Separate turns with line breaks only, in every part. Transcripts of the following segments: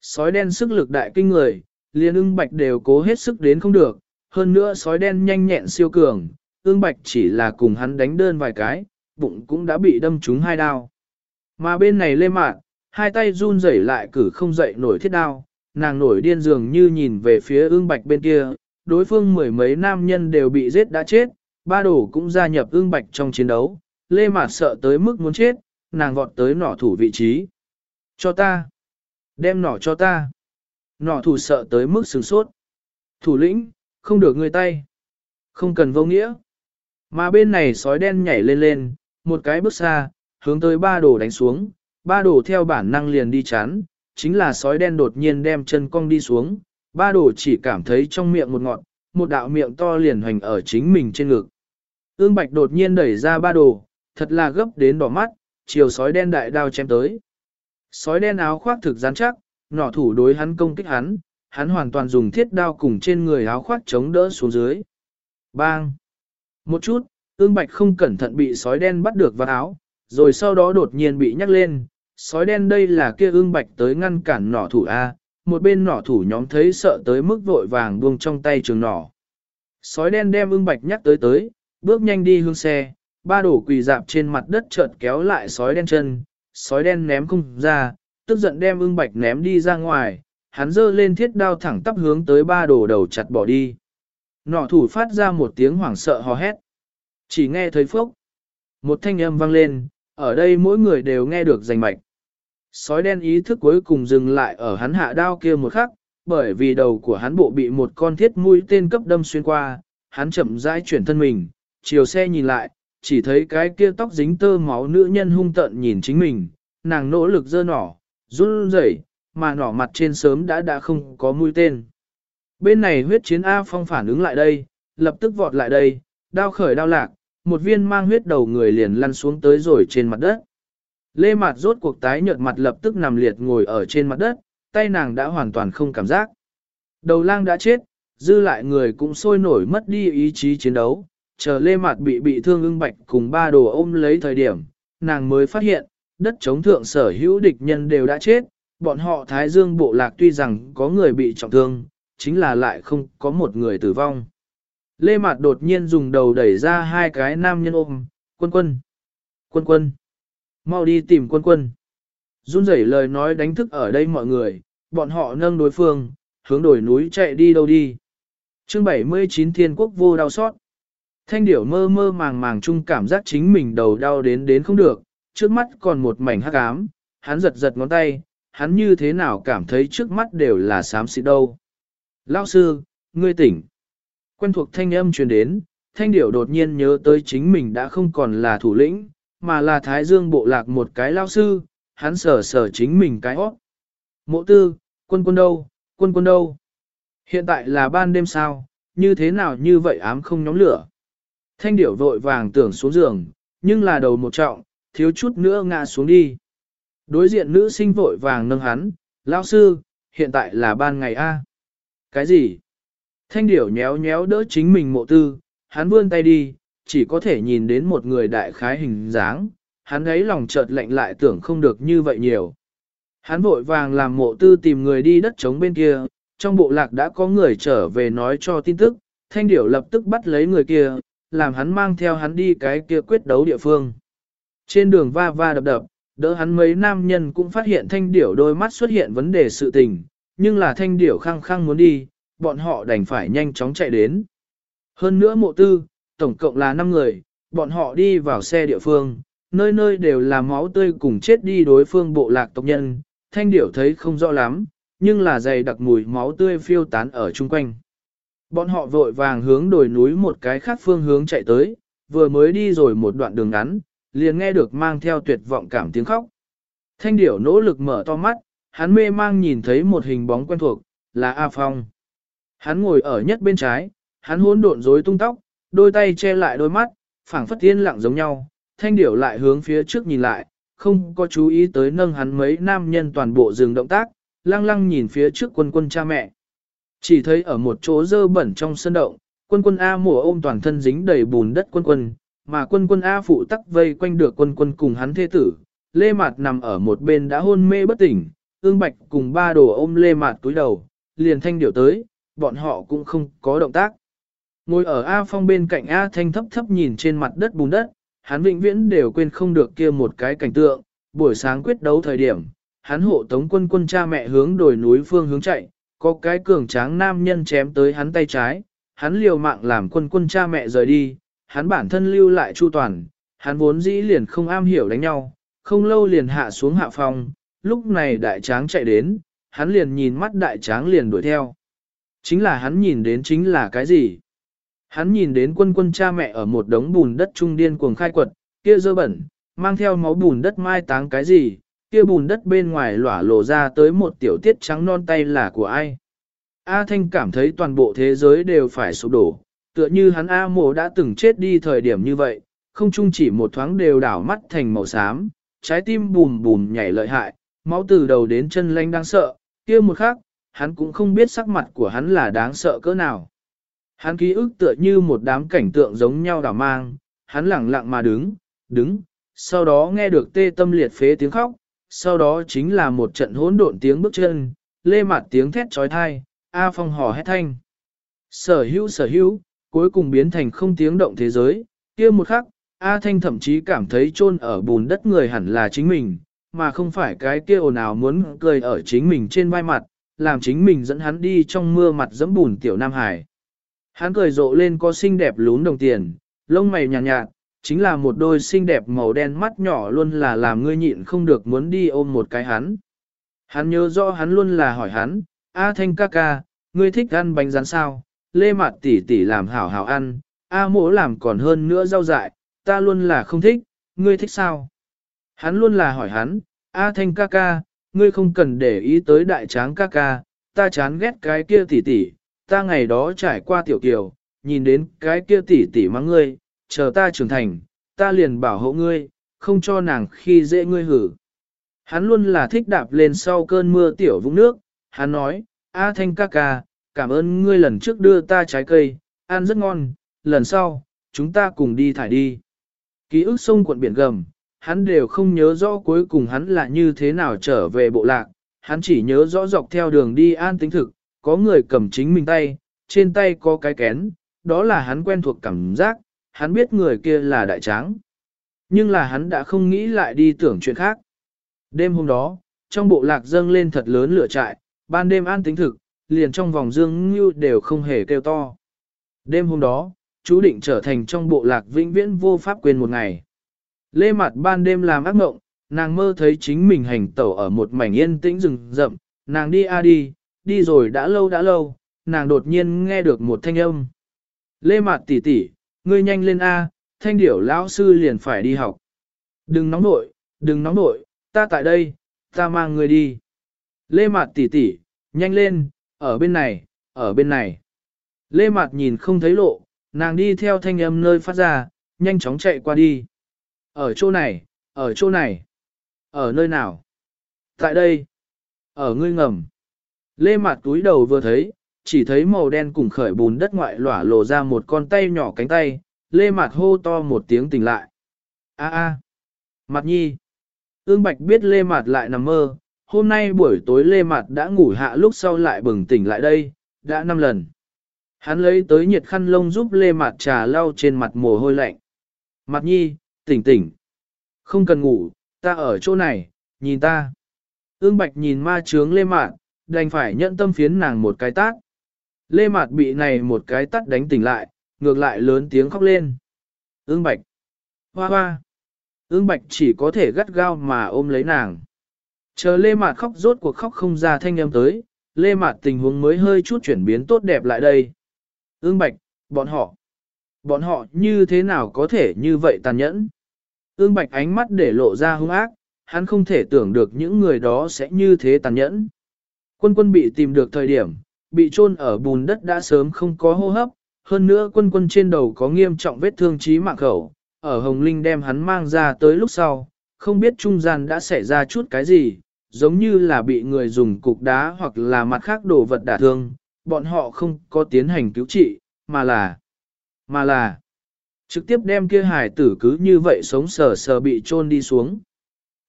Sói đen sức lực đại kinh người, liền ưng bạch đều cố hết sức đến không được, hơn nữa sói đen nhanh nhẹn siêu cường, ưng bạch chỉ là cùng hắn đánh đơn vài cái, bụng cũng đã bị đâm trúng hai đao. Mà bên này lê mạn, hai tay run rẩy lại cử không dậy nổi thiết đao, nàng nổi điên dường như nhìn về phía ương bạch bên kia, đối phương mười mấy nam nhân đều bị giết đã chết, ba đổ cũng gia nhập ương bạch trong chiến đấu, lê mạn sợ tới mức muốn chết, nàng vọt tới nỏ thủ vị trí. Cho ta! Đem nỏ cho ta! Nỏ thủ sợ tới mức sừng sốt. Thủ lĩnh, không được người tay. Không cần vô nghĩa. Mà bên này sói đen nhảy lên lên, một cái bước xa, hướng tới ba đồ đánh xuống, ba đồ theo bản năng liền đi chán, chính là sói đen đột nhiên đem chân cong đi xuống, ba đồ chỉ cảm thấy trong miệng một ngọn, một đạo miệng to liền hoành ở chính mình trên ngực. Ương Bạch đột nhiên đẩy ra ba đồ, thật là gấp đến đỏ mắt, chiều sói đen đại đao chém tới. Sói đen áo khoác thực rắn chắc, nỏ thủ đối hắn công kích hắn, hắn hoàn toàn dùng thiết đao cùng trên người áo khoác chống đỡ xuống dưới. Bang! Một chút, ương bạch không cẩn thận bị sói đen bắt được vào áo, rồi sau đó đột nhiên bị nhắc lên, sói đen đây là kia ương bạch tới ngăn cản nỏ thủ A, một bên nỏ thủ nhóm thấy sợ tới mức vội vàng buông trong tay trường nỏ. Sói đen đem ương bạch nhắc tới tới, bước nhanh đi hướng xe, ba đổ quỳ dạp trên mặt đất chợt kéo lại sói đen chân, sói đen ném không ra, tức giận đem ương bạch ném đi ra ngoài, hắn giơ lên thiết đao thẳng tắp hướng tới ba đồ đầu chặt bỏ đi. Nỏ thủ phát ra một tiếng hoảng sợ hò hét. Chỉ nghe thấy phốc. Một thanh âm vang lên, ở đây mỗi người đều nghe được rành mạch. Sói đen ý thức cuối cùng dừng lại ở hắn hạ đao kia một khắc, bởi vì đầu của hắn bộ bị một con thiết mũi tên cấp đâm xuyên qua, hắn chậm rãi chuyển thân mình, chiều xe nhìn lại, chỉ thấy cái kia tóc dính tơ máu nữ nhân hung tợn nhìn chính mình, nàng nỗ lực dơ nỏ, run rẩy, mà nỏ mặt trên sớm đã đã không có mũi tên. Bên này huyết chiến A Phong phản ứng lại đây, lập tức vọt lại đây, đao khởi đao lạc, một viên mang huyết đầu người liền lăn xuống tới rồi trên mặt đất. Lê Mạt rốt cuộc tái nhợt mặt lập tức nằm liệt ngồi ở trên mặt đất, tay nàng đã hoàn toàn không cảm giác. Đầu lang đã chết, dư lại người cũng sôi nổi mất đi ý chí chiến đấu, chờ Lê Mạt bị bị thương ưng bạch cùng ba đồ ôm lấy thời điểm, nàng mới phát hiện, đất chống thượng sở hữu địch nhân đều đã chết, bọn họ Thái Dương bộ lạc tuy rằng có người bị trọng thương, chính là lại không có một người tử vong. Lê Mạt đột nhiên dùng đầu đẩy ra hai cái nam nhân ôm, quân quân, quân quân, mau đi tìm quân quân. Run rẩy lời nói đánh thức ở đây mọi người, bọn họ nâng đối phương, hướng đổi núi chạy đi đâu đi. chương 79 Thiên Quốc vô đau xót. Thanh điểu mơ mơ màng màng chung cảm giác chính mình đầu đau đến đến không được, trước mắt còn một mảnh hắc ám, hắn giật giật ngón tay, hắn như thế nào cảm thấy trước mắt đều là xám xịt đâu. Lao sư, ngươi tỉnh. Quen thuộc thanh âm truyền đến, thanh điểu đột nhiên nhớ tới chính mình đã không còn là thủ lĩnh, mà là thái dương bộ lạc một cái lao sư, hắn sở sở chính mình cái óc. Mộ tư, quân quân đâu, quân quân đâu. Hiện tại là ban đêm sao, như thế nào như vậy ám không nhóm lửa. Thanh điểu vội vàng tưởng xuống giường, nhưng là đầu một trọng, thiếu chút nữa ngã xuống đi. Đối diện nữ sinh vội vàng nâng hắn, lao sư, hiện tại là ban ngày A. Cái gì? Thanh điểu nhéo nhéo đỡ chính mình mộ tư, hắn vươn tay đi, chỉ có thể nhìn đến một người đại khái hình dáng, hắn ấy lòng chợt lạnh lại tưởng không được như vậy nhiều. Hắn vội vàng làm mộ tư tìm người đi đất trống bên kia, trong bộ lạc đã có người trở về nói cho tin tức, thanh điểu lập tức bắt lấy người kia, làm hắn mang theo hắn đi cái kia quyết đấu địa phương. Trên đường va va đập đập, đỡ hắn mấy nam nhân cũng phát hiện thanh điểu đôi mắt xuất hiện vấn đề sự tình, nhưng là thanh điểu khăng khăng muốn đi, bọn họ đành phải nhanh chóng chạy đến. Hơn nữa mộ tư, tổng cộng là 5 người, bọn họ đi vào xe địa phương, nơi nơi đều là máu tươi cùng chết đi đối phương bộ lạc tộc nhân, thanh điểu thấy không rõ lắm, nhưng là dày đặc mùi máu tươi phiêu tán ở chung quanh. Bọn họ vội vàng hướng đồi núi một cái khác phương hướng chạy tới, vừa mới đi rồi một đoạn đường ngắn, liền nghe được mang theo tuyệt vọng cảm tiếng khóc. Thanh điểu nỗ lực mở to mắt, hắn mê mang nhìn thấy một hình bóng quen thuộc, là A Phong. Hắn ngồi ở nhất bên trái, hắn hỗn độn rối tung tóc, đôi tay che lại đôi mắt, phảng phất tiên lặng giống nhau, thanh điểu lại hướng phía trước nhìn lại, không có chú ý tới nâng hắn mấy nam nhân toàn bộ dừng động tác, lăng lăng nhìn phía trước quân quân cha mẹ. Chỉ thấy ở một chỗ dơ bẩn trong sân động, quân quân A mùa ôm toàn thân dính đầy bùn đất quân quân, mà quân quân A phụ tắc vây quanh được quân quân cùng hắn thế tử, lê mạt nằm ở một bên đã hôn mê bất tỉnh, ương bạch cùng ba đồ ôm lê mạt túi đầu, liền thanh điều tới, bọn họ cũng không có động tác. Ngồi ở A Phong bên cạnh A Thanh thấp thấp nhìn trên mặt đất bùn đất, hắn vĩnh viễn đều quên không được kia một cái cảnh tượng, buổi sáng quyết đấu thời điểm, hắn hộ tống quân quân cha mẹ hướng đồi núi phương hướng chạy, có cái cường tráng nam nhân chém tới hắn tay trái, hắn liều mạng làm quân quân cha mẹ rời đi, hắn bản thân lưu lại chu toàn, hắn vốn dĩ liền không am hiểu đánh nhau, không lâu liền hạ xuống hạ phòng, lúc này đại tráng chạy đến, hắn liền nhìn mắt đại tráng liền đuổi theo. Chính là hắn nhìn đến chính là cái gì? Hắn nhìn đến quân quân cha mẹ ở một đống bùn đất trung điên cuồng khai quật, kia dơ bẩn, mang theo máu bùn đất mai táng cái gì, kia bùn đất bên ngoài lỏa lộ ra tới một tiểu tiết trắng non tay là của ai. A Thanh cảm thấy toàn bộ thế giới đều phải sụp đổ, tựa như hắn A mộ đã từng chết đi thời điểm như vậy, không chung chỉ một thoáng đều đảo mắt thành màu xám, trái tim bùm bùm nhảy lợi hại, máu từ đầu đến chân lanh đang sợ, kia một khắc, hắn cũng không biết sắc mặt của hắn là đáng sợ cỡ nào. Hắn ký ức tựa như một đám cảnh tượng giống nhau đảo mang, hắn lặng lặng mà đứng, đứng, sau đó nghe được tê tâm liệt phế tiếng khóc, sau đó chính là một trận hỗn độn tiếng bước chân, lê mặt tiếng thét trói thai, A Phong hò hét thanh. Sở hữu sở hữu, cuối cùng biến thành không tiếng động thế giới, kia một khắc, A Thanh thậm chí cảm thấy chôn ở bùn đất người hẳn là chính mình, mà không phải cái kia ồn ào muốn cười ở chính mình trên vai mặt, làm chính mình dẫn hắn đi trong mưa mặt dẫm bùn tiểu Nam Hải. Hắn cười rộ lên có xinh đẹp lún đồng tiền, lông mày nhàn nhạt, nhạt, chính là một đôi xinh đẹp màu đen mắt nhỏ luôn là làm ngươi nhịn không được muốn đi ôm một cái hắn. Hắn nhớ rõ hắn luôn là hỏi hắn, A Thanh ca ca, ngươi thích ăn bánh rán sao, lê mặt tỉ tỉ làm hảo hảo ăn, A mỗ làm còn hơn nữa rau dại, ta luôn là không thích, ngươi thích sao? Hắn luôn là hỏi hắn, A Thanh ca ca, ngươi không cần để ý tới đại tráng ca ca, ta chán ghét cái kia tỉ tỉ, ta ngày đó trải qua tiểu kiều, nhìn đến cái kia tỉ tỉ mắng ngươi, chờ ta trưởng thành, ta liền bảo hộ ngươi, không cho nàng khi dễ ngươi hử. Hắn luôn là thích đạp lên sau cơn mưa tiểu vũng nước, hắn nói, A Thanh ca ca, cảm ơn ngươi lần trước đưa ta trái cây, ăn rất ngon, lần sau, chúng ta cùng đi thải đi. Ký ức sông quận biển gầm, hắn đều không nhớ rõ cuối cùng hắn là như thế nào trở về bộ lạc, hắn chỉ nhớ rõ dọc theo đường đi an tính thực, có người cầm chính mình tay, trên tay có cái kén, đó là hắn quen thuộc cảm giác, hắn biết người kia là đại tráng. Nhưng là hắn đã không nghĩ lại đi tưởng chuyện khác. Đêm hôm đó, trong bộ lạc dâng lên thật lớn lửa trại, ban đêm an tính thực, liền trong vòng dương như đều không hề kêu to. Đêm hôm đó, chú định trở thành trong bộ lạc vĩnh viễn vô pháp quên một ngày. Lê mặt ban đêm làm ác mộng, nàng mơ thấy chính mình hành tẩu ở một mảnh yên tĩnh rừng rậm, nàng đi a đi, đi rồi đã lâu đã lâu, nàng đột nhiên nghe được một thanh âm. Lê mặt tỷ tỷ, ngươi nhanh lên a, thanh điểu lão sư liền phải đi học. Đừng nóng nội, đừng nóng nội, ta tại đây, ta mang ngươi đi. Lê Mạt tỷ tỷ, nhanh lên, ở bên này, ở bên này. Lê Mạt nhìn không thấy lộ, nàng đi theo thanh âm nơi phát ra, nhanh chóng chạy qua đi. Ở chỗ này, ở chỗ này. Ở nơi nào? Tại đây. Ở ngươi ngầm. Lê Mạt túi đầu vừa thấy, chỉ thấy màu đen cùng khởi bùn đất ngoại lỏa lộ ra một con tay nhỏ cánh tay, Lê mặt hô to một tiếng tỉnh lại. A a, Mặt nhi. Ương Bạch biết Lê mặt lại nằm mơ, hôm nay buổi tối Lê mặt đã ngủ hạ lúc sau lại bừng tỉnh lại đây, đã năm lần. Hắn lấy tới nhiệt khăn lông giúp Lê mặt trà lau trên mặt mồ hôi lạnh. Mặt nhi, tỉnh tỉnh. Không cần ngủ, ta ở chỗ này, nhìn ta. Ương Bạch nhìn ma trướng Lê mặt đành phải nhận tâm phiến nàng một cái tát. Lê Mạt bị này một cái tát đánh tỉnh lại, ngược lại lớn tiếng khóc lên. Ưng Bạch. Hoa hoa. Ưng Bạch chỉ có thể gắt gao mà ôm lấy nàng. Chờ Lê Mạt khóc rốt cuộc khóc không ra thanh âm tới, Lê Mạt tình huống mới hơi chút chuyển biến tốt đẹp lại đây. Ưng Bạch, bọn họ. Bọn họ như thế nào có thể như vậy tàn nhẫn? Ưng Bạch ánh mắt để lộ ra hung ác, hắn không thể tưởng được những người đó sẽ như thế tàn nhẫn. Quân quân bị tìm được thời điểm, bị chôn ở bùn đất đã sớm không có hô hấp, hơn nữa quân quân trên đầu có nghiêm trọng vết thương chí mạng khẩu, ở Hồng Linh đem hắn mang ra tới lúc sau, không biết trung gian đã xảy ra chút cái gì, giống như là bị người dùng cục đá hoặc là mặt khác đồ vật đả thương, bọn họ không có tiến hành cứu trị, mà là, mà là, trực tiếp đem kia hải tử cứ như vậy sống sờ sờ bị chôn đi xuống.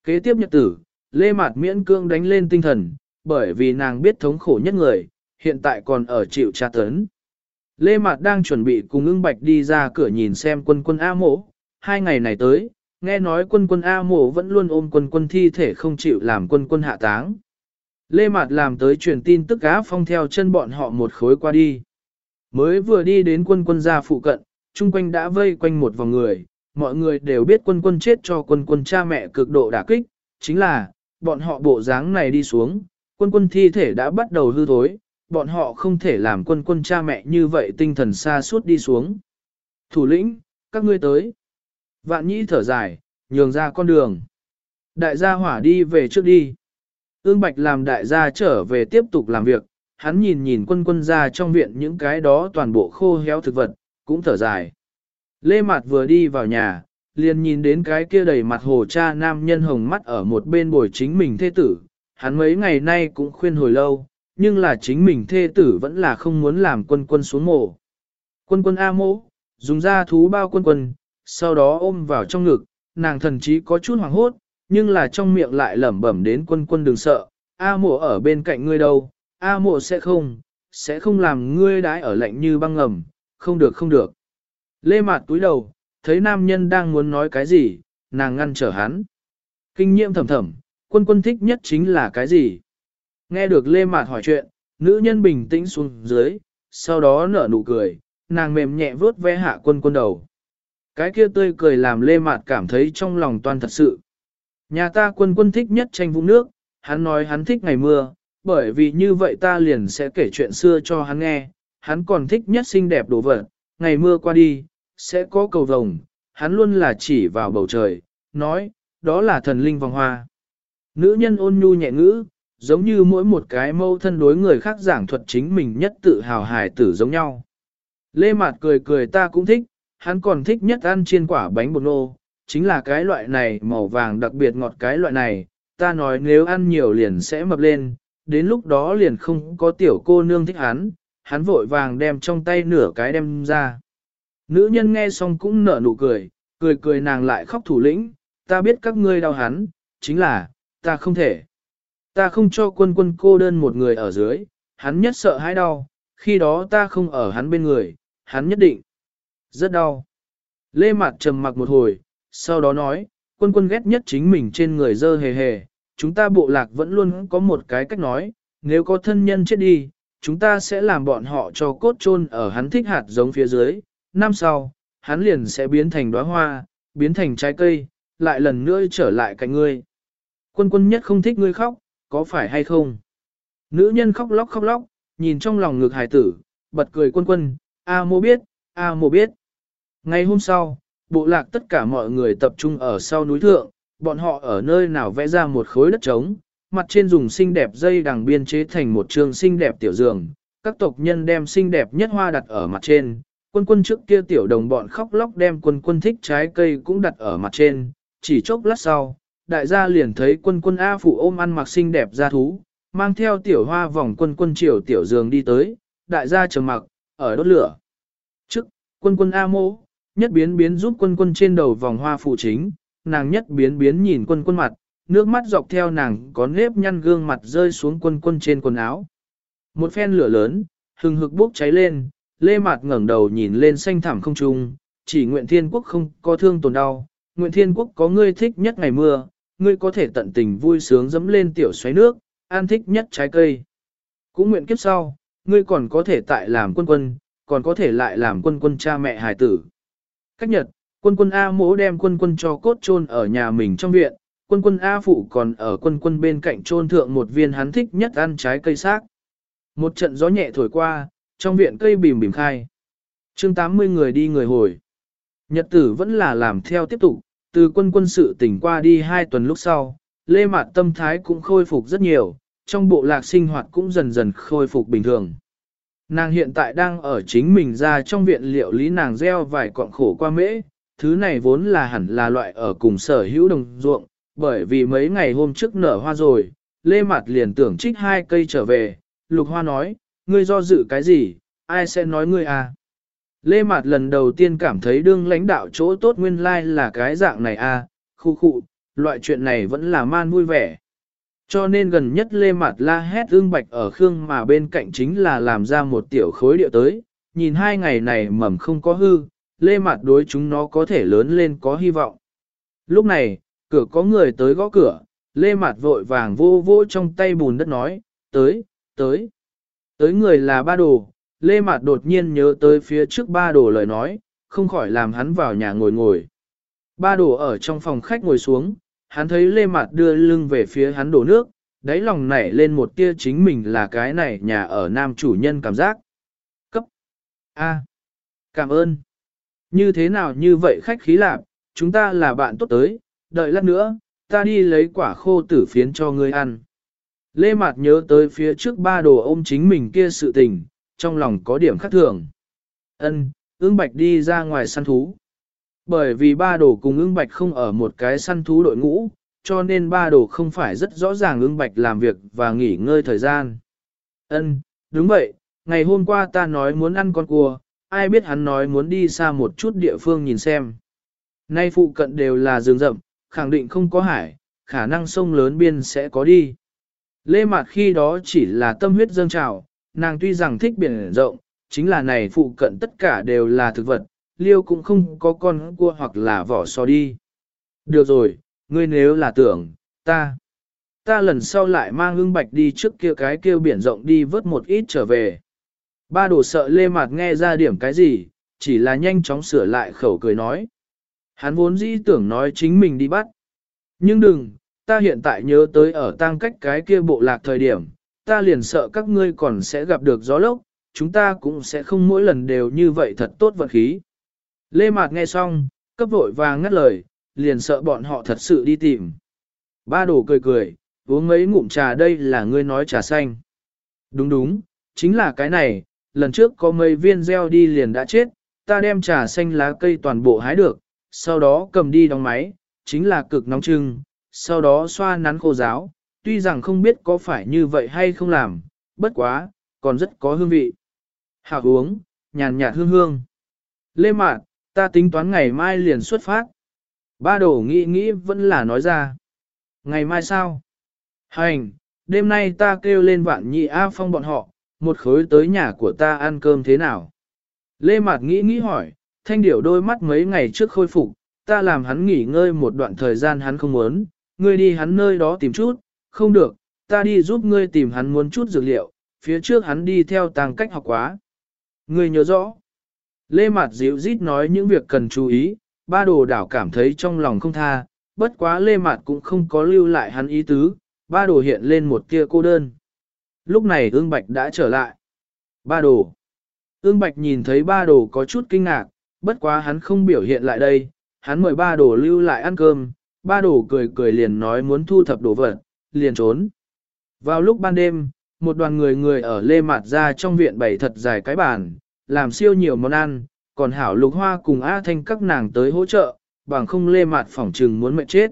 Kế tiếp nhật tử, Lê Mạt miễn cương đánh lên tinh thần, bởi vì nàng biết thống khổ nhất người, hiện tại còn ở chịu tra tấn. Lê Mạt đang chuẩn bị cùng ưng bạch đi ra cửa nhìn xem quân quân A mộ, hai ngày này tới, nghe nói quân quân A mộ vẫn luôn ôm quân quân thi thể không chịu làm quân quân hạ táng. Lê Mạt làm tới truyền tin tức cá phong theo chân bọn họ một khối qua đi. Mới vừa đi đến quân quân gia phụ cận, chung quanh đã vây quanh một vòng người, mọi người đều biết quân quân chết cho quân quân cha mẹ cực độ đả kích, chính là, bọn họ bộ dáng này đi xuống, quân quân thi thể đã bắt đầu hư thối, bọn họ không thể làm quân quân cha mẹ như vậy tinh thần xa suốt đi xuống. Thủ lĩnh, các ngươi tới. Vạn nhĩ thở dài, nhường ra con đường. Đại gia hỏa đi về trước đi. Ương Bạch làm đại gia trở về tiếp tục làm việc, hắn nhìn nhìn quân quân ra trong viện những cái đó toàn bộ khô héo thực vật, cũng thở dài. Lê Mạt vừa đi vào nhà, liền nhìn đến cái kia đầy mặt hồ cha nam nhân hồng mắt ở một bên bồi chính mình thê tử. Hắn mấy ngày nay cũng khuyên hồi lâu, nhưng là chính mình thê tử vẫn là không muốn làm quân quân xuống mổ. Quân quân A mỗ, dùng ra thú bao quân quân, sau đó ôm vào trong ngực, nàng thần chí có chút hoảng hốt, nhưng là trong miệng lại lẩm bẩm đến quân quân đừng sợ, A mộ ở bên cạnh ngươi đâu, A mộ sẽ không, sẽ không làm ngươi đái ở lạnh như băng ngầm, không được không được. Lê Mạt túi đầu, thấy nam nhân đang muốn nói cái gì, nàng ngăn trở hắn. Kinh nghiệm thầm thầm, quân quân thích nhất chính là cái gì? Nghe được Lê Mạt hỏi chuyện, nữ nhân bình tĩnh xuống dưới, sau đó nở nụ cười, nàng mềm nhẹ vớt ve hạ quân quân đầu. Cái kia tươi cười làm Lê Mạt cảm thấy trong lòng toàn thật sự. Nhà ta quân quân thích nhất tranh vũng nước, hắn nói hắn thích ngày mưa, bởi vì như vậy ta liền sẽ kể chuyện xưa cho hắn nghe, hắn còn thích nhất xinh đẹp đồ vật, ngày mưa qua đi, sẽ có cầu vồng, hắn luôn là chỉ vào bầu trời, nói, đó là thần linh vòng hoa. Nữ nhân ôn nhu nhẹ ngữ, giống như mỗi một cái mâu thân đối người khác giảng thuật chính mình nhất tự hào hài tử giống nhau. Lê Mạt cười cười ta cũng thích, hắn còn thích nhất ăn chiên quả bánh bột nô, chính là cái loại này màu vàng đặc biệt ngọt cái loại này, ta nói nếu ăn nhiều liền sẽ mập lên, đến lúc đó liền không có tiểu cô nương thích hắn, hắn vội vàng đem trong tay nửa cái đem ra. Nữ nhân nghe xong cũng nở nụ cười, cười cười nàng lại khóc thủ lĩnh, ta biết các ngươi đau hắn, chính là, ta không thể. Ta không cho quân quân cô đơn một người ở dưới, hắn nhất sợ hãi đau, khi đó ta không ở hắn bên người, hắn nhất định. Rất đau. Lê Mạt trầm mặc một hồi, sau đó nói, quân quân ghét nhất chính mình trên người dơ hề hề, chúng ta bộ lạc vẫn luôn có một cái cách nói, nếu có thân nhân chết đi, chúng ta sẽ làm bọn họ cho cốt chôn ở hắn thích hạt giống phía dưới, năm sau, hắn liền sẽ biến thành đóa hoa, biến thành trái cây, lại lần nữa trở lại cạnh ngươi. Quân quân nhất không thích ngươi khóc, có phải hay không? Nữ nhân khóc lóc khóc lóc, nhìn trong lòng ngực hải tử, bật cười quân quân, A mô biết, A mô biết. Ngày hôm sau, bộ lạc tất cả mọi người tập trung ở sau núi thượng, bọn họ ở nơi nào vẽ ra một khối đất trống, mặt trên dùng xinh đẹp dây đằng biên chế thành một trường xinh đẹp tiểu giường, các tộc nhân đem xinh đẹp nhất hoa đặt ở mặt trên, quân quân trước kia tiểu đồng bọn khóc lóc đem quân quân thích trái cây cũng đặt ở mặt trên, chỉ chốc lát sau, đại gia liền thấy quân quân A phụ ôm ăn mặc xinh đẹp ra thú, mang theo tiểu hoa vòng quân quân triều tiểu giường đi tới, đại gia trầm mặc, ở đốt lửa. Trước, quân quân A mô, nhất biến biến giúp quân quân trên đầu vòng hoa phụ chính, nàng nhất biến biến nhìn quân quân mặt, nước mắt dọc theo nàng có nếp nhăn gương mặt rơi xuống quân quân trên quần áo. Một phen lửa lớn, hừng hực bốc cháy lên, Lê Mạt ngẩng đầu nhìn lên xanh thẳm không trung, chỉ nguyện thiên quốc không có thương tổn đau, nguyện thiên quốc có ngươi thích nhất ngày mưa, ngươi có thể tận tình vui sướng dẫm lên tiểu xoáy nước, an thích nhất trái cây. Cũng nguyện kiếp sau, ngươi còn có thể tại làm quân quân, còn có thể lại làm quân quân cha mẹ hài tử. Cách nhật, quân quân A mỗ đem quân quân cho cốt chôn ở nhà mình trong viện, quân quân A phụ còn ở quân quân bên cạnh chôn thượng một viên hắn thích nhất ăn trái cây xác. Một trận gió nhẹ thổi qua, trong viện cây bìm bìm khai. chương 80 người đi người hồi. Nhật tử vẫn là làm theo tiếp tục, từ quân quân sự tỉnh qua đi hai tuần lúc sau, Lê Mạt tâm thái cũng khôi phục rất nhiều, trong bộ lạc sinh hoạt cũng dần dần khôi phục bình thường. Nàng hiện tại đang ở chính mình ra trong viện liệu lý nàng gieo vài cọng khổ qua mễ, thứ này vốn là hẳn là loại ở cùng sở hữu đồng ruộng, bởi vì mấy ngày hôm trước nở hoa rồi, Lê Mạt liền tưởng trích hai cây trở về, Lục Hoa nói, ngươi do dự cái gì, ai sẽ nói ngươi à? Lê Mạt lần đầu tiên cảm thấy đương lãnh đạo chỗ tốt nguyên lai like là cái dạng này à, khu khu, loại chuyện này vẫn là man vui vẻ. Cho nên gần nhất Lê Mạt la hét ương bạch ở Khương mà bên cạnh chính là làm ra một tiểu khối địa tới, nhìn hai ngày này mầm không có hư, Lê Mạt đối chúng nó có thể lớn lên có hy vọng. Lúc này, cửa có người tới gõ cửa, Lê Mạt vội vàng vô vô trong tay bùn đất nói, tới, tới. Tới người là ba đồ, Lê Mạt đột nhiên nhớ tới phía trước ba đồ lời nói, không khỏi làm hắn vào nhà ngồi ngồi. Ba đồ ở trong phòng khách ngồi xuống, hắn thấy Lê Mạt đưa lưng về phía hắn đổ nước, đáy lòng nảy lên một tia chính mình là cái này nhà ở nam chủ nhân cảm giác. Cấp A. cảm ơn. Như thế nào như vậy khách khí lạc, chúng ta là bạn tốt tới, đợi lát nữa, ta đi lấy quả khô tử phiến cho ngươi ăn. Lê Mạt nhớ tới phía trước ba đồ ôm chính mình kia sự tình, trong lòng có điểm khác thường. Ân, ương bạch đi ra ngoài săn thú. Bởi vì ba đồ cùng ương bạch không ở một cái săn thú đội ngũ, cho nên ba đồ không phải rất rõ ràng ương bạch làm việc và nghỉ ngơi thời gian. Ân, đúng vậy, ngày hôm qua ta nói muốn ăn con cua, ai biết hắn nói muốn đi xa một chút địa phương nhìn xem. Nay phụ cận đều là rừng rậm, khẳng định không có hải, khả năng sông lớn biên sẽ có đi. Lê Mạt khi đó chỉ là tâm huyết dâng trào, nàng tuy rằng thích biển rộng, chính là này phụ cận tất cả đều là thực vật, liêu cũng không có con cua hoặc là vỏ so đi. Được rồi, ngươi nếu là tưởng, ta, ta lần sau lại mang ưng bạch đi trước kia cái kêu biển rộng đi vớt một ít trở về. Ba đồ sợ lê mạt nghe ra điểm cái gì, chỉ là nhanh chóng sửa lại khẩu cười nói. Hắn vốn dĩ tưởng nói chính mình đi bắt. Nhưng đừng, ta hiện tại nhớ tới ở tang cách cái kia bộ lạc thời điểm, ta liền sợ các ngươi còn sẽ gặp được gió lốc, chúng ta cũng sẽ không mỗi lần đều như vậy thật tốt vận khí. Lê Mạt nghe xong, cấp vội vàng ngắt lời, liền sợ bọn họ thật sự đi tìm. Ba đồ cười cười, uống mấy ngụm trà đây là ngươi nói trà xanh. Đúng đúng, chính là cái này, lần trước có mấy viên gieo đi liền đã chết, ta đem trà xanh lá cây toàn bộ hái được, sau đó cầm đi đóng máy, chính là cực nóng trưng, sau đó xoa nắn khô giáo, tuy rằng không biết có phải như vậy hay không làm, bất quá, còn rất có hương vị. Hảo uống, nhàn nhạt hương hương. Lê Mạn, ta tính toán ngày mai liền xuất phát. Ba đồ nghĩ nghĩ vẫn là nói ra. Ngày mai sao? Hành, đêm nay ta kêu lên vạn nhị A phong bọn họ, một khối tới nhà của ta ăn cơm thế nào? Lê Mạt nghĩ nghĩ hỏi, thanh điểu đôi mắt mấy ngày trước khôi phục, ta làm hắn nghỉ ngơi một đoạn thời gian hắn không muốn, ngươi đi hắn nơi đó tìm chút, không được, ta đi giúp ngươi tìm hắn muốn chút dược liệu, phía trước hắn đi theo tàng cách học quá. Ngươi nhớ rõ. Lê Mạt dịu rít nói những việc cần chú ý, ba đồ đảo cảm thấy trong lòng không tha, bất quá Lê Mạt cũng không có lưu lại hắn ý tứ, ba đồ hiện lên một tia cô đơn. Lúc này ương bạch đã trở lại. Ba đồ. Ương bạch nhìn thấy ba đồ có chút kinh ngạc, bất quá hắn không biểu hiện lại đây, hắn mời ba đồ lưu lại ăn cơm, ba đồ cười cười liền nói muốn thu thập đồ vật, liền trốn. Vào lúc ban đêm, một đoàn người người ở Lê Mạt ra trong viện bày thật dài cái bàn, làm siêu nhiều món ăn, còn Hảo Lục Hoa cùng A Thanh các nàng tới hỗ trợ, bằng không Lê Mạt phỏng trừng muốn mệt chết.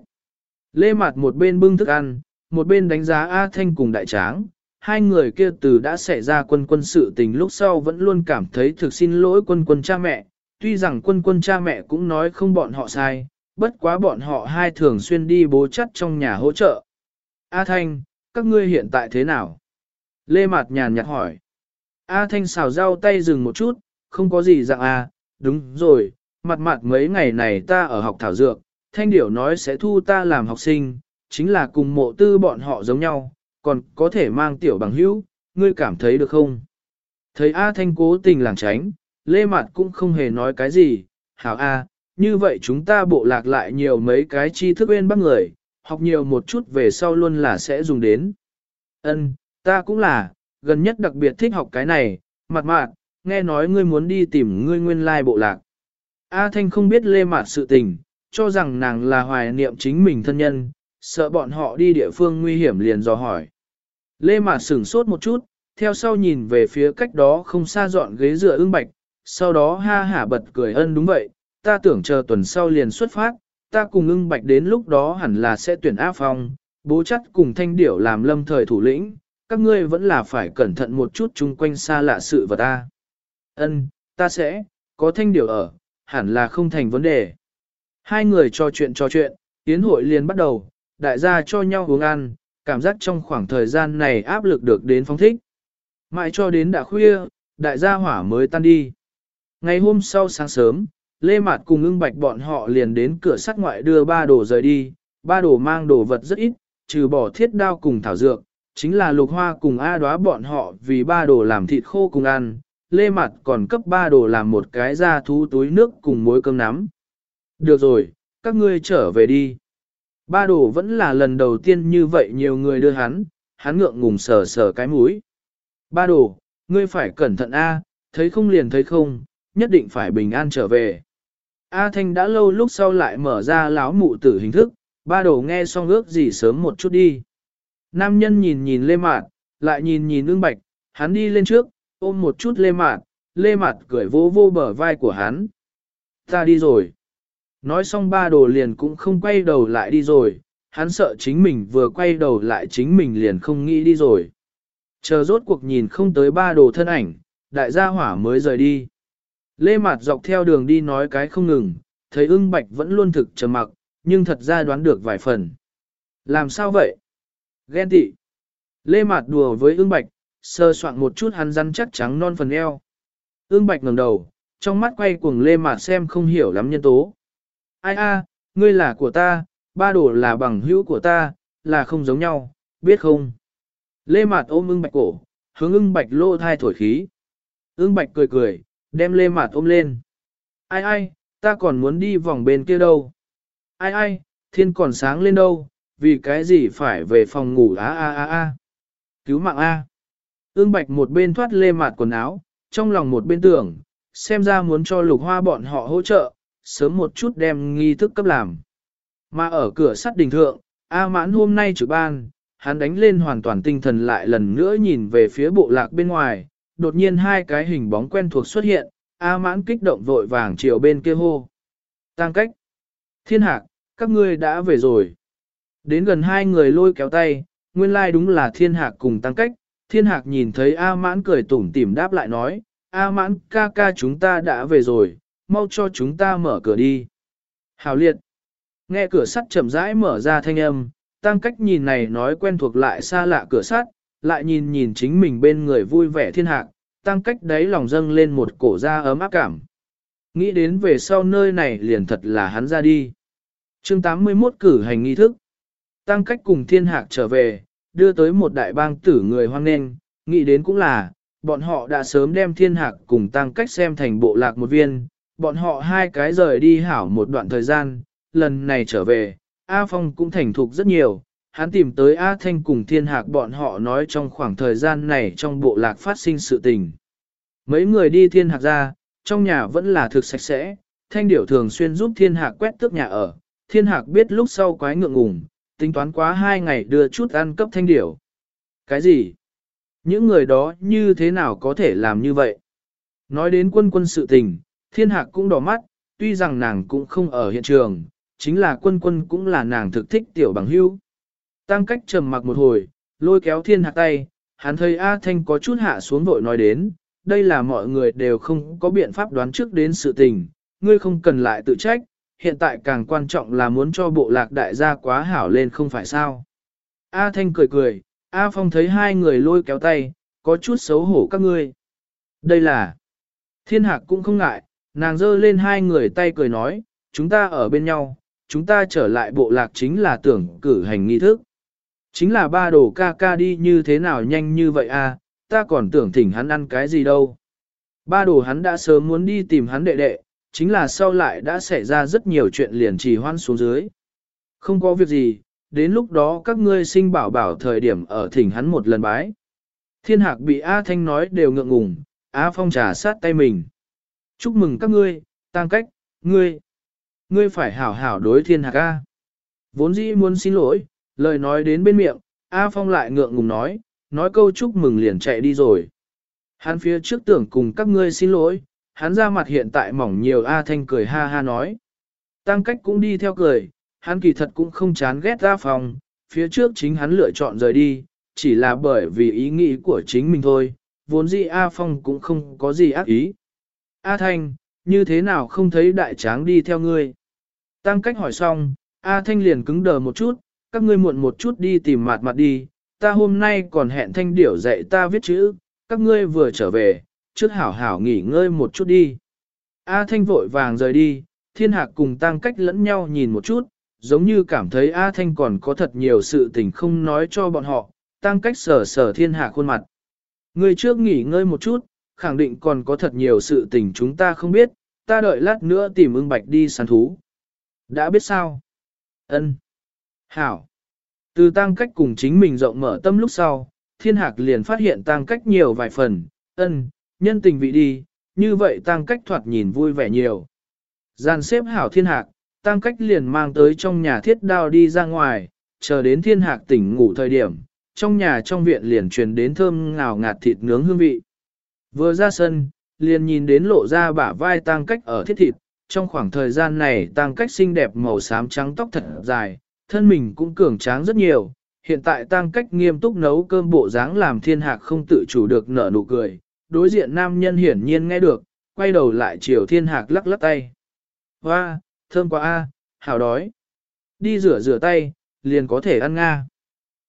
Lê Mạt một bên bưng thức ăn, một bên đánh giá A Thanh cùng đại tráng, hai người kia từ đã xảy ra quân quân sự tình lúc sau vẫn luôn cảm thấy thực xin lỗi quân quân cha mẹ, tuy rằng quân quân cha mẹ cũng nói không bọn họ sai, bất quá bọn họ hai thường xuyên đi bố chắt trong nhà hỗ trợ. A Thanh, các ngươi hiện tại thế nào? Lê Mạt nhàn nhạt hỏi. A Thanh xào rau tay dừng một chút, không có gì dạng A, đúng rồi, mặt mặt mấy ngày này ta ở học thảo dược, Thanh Điểu nói sẽ thu ta làm học sinh, chính là cùng mộ tư bọn họ giống nhau, còn có thể mang tiểu bằng hữu, ngươi cảm thấy được không? Thấy A Thanh cố tình làng tránh, Lê Mạt cũng không hề nói cái gì, hảo A, như vậy chúng ta bộ lạc lại nhiều mấy cái tri thức bên bác người, học nhiều một chút về sau luôn là sẽ dùng đến. Ân, ta cũng là, gần nhất đặc biệt thích học cái này, mặt mạn, nghe nói ngươi muốn đi tìm ngươi nguyên lai bộ lạc. A Thanh không biết lê mạt sự tình, cho rằng nàng là hoài niệm chính mình thân nhân, sợ bọn họ đi địa phương nguy hiểm liền dò hỏi. Lê mạt sửng sốt một chút, theo sau nhìn về phía cách đó không xa dọn ghế dựa ương bạch, sau đó ha hả bật cười ân đúng vậy, ta tưởng chờ tuần sau liền xuất phát, ta cùng ưng bạch đến lúc đó hẳn là sẽ tuyển áp phong, bố chắc cùng thanh điểu làm lâm thời thủ lĩnh, các ngươi vẫn là phải cẩn thận một chút chung quanh xa lạ sự vật ta. Ân, ta sẽ, có thanh điểu ở, hẳn là không thành vấn đề. Hai người trò chuyện trò chuyện, tiến hội liền bắt đầu, đại gia cho nhau uống ăn, cảm giác trong khoảng thời gian này áp lực được đến phóng thích. Mãi cho đến đã khuya, đại gia hỏa mới tan đi. Ngày hôm sau sáng sớm, Lê Mạt cùng ưng bạch bọn họ liền đến cửa sắt ngoại đưa ba đồ rời đi, ba đồ mang đồ vật rất ít, trừ bỏ thiết đao cùng thảo dược, chính là lục hoa cùng A đoá bọn họ vì ba đồ làm thịt khô cùng ăn, Lê Mạt còn cấp ba đồ làm một cái da thú túi nước cùng muối cơm nắm. Được rồi, các ngươi trở về đi. Ba đồ vẫn là lần đầu tiên như vậy nhiều người đưa hắn, hắn ngượng ngùng sờ sờ cái mũi. Ba đồ, ngươi phải cẩn thận A, thấy không liền thấy không, nhất định phải bình an trở về. A Thanh đã lâu lúc sau lại mở ra láo mụ tử hình thức, ba đồ nghe xong ước gì sớm một chút đi. Nam nhân nhìn nhìn Lê Mạt, lại nhìn nhìn ương bạch, hắn đi lên trước, ôm một chút Lê Mạt, Lê Mạt cười vô vô bờ vai của hắn. Ta đi rồi. Nói xong ba đồ liền cũng không quay đầu lại đi rồi, hắn sợ chính mình vừa quay đầu lại chính mình liền không nghĩ đi rồi. Chờ rốt cuộc nhìn không tới ba đồ thân ảnh, đại gia hỏa mới rời đi. Lê Mạt dọc theo đường đi nói cái không ngừng, thấy ưng bạch vẫn luôn thực trầm mặc, nhưng thật ra đoán được vài phần. Làm sao vậy? Ghen tị. Lê Mạt đùa với ưng bạch, sơ soạn một chút hắn rắn chắc trắng non phần eo. Ưng bạch ngẩng đầu, trong mắt quay cuồng Lê Mạt xem không hiểu lắm nhân tố. Ai a, ngươi là của ta, ba đồ là bằng hữu của ta, là không giống nhau, biết không? Lê Mạt ôm ưng bạch cổ, hướng ưng bạch lô thai thổi khí. Ưng bạch cười cười, đem Lê Mạt ôm lên. Ai ai, ta còn muốn đi vòng bên kia đâu? Ai ai, thiên còn sáng lên đâu, vì cái gì phải về phòng ngủ á a a a. Cứu mạng a. Ương bạch một bên thoát Lê Mạt quần áo, trong lòng một bên tưởng, xem ra muốn cho lục hoa bọn họ hỗ trợ, sớm một chút đem nghi thức cấp làm. Mà ở cửa sắt đình thượng, A mãn hôm nay trực ban, hắn đánh lên hoàn toàn tinh thần lại lần nữa nhìn về phía bộ lạc bên ngoài, đột nhiên hai cái hình bóng quen thuộc xuất hiện, A mãn kích động vội vàng chiều bên kia hô. Tăng cách. Thiên hạc, các ngươi đã về rồi. Đến gần hai người lôi kéo tay, nguyên lai like đúng là thiên hạc cùng tăng cách. Thiên hạc nhìn thấy A mãn cười tủm tỉm đáp lại nói, A mãn ca ca chúng ta đã về rồi, mau cho chúng ta mở cửa đi. Hào liệt. Nghe cửa sắt chậm rãi mở ra thanh âm, tăng cách nhìn này nói quen thuộc lại xa lạ cửa sắt, lại nhìn nhìn chính mình bên người vui vẻ thiên hạc, tăng cách đấy lòng dâng lên một cổ da ấm áp cảm. Nghĩ đến về sau nơi này liền thật là hắn ra đi. chương 81 cử hành nghi thức. Tăng cách cùng thiên hạc trở về, đưa tới một đại bang tử người hoang nên, nghĩ đến cũng là, bọn họ đã sớm đem thiên hạc cùng tăng cách xem thành bộ lạc một viên, bọn họ hai cái rời đi hảo một đoạn thời gian, lần này trở về, A Phong cũng thành thục rất nhiều, hắn tìm tới A Thanh cùng thiên hạc bọn họ nói trong khoảng thời gian này trong bộ lạc phát sinh sự tình. Mấy người đi thiên hạc ra, trong nhà vẫn là thực sạch sẽ, thanh điểu thường xuyên giúp thiên hạc quét tước nhà ở, thiên hạc biết lúc sau quái ngượng ngùng, tính toán quá hai ngày đưa chút ăn cấp thanh điểu. Cái gì? Những người đó như thế nào có thể làm như vậy? Nói đến quân quân sự tình, thiên hạc cũng đỏ mắt, tuy rằng nàng cũng không ở hiện trường, chính là quân quân cũng là nàng thực thích tiểu bằng hưu. Tăng cách trầm mặc một hồi, lôi kéo thiên hạc tay, hắn thấy A Thanh có chút hạ xuống vội nói đến, đây là mọi người đều không có biện pháp đoán trước đến sự tình, ngươi không cần lại tự trách, hiện tại càng quan trọng là muốn cho bộ lạc đại gia quá hảo lên không phải sao. A Thanh cười cười, A Phong thấy hai người lôi kéo tay, có chút xấu hổ các ngươi. Đây là, thiên hạc cũng không ngại, nàng giơ lên hai người tay cười nói, chúng ta ở bên nhau, chúng ta trở lại bộ lạc chính là tưởng cử hành nghi thức. Chính là ba đồ ca ca đi như thế nào nhanh như vậy à, ta còn tưởng thỉnh hắn ăn cái gì đâu. Ba đồ hắn đã sớm muốn đi tìm hắn đệ đệ, chính là sau lại đã xảy ra rất nhiều chuyện liền trì hoan xuống dưới. Không có việc gì, đến lúc đó các ngươi sinh bảo bảo thời điểm ở thỉnh hắn một lần bái. Thiên hạc bị A Thanh nói đều ngượng ngùng, A Phong trà sát tay mình. Chúc mừng các ngươi, tăng cách, ngươi. Ngươi phải hảo hảo đối thiên hạc A. Vốn dĩ muốn xin lỗi, lời nói đến bên miệng, A Phong lại ngượng ngùng nói, nói câu chúc mừng liền chạy đi rồi. Hắn phía trước tưởng cùng các ngươi xin lỗi, hắn ra mặt hiện tại mỏng nhiều A Thanh cười ha ha nói. Tăng cách cũng đi theo cười, hắn kỳ thật cũng không chán ghét A Phong, phía trước chính hắn lựa chọn rời đi, chỉ là bởi vì ý nghĩ của chính mình thôi, vốn dĩ A Phong cũng không có gì ác ý. A Thanh, như thế nào không thấy đại tráng đi theo ngươi? Tăng cách hỏi xong, A Thanh liền cứng đờ một chút, các ngươi muộn một chút đi tìm mặt mặt đi, ta hôm nay còn hẹn thanh điểu dạy ta viết chữ, các ngươi vừa trở về, trước hảo hảo nghỉ ngơi một chút đi. A Thanh vội vàng rời đi, thiên hạc cùng tăng cách lẫn nhau nhìn một chút, giống như cảm thấy A Thanh còn có thật nhiều sự tình không nói cho bọn họ, tăng cách sở sở thiên hạc khuôn mặt. Người trước nghỉ ngơi một chút, khẳng định còn có thật nhiều sự tình chúng ta không biết, ta đợi lát nữa tìm ưng bạch đi săn thú. Đã biết sao? Ân. Hảo. Từ tăng cách cùng chính mình rộng mở tâm lúc sau, thiên hạc liền phát hiện tăng cách nhiều vài phần, ân, nhân tình vị đi, như vậy tăng cách thoạt nhìn vui vẻ nhiều. Gian xếp hảo thiên hạc, tăng cách liền mang tới trong nhà thiết đao đi ra ngoài, chờ đến thiên hạc tỉnh ngủ thời điểm, trong nhà trong viện liền truyền đến thơm ngào ngạt thịt nướng hương vị. Vừa ra sân, liền nhìn đến lộ ra bả vai tăng cách ở thiết thịt, trong khoảng thời gian này tăng cách xinh đẹp màu xám trắng tóc thật dài, thân mình cũng cường tráng rất nhiều. Hiện tại tăng cách nghiêm túc nấu cơm bộ dáng làm thiên hạc không tự chủ được nở nụ cười, đối diện nam nhân hiển nhiên nghe được, quay đầu lại chiều thiên hạc lắc lắc tay. Hoa, thơm quá a, hào đói. Đi rửa rửa tay, liền có thể ăn nga.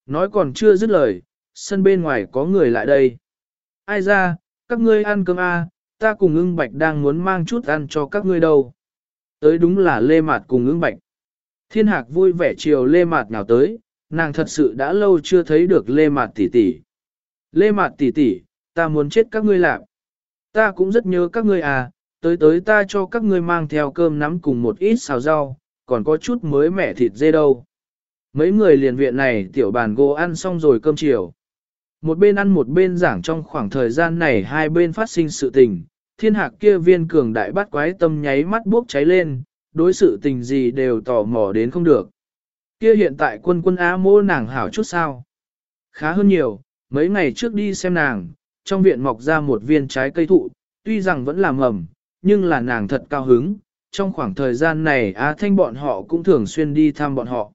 Nói còn chưa dứt lời, sân bên ngoài có người lại đây. Ai ra, các ngươi ăn cơm a, ta cùng ưng bạch đang muốn mang chút ăn cho các ngươi đâu. Tới đúng là lê mạt cùng ưng bạch. Thiên hạc vui vẻ chiều lê mạt nào tới, nàng thật sự đã lâu chưa thấy được lê mạt tỷ tỷ. Lê mạt tỷ tỷ, ta muốn chết các ngươi làm. Ta cũng rất nhớ các ngươi à, tới tới ta cho các ngươi mang theo cơm nắm cùng một ít xào rau, còn có chút mới mẻ thịt dê đâu. Mấy người liền viện này tiểu bàn gỗ ăn xong rồi cơm chiều. Một bên ăn một bên giảng trong khoảng thời gian này hai bên phát sinh sự tình, thiên hạc kia viên cường đại bắt quái tâm nháy mắt bốc cháy lên, đối sự tình gì đều tò mò đến không được. Kia hiện tại quân quân á mô nàng hảo chút sao. Khá hơn nhiều, mấy ngày trước đi xem nàng, trong viện mọc ra một viên trái cây thụ, tuy rằng vẫn là mầm, nhưng là nàng thật cao hứng, trong khoảng thời gian này Á Thanh bọn họ cũng thường xuyên đi thăm bọn họ.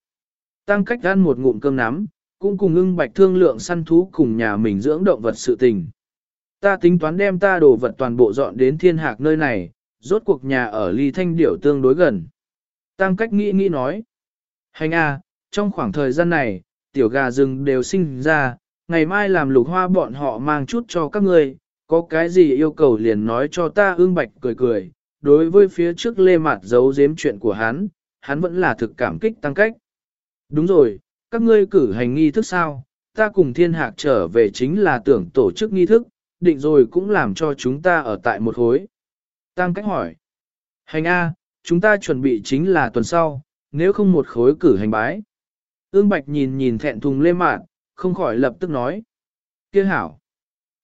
Tăng cách ăn một ngụm cơm nắm, cũng cùng ưng bạch thương lượng săn thú cùng nhà mình dưỡng động vật sự tình. Ta tính toán đem ta đồ vật toàn bộ dọn đến thiên hạc nơi này, rốt cuộc nhà ở ly thanh điểu tương đối gần. Tăng cách nghĩ nghĩ nói. Hành a, trong khoảng thời gian này, tiểu gà rừng đều sinh ra, ngày mai làm lục hoa bọn họ mang chút cho các ngươi, có cái gì yêu cầu liền nói cho ta ương bạch cười cười, đối với phía trước lê mặt giấu giếm chuyện của hắn, hắn vẫn là thực cảm kích tăng cách. Đúng rồi, các ngươi cử hành nghi thức sao, ta cùng thiên hạc trở về chính là tưởng tổ chức nghi thức, định rồi cũng làm cho chúng ta ở tại một hối. Tăng cách hỏi, hành A, chúng ta chuẩn bị chính là tuần sau, nếu không một khối cử hành bái. Ương Bạch nhìn nhìn thẹn thùng lê mạn, không khỏi lập tức nói. kia hảo.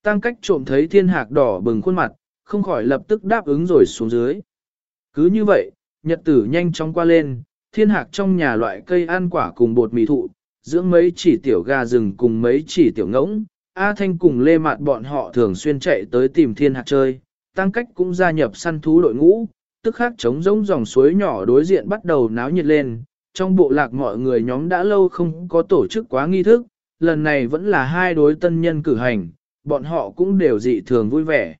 Tăng cách trộm thấy thiên hạc đỏ bừng khuôn mặt, không khỏi lập tức đáp ứng rồi xuống dưới. Cứ như vậy, nhật tử nhanh chóng qua lên, thiên hạc trong nhà loại cây ăn quả cùng bột mì thụ, dưỡng mấy chỉ tiểu gà rừng cùng mấy chỉ tiểu ngỗng, A Thanh cùng Lê Mạt bọn họ thường xuyên chạy tới tìm thiên hạc chơi, tăng cách cũng gia nhập săn thú đội ngũ, tức khắc chống rỗng dòng suối nhỏ đối diện bắt đầu náo nhiệt lên, trong bộ lạc mọi người nhóm đã lâu không có tổ chức quá nghi thức, lần này vẫn là hai đối tân nhân cử hành, bọn họ cũng đều dị thường vui vẻ.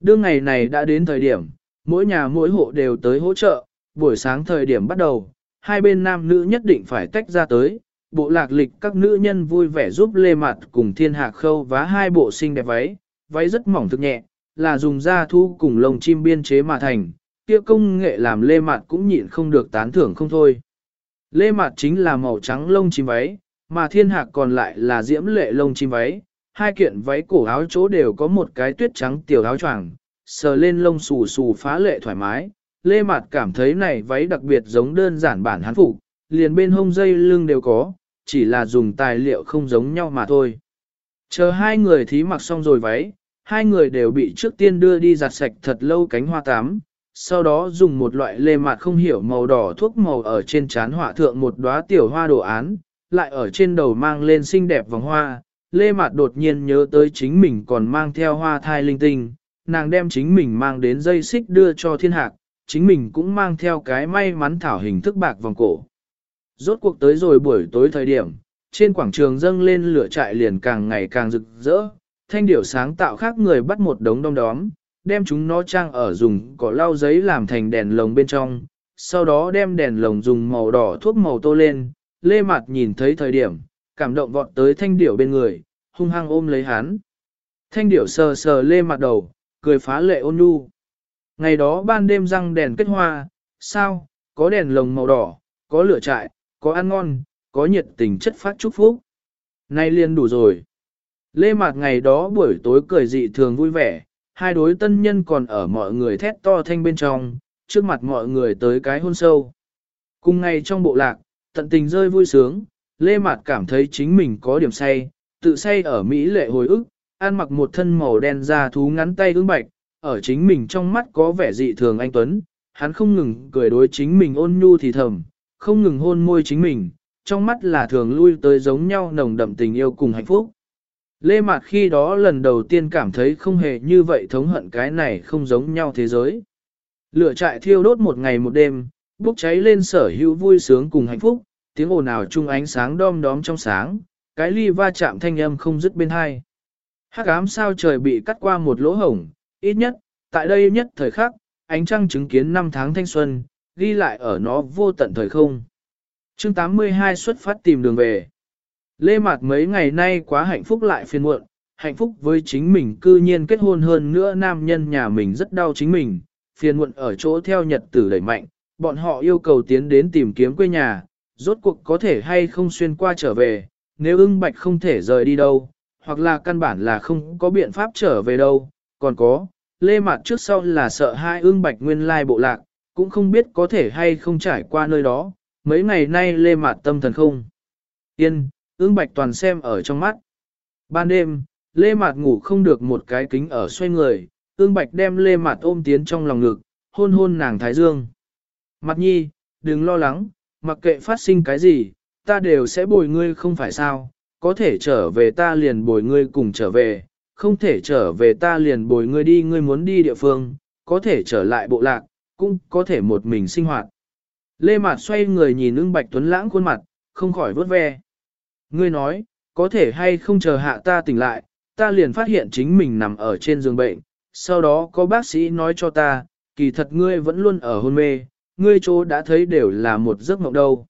Đương ngày này đã đến thời điểm, mỗi nhà mỗi hộ đều tới hỗ trợ, buổi sáng thời điểm bắt đầu, hai bên nam nữ nhất định phải tách ra tới, bộ lạc lịch các nữ nhân vui vẻ giúp lê mặt cùng thiên hạc khâu vá hai bộ xinh đẹp váy, váy rất mỏng thực nhẹ, là dùng da thu cùng lông chim biên chế mà thành, kia công nghệ làm lê mạt cũng nhịn không được tán thưởng không thôi. Lê mạt chính là màu trắng lông chim váy, mà thiên hạc còn lại là diễm lệ lông chim váy, hai kiện váy cổ áo chỗ đều có một cái tuyết trắng tiểu áo choàng, sờ lên lông xù xù phá lệ thoải mái. Lê Mạt cảm thấy này váy đặc biệt giống đơn giản bản hán phục, liền bên hông dây lưng đều có, chỉ là dùng tài liệu không giống nhau mà thôi. Chờ hai người thí mặc xong rồi váy, hai người đều bị trước tiên đưa đi giặt sạch thật lâu cánh hoa tám, sau đó dùng một loại lê mạt không hiểu màu đỏ thuốc màu ở trên trán họa thượng một đóa tiểu hoa đồ án, lại ở trên đầu mang lên xinh đẹp vòng hoa. Lê Mạt đột nhiên nhớ tới chính mình còn mang theo hoa thai linh tinh, nàng đem chính mình mang đến dây xích đưa cho thiên hạc, chính mình cũng mang theo cái may mắn thảo hình thức bạc vòng cổ. Rốt cuộc tới rồi buổi tối thời điểm, trên quảng trường dâng lên lửa trại liền càng ngày càng rực rỡ, thanh điểu sáng tạo khác người bắt một đống đom đóm, đem chúng nó trang ở dùng cỏ lau giấy làm thành đèn lồng bên trong, sau đó đem đèn lồng dùng màu đỏ thuốc màu tô lên, Lê mặt nhìn thấy thời điểm, cảm động vọt tới thanh điểu bên người, hung hăng ôm lấy hắn. Thanh điểu sờ sờ Lê mặt đầu, cười phá lệ ôn nhu. Ngày đó ban đêm răng đèn kết hoa, sao, có đèn lồng màu đỏ, có lửa trại, có ăn ngon, có nhiệt tình chất phát chúc phúc. Nay liền đủ rồi. Lê Mạt ngày đó buổi tối cười dị thường vui vẻ, hai đối tân nhân còn ở mọi người thét to thanh bên trong, trước mặt mọi người tới cái hôn sâu. Cùng ngày trong bộ lạc, tận tình rơi vui sướng, Lê Mạt cảm thấy chính mình có điểm say, tự say ở Mỹ lệ hồi ức, ăn mặc một thân màu đen da thú ngắn tay ương bạch, ở chính mình trong mắt có vẻ dị thường anh Tuấn, hắn không ngừng cười đối chính mình ôn nhu thì thầm, không ngừng hôn môi chính mình, trong mắt là thường lui tới giống nhau nồng đậm tình yêu cùng hạnh phúc. Lê Mạt khi đó lần đầu tiên cảm thấy không hề như vậy thống hận cái này không giống nhau thế giới. Lửa trại thiêu đốt một ngày một đêm, bốc cháy lên sở hữu vui sướng cùng hạnh phúc, tiếng ồn ào chung ánh sáng đom đóm trong sáng, cái ly va chạm thanh âm không dứt bên hai. Hắc ám sao trời bị cắt qua một lỗ hổng, ít nhất, tại đây nhất thời khắc, ánh trăng chứng kiến năm tháng thanh xuân, ghi lại ở nó vô tận thời không. Chương 82 xuất phát tìm đường về. Lê Mạt mấy ngày nay quá hạnh phúc lại phiền muộn, hạnh phúc với chính mình cư nhiên kết hôn hơn nữa nam nhân nhà mình rất đau chính mình, phiền muộn ở chỗ theo nhật tử đẩy mạnh, bọn họ yêu cầu tiến đến tìm kiếm quê nhà, rốt cuộc có thể hay không xuyên qua trở về, nếu ưng bạch không thể rời đi đâu, hoặc là căn bản là không có biện pháp trở về đâu, còn có, lê Mạt trước sau là sợ hai ưng bạch nguyên lai bộ lạc, cũng không biết có thể hay không trải qua nơi đó, mấy ngày nay lê Mạt tâm thần không. Yên, ưng bạch toàn xem ở trong mắt. Ban đêm, lê Mạt ngủ không được một cái kính ở xoay người, ương bạch đem lê Mạt ôm tiến trong lòng ngực, hôn hôn nàng thái dương. Mặt nhi, đừng lo lắng, mặc kệ phát sinh cái gì, ta đều sẽ bồi ngươi không phải sao, có thể trở về ta liền bồi ngươi cùng trở về, không thể trở về ta liền bồi ngươi đi ngươi muốn đi địa phương, có thể trở lại bộ lạc, cũng có thể một mình sinh hoạt. Lê Mạt xoay người nhìn ưng bạch tuấn lãng khuôn mặt, không khỏi vớt ve. Ngươi nói, có thể hay không chờ hạ ta tỉnh lại, ta liền phát hiện chính mình nằm ở trên giường bệnh, sau đó có bác sĩ nói cho ta, kỳ thật ngươi vẫn luôn ở hôn mê, ngươi chỗ đã thấy đều là một giấc mộng đâu.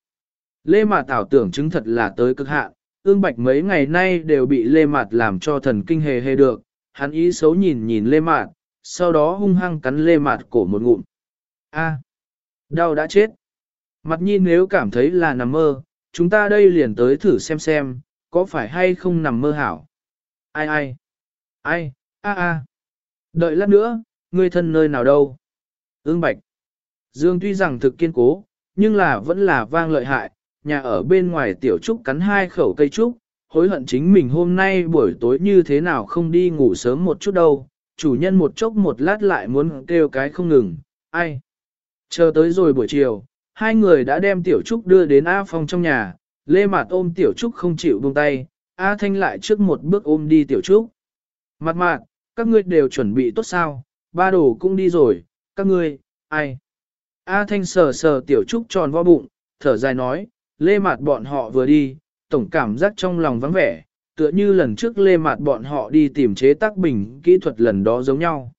Lê Mạt Tảo tưởng chứng thật là tới cực hạn, ương bạch mấy ngày nay đều bị Lê Mạt làm cho thần kinh hề hề được, hắn ý xấu nhìn nhìn Lê Mạt, sau đó hung hăng cắn Lê Mạt cổ một ngụm. A, đau đã chết. Mặt nhi nếu cảm thấy là nằm mơ, chúng ta đây liền tới thử xem xem, có phải hay không nằm mơ hảo. Ai ai, ai, a a. Đợi lát nữa, ngươi thân nơi nào đâu? Ương bạch. Dương tuy rằng thực kiên cố, nhưng là vẫn là vang lợi hại, nhà ở bên ngoài tiểu trúc cắn hai khẩu cây trúc, hối hận chính mình hôm nay buổi tối như thế nào không đi ngủ sớm một chút đâu, chủ nhân một chốc một lát lại muốn kêu cái không ngừng, ai. Chờ tới rồi buổi chiều, hai người đã đem tiểu trúc đưa đến A Phong trong nhà, lê mạt ôm tiểu trúc không chịu buông tay, A Thanh lại trước một bước ôm đi tiểu trúc. Mặt mạt, các ngươi đều chuẩn bị tốt sao, ba đồ cũng đi rồi, các ngươi, ai. A Thanh sờ sờ tiểu trúc tròn vo bụng, thở dài nói, lê mạt bọn họ vừa đi, tổng cảm giác trong lòng vắng vẻ, tựa như lần trước lê mạt bọn họ đi tìm chế tác bình kỹ thuật lần đó giống nhau.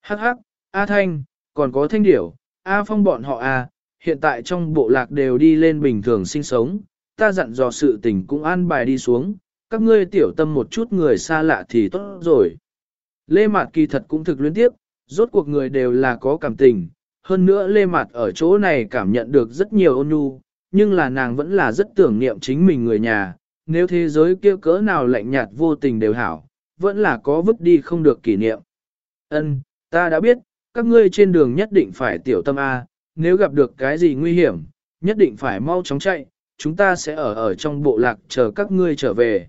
Hắc hắc, A Thanh, còn có Thanh Điểu, A Phong bọn họ à hiện tại trong bộ lạc đều đi lên bình thường sinh sống, ta dặn dò sự tình cũng an bài đi xuống, các ngươi tiểu tâm một chút người xa lạ thì tốt rồi. Lê Mạt kỳ thật cũng thực luyến tiếp, rốt cuộc người đều là có cảm tình, hơn nữa Lê Mạt ở chỗ này cảm nhận được rất nhiều ôn nhu, nhưng là nàng vẫn là rất tưởng niệm chính mình người nhà, nếu thế giới kia cỡ nào lạnh nhạt vô tình đều hảo, vẫn là có vứt đi không được kỷ niệm. Ân, ta đã biết, các ngươi trên đường nhất định phải tiểu tâm A, nếu gặp được cái gì nguy hiểm, nhất định phải mau chóng chạy, chúng ta sẽ ở ở trong bộ lạc chờ các ngươi trở về.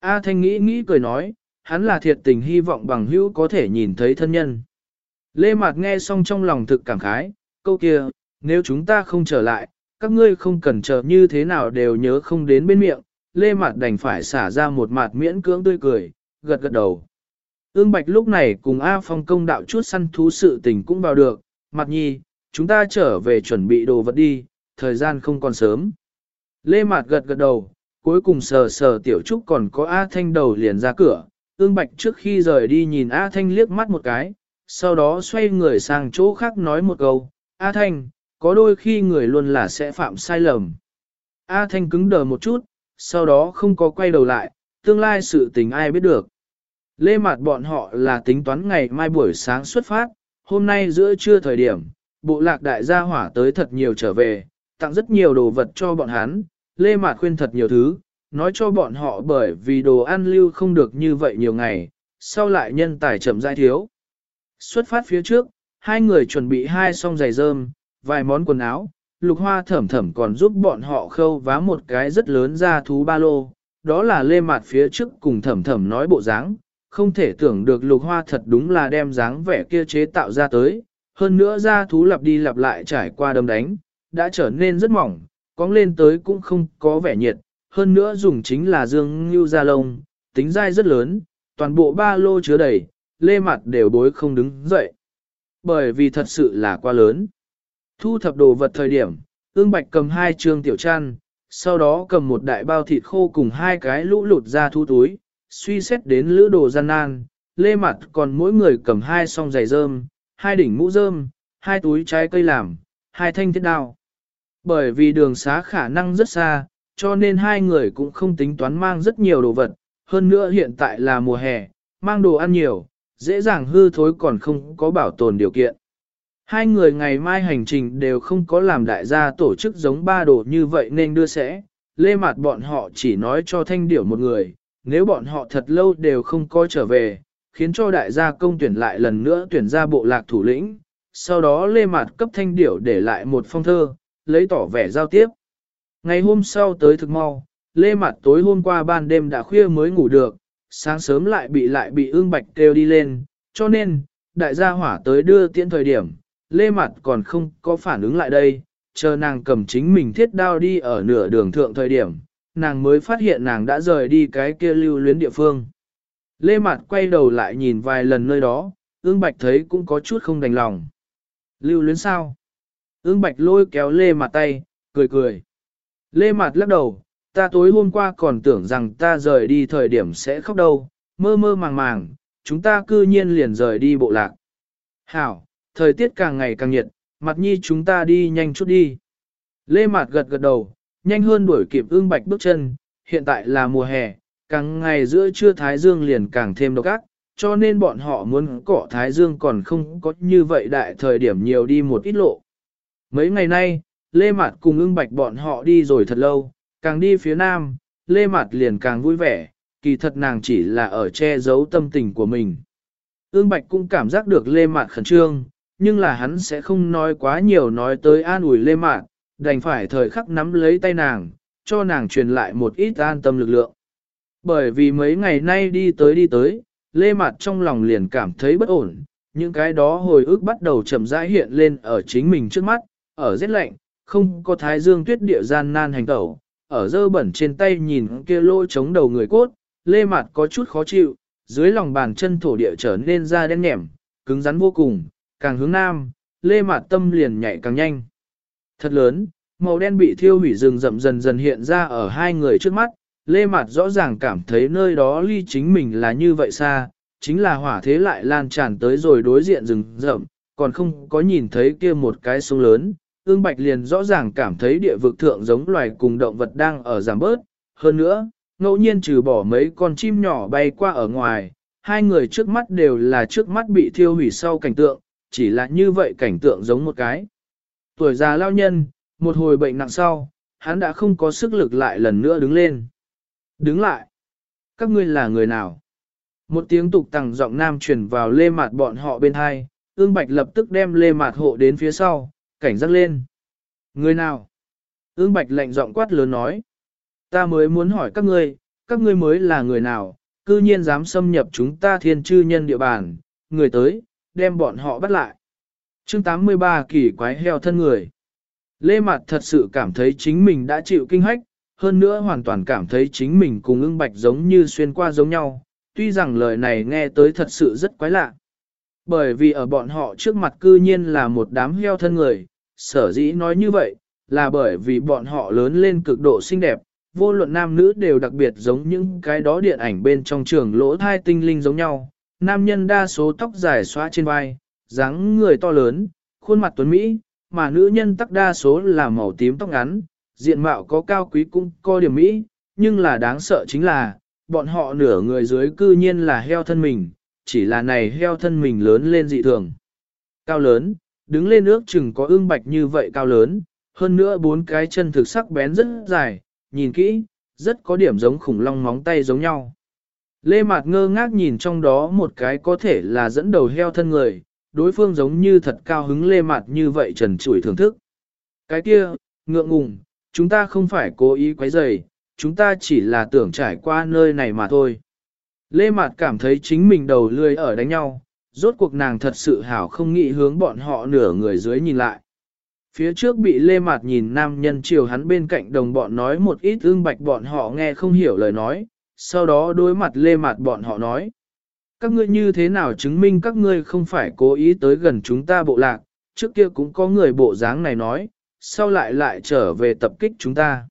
A Thanh nghĩ nghĩ cười nói, hắn là thiệt tình hy vọng bằng hữu có thể nhìn thấy thân nhân. Lê Mạt nghe xong trong lòng thực cảm khái, câu kia, nếu chúng ta không trở lại, các ngươi không cần chờ như thế nào đều nhớ không đến bên miệng, Lê Mạt đành phải xả ra một mặt miễn cưỡng tươi cười, gật gật đầu. Ương Bạch lúc này cùng A Phong công đạo chút săn thú sự tình cũng vào được, mặt nhi, chúng ta trở về chuẩn bị đồ vật đi, thời gian không còn sớm. Lê Mạt gật gật đầu, cuối cùng sờ sờ tiểu trúc còn có A Thanh đầu liền ra cửa, ương bạch trước khi rời đi nhìn A Thanh liếc mắt một cái, sau đó xoay người sang chỗ khác nói một câu, A Thanh, có đôi khi người luôn là sẽ phạm sai lầm. A Thanh cứng đờ một chút, sau đó không có quay đầu lại, tương lai sự tình ai biết được. Lê Mạt bọn họ là tính toán ngày mai buổi sáng xuất phát, hôm nay giữa trưa thời điểm, bộ lạc đại gia hỏa tới thật nhiều trở về, tặng rất nhiều đồ vật cho bọn hắn, Lê Mạt khuyên thật nhiều thứ, nói cho bọn họ bởi vì đồ ăn lưu không được như vậy nhiều ngày, sau lại nhân tài chậm rãi thiếu. Xuất phát phía trước, hai người chuẩn bị hai song giày rơm, vài món quần áo, lục hoa thẩm thẩm còn giúp bọn họ khâu vá một cái rất lớn ra thú ba lô, đó là lê Mạt phía trước cùng thẩm thẩm nói bộ dáng, không thể tưởng được lục hoa thật đúng là đem dáng vẻ kia chế tạo ra tới, hơn nữa ra thú lặp đi lặp lại trải qua đâm đánh, đã trở nên rất mỏng, cong lên tới cũng không có vẻ nhiệt, hơn nữa dùng chính là dương như da lông, tính dai rất lớn, toàn bộ ba lô chứa đầy, lê mặt đều bối không đứng dậy. Bởi vì thật sự là quá lớn. Thu thập đồ vật thời điểm, ương bạch cầm hai trường tiểu trăn sau đó cầm một đại bao thịt khô cùng hai cái lũ lụt ra thu túi, suy xét đến lữ đồ gian nan, lê mặt còn mỗi người cầm hai song giày rơm, hai đỉnh mũ rơm, hai túi trái cây làm, hai thanh thiết đao. Bởi vì đường xá khả năng rất xa, cho nên hai người cũng không tính toán mang rất nhiều đồ vật, hơn nữa hiện tại là mùa hè, mang đồ ăn nhiều, dễ dàng hư thối còn không có bảo tồn điều kiện. Hai người ngày mai hành trình đều không có làm đại gia tổ chức giống ba đồ như vậy nên đưa sẽ, lê mặt bọn họ chỉ nói cho thanh điểu một người, nếu bọn họ thật lâu đều không có trở về, khiến cho đại gia công tuyển lại lần nữa tuyển ra bộ lạc thủ lĩnh, sau đó lê mặt cấp thanh điểu để lại một phong thơ, lấy tỏ vẻ giao tiếp. Ngày hôm sau tới thực mau, lê mặt tối hôm qua ban đêm đã khuya mới ngủ được, sáng sớm lại bị lại bị ương bạch kêu đi lên, cho nên, đại gia hỏa tới đưa tiễn thời điểm, lê mặt còn không có phản ứng lại đây, chờ nàng cầm chính mình thiết đao đi ở nửa đường thượng thời điểm, nàng mới phát hiện nàng đã rời đi cái kia lưu luyến địa phương. Lê Mạt quay đầu lại nhìn vài lần nơi đó, ương bạch thấy cũng có chút không đành lòng. Lưu luyến sao? Ương bạch lôi kéo lê Mạt tay, cười cười. Lê Mạt lắc đầu, ta tối hôm qua còn tưởng rằng ta rời đi thời điểm sẽ khóc đâu, mơ mơ màng màng, chúng ta cư nhiên liền rời đi bộ lạc. Hảo, thời tiết càng ngày càng nhiệt, mặt nhi chúng ta đi nhanh chút đi. Lê Mạt gật gật đầu, nhanh hơn đuổi kịp ương bạch bước chân, hiện tại là mùa hè, càng ngày giữa trưa Thái Dương liền càng thêm độc ác, cho nên bọn họ muốn cỏ Thái Dương còn không có như vậy đại thời điểm nhiều đi một ít lộ. Mấy ngày nay, Lê Mạt cùng ưng bạch bọn họ đi rồi thật lâu, càng đi phía nam, Lê Mạt liền càng vui vẻ, kỳ thật nàng chỉ là ở che giấu tâm tình của mình. Ưng bạch cũng cảm giác được Lê Mạt khẩn trương, nhưng là hắn sẽ không nói quá nhiều nói tới an ủi lê mạn, đành phải thời khắc nắm lấy tay nàng, cho nàng truyền lại một ít an tâm lực lượng. Bởi vì mấy ngày nay đi tới đi tới, lê mạt trong lòng liền cảm thấy bất ổn, những cái đó hồi ức bắt đầu chậm rãi hiện lên ở chính mình trước mắt, ở rét lạnh, không có thái dương tuyết địa gian nan hành tẩu, ở dơ bẩn trên tay nhìn kia lỗ chống đầu người cốt, lê mạt có chút khó chịu, dưới lòng bàn chân thổ địa trở nên da đen nhẻm, cứng rắn vô cùng, càng hướng nam, lê mạt tâm liền nhảy càng nhanh. Thật lớn, màu đen bị thiêu hủy rừng rậm dần dần hiện ra ở hai người trước mắt, lê mạt rõ ràng cảm thấy nơi đó ly chính mình là như vậy xa, chính là hỏa thế lại lan tràn tới rồi đối diện rừng rậm, còn không có nhìn thấy kia một cái sông lớn. Ương Bạch liền rõ ràng cảm thấy địa vực thượng giống loài cùng động vật đang ở giảm bớt. Hơn nữa, ngẫu nhiên trừ bỏ mấy con chim nhỏ bay qua ở ngoài, hai người trước mắt đều là trước mắt bị thiêu hủy sau cảnh tượng, chỉ là như vậy cảnh tượng giống một cái. Tuổi già lao nhân, một hồi bệnh nặng sau, hắn đã không có sức lực lại lần nữa đứng lên. Đứng lại. Các ngươi là người nào? Một tiếng tục tằng giọng nam truyền vào lê mạt bọn họ bên hai, ương bạch lập tức đem lê mạt hộ đến phía sau, cảnh giác lên. Người nào? Ương bạch lạnh giọng quát lớn nói. Ta mới muốn hỏi các ngươi, các ngươi mới là người nào, cư nhiên dám xâm nhập chúng ta thiên chư nhân địa bàn, người tới, đem bọn họ bắt lại. chương 83 kỳ quái heo thân người. Lê Mạt thật sự cảm thấy chính mình đã chịu kinh hách, hơn nữa hoàn toàn cảm thấy chính mình cùng ưng bạch giống như xuyên qua giống nhau, tuy rằng lời này nghe tới thật sự rất quái lạ. Bởi vì ở bọn họ trước mặt cư nhiên là một đám heo thân người, sở dĩ nói như vậy, là bởi vì bọn họ lớn lên cực độ xinh đẹp, vô luận nam nữ đều đặc biệt giống những cái đó điện ảnh bên trong trường lỗ thai tinh linh giống nhau, nam nhân đa số tóc dài xóa trên vai, dáng người to lớn, khuôn mặt tuấn Mỹ, mà nữ nhân tắc đa số là màu tím tóc ngắn, diện mạo có cao quý cũng có điểm mỹ, nhưng là đáng sợ chính là, bọn họ nửa người dưới cư nhiên là heo thân mình, chỉ là này heo thân mình lớn lên dị thường. Cao lớn, đứng lên ước chừng có ương bạch như vậy cao lớn, hơn nữa bốn cái chân thực sắc bén rất dài, nhìn kỹ, rất có điểm giống khủng long móng tay giống nhau. Lê Mạt ngơ ngác nhìn trong đó một cái có thể là dẫn đầu heo thân người, đối phương giống như thật cao hứng Lê Mạt như vậy trần trụi thưởng thức. Cái kia, ngượng ngùng, chúng ta không phải cố ý quấy rầy, chúng ta chỉ là tưởng trải qua nơi này mà thôi. Lê Mạt cảm thấy chính mình đầu lươi ở đánh nhau, rốt cuộc nàng thật sự hảo không nghĩ hướng bọn họ nửa người dưới nhìn lại. Phía trước bị Lê Mạt nhìn nam nhân chiều hắn bên cạnh đồng bọn nói một ít ương bạch bọn họ nghe không hiểu lời nói, sau đó đối mặt Lê Mạt bọn họ nói. Các ngươi như thế nào chứng minh các ngươi không phải cố ý tới gần chúng ta bộ lạc, trước kia cũng có người bộ dáng này nói, sau lại lại trở về tập kích chúng ta.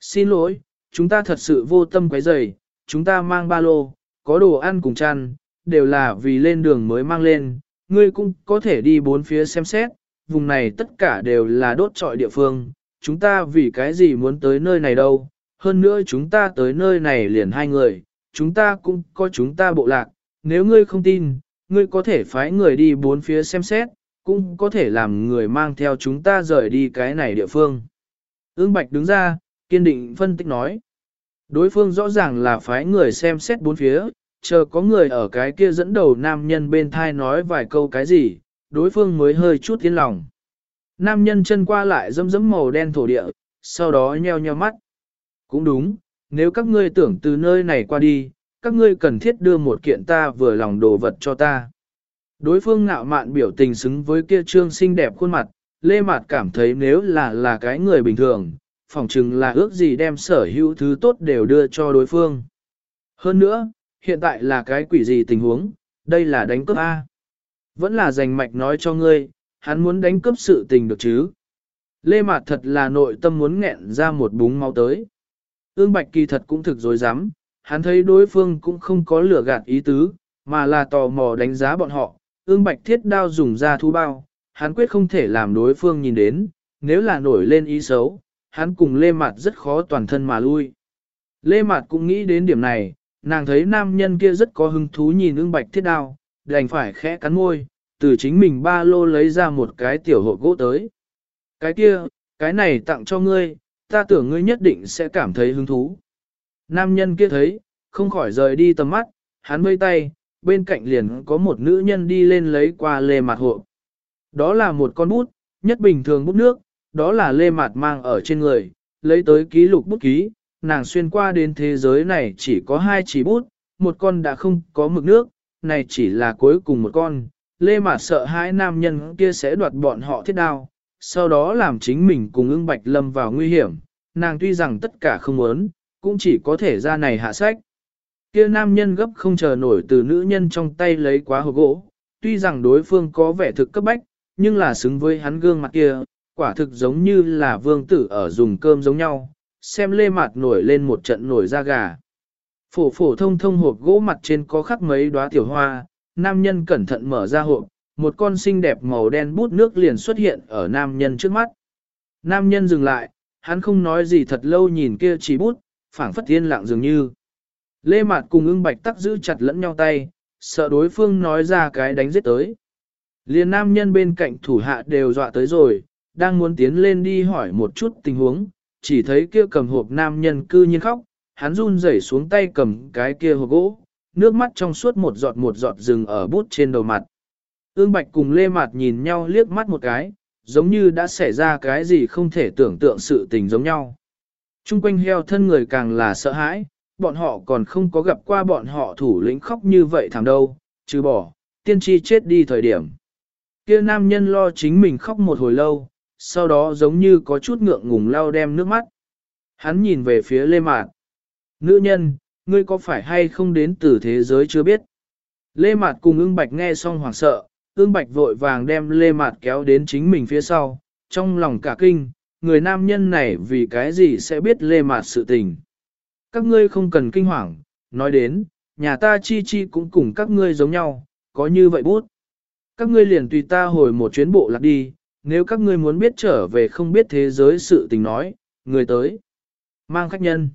Xin lỗi, chúng ta thật sự vô tâm quấy rầy, chúng ta mang ba lô, có đồ ăn cùng chăn, đều là vì lên đường mới mang lên, ngươi cũng có thể đi bốn phía xem xét, vùng này tất cả đều là đốt trọi địa phương, chúng ta vì cái gì muốn tới nơi này đâu, hơn nữa chúng ta tới nơi này liền hai người, chúng ta cũng có chúng ta bộ lạc, nếu ngươi không tin, ngươi có thể phái người đi bốn phía xem xét, cũng có thể làm người mang theo chúng ta rời đi cái này địa phương. Ưng Bạch đứng ra, kiên định phân tích nói. Đối phương rõ ràng là phái người xem xét bốn phía, chờ có người ở cái kia dẫn đầu nam nhân bên thai nói vài câu cái gì, đối phương mới hơi chút yên lòng. Nam nhân chân qua lại dâm dẫm màu đen thổ địa, sau đó nheo nheo mắt. Cũng đúng, nếu các ngươi tưởng từ nơi này qua đi, các ngươi cần thiết đưa một kiện ta vừa lòng đồ vật cho ta. Đối phương ngạo mạn biểu tình xứng với kia trương xinh đẹp khuôn mặt, Lê Mạt cảm thấy nếu là là cái người bình thường, phỏng chừng là ước gì đem sở hữu thứ tốt đều đưa cho đối phương. Hơn nữa, hiện tại là cái quỷ gì tình huống, đây là đánh cướp A. Vẫn là giành mạch nói cho ngươi, hắn muốn đánh cướp sự tình được chứ. Lê Mạt thật là nội tâm muốn nghẹn ra một búng máu tới. Ương Bạch kỳ thật cũng thực dối rắm hắn thấy đối phương cũng không có lửa gạt ý tứ, mà là tò mò đánh giá bọn họ. Ương Bạch thiết đao dùng ra thú bao, hắn quyết không thể làm đối phương nhìn đến, nếu là nổi lên ý xấu, hắn cùng Lê Mạt rất khó toàn thân mà lui. Lê Mạt cũng nghĩ đến điểm này, nàng thấy nam nhân kia rất có hứng thú nhìn ương bạch thiết đao, đành phải khẽ cắn môi, từ chính mình ba lô lấy ra một cái tiểu hộp gỗ tới. Cái kia, cái này tặng cho ngươi, ta tưởng ngươi nhất định sẽ cảm thấy hứng thú. Nam nhân kia thấy, không khỏi rời đi tầm mắt, hắn mây tay, bên cạnh liền có một nữ nhân đi lên lấy qua lê mặt hộ. Đó là một con bút, nhất bình thường bút nước, đó là lê mặt mang ở trên người, lấy tới ký lục bút ký, nàng xuyên qua đến thế giới này chỉ có hai chỉ bút, một con đã không có mực nước, này chỉ là cuối cùng một con. Lê Mạt sợ hai nam nhân kia sẽ đoạt bọn họ thiết đao, sau đó làm chính mình cùng ưng bạch lâm vào nguy hiểm, nàng tuy rằng tất cả không muốn, cũng chỉ có thể ra này hạ sách. Kia nam nhân gấp không chờ nổi từ nữ nhân trong tay lấy quá hộp gỗ, tuy rằng đối phương có vẻ thực cấp bách, nhưng là xứng với hắn gương mặt kia, quả thực giống như là vương tử ở dùng cơm giống nhau, xem lê mặt nổi lên một trận nổi da gà. Phổ phổ thông thông hộp gỗ mặt trên có khắc mấy đóa tiểu hoa, nam nhân cẩn thận mở ra hộp, một con xinh đẹp màu đen bút nước liền xuất hiện ở nam nhân trước mắt. Nam nhân dừng lại, hắn không nói gì thật lâu nhìn kia chỉ bút, phảng phất thiên lặng dường như. Lê Mạt cùng ưng bạch tắc giữ chặt lẫn nhau tay, sợ đối phương nói ra cái đánh giết tới. Liên nam nhân bên cạnh thủ hạ đều dọa tới rồi, đang muốn tiến lên đi hỏi một chút tình huống, chỉ thấy kia cầm hộp nam nhân cư nhiên khóc, hắn run rẩy xuống tay cầm cái kia hộp gỗ, nước mắt trong suốt một giọt một giọt rừng ở bút trên đầu mặt. Ương Bạch cùng Lê Mạt nhìn nhau liếc mắt một cái, giống như đã xảy ra cái gì không thể tưởng tượng sự tình giống nhau. Trung quanh heo thân người càng là sợ hãi, bọn họ còn không có gặp qua bọn họ thủ lĩnh khóc như vậy thảm đâu, trừ bỏ, tiên tri chết đi thời điểm. Kia nam nhân lo chính mình khóc một hồi lâu, sau đó giống như có chút ngượng ngùng lau đem nước mắt. Hắn nhìn về phía Lê Mạt. Nữ nhân, ngươi có phải hay không đến từ thế giới chưa biết? Lê Mạt cùng ưng bạch nghe xong hoảng sợ, ưng bạch vội vàng đem Lê Mạt kéo đến chính mình phía sau, trong lòng cả kinh, người nam nhân này vì cái gì sẽ biết Lê Mạt sự tình. Các ngươi không cần kinh hoàng, nói đến, nhà ta chi chi cũng cùng các ngươi giống nhau, có như vậy bút. Các ngươi liền tùy ta hồi một chuyến bộ lạc đi, nếu các ngươi muốn biết trở về không biết thế giới sự tình nói, người tới. Mang khách nhân.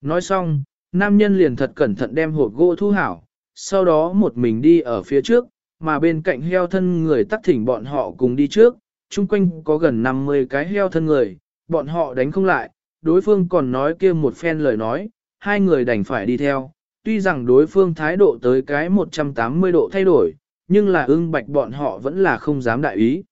Nói xong, nam nhân liền thật cẩn thận đem hộp gỗ thu hảo, sau đó một mình đi ở phía trước, mà bên cạnh heo thân người tắc thỉnh bọn họ cùng đi trước, chung quanh có gần 50 cái heo thân người, bọn họ đánh không lại, đối phương còn nói kia một phen lời nói, hai người đành phải đi theo, tuy rằng đối phương thái độ tới cái 180 độ thay đổi, nhưng là ưng bạch bọn họ vẫn là không dám đại ý.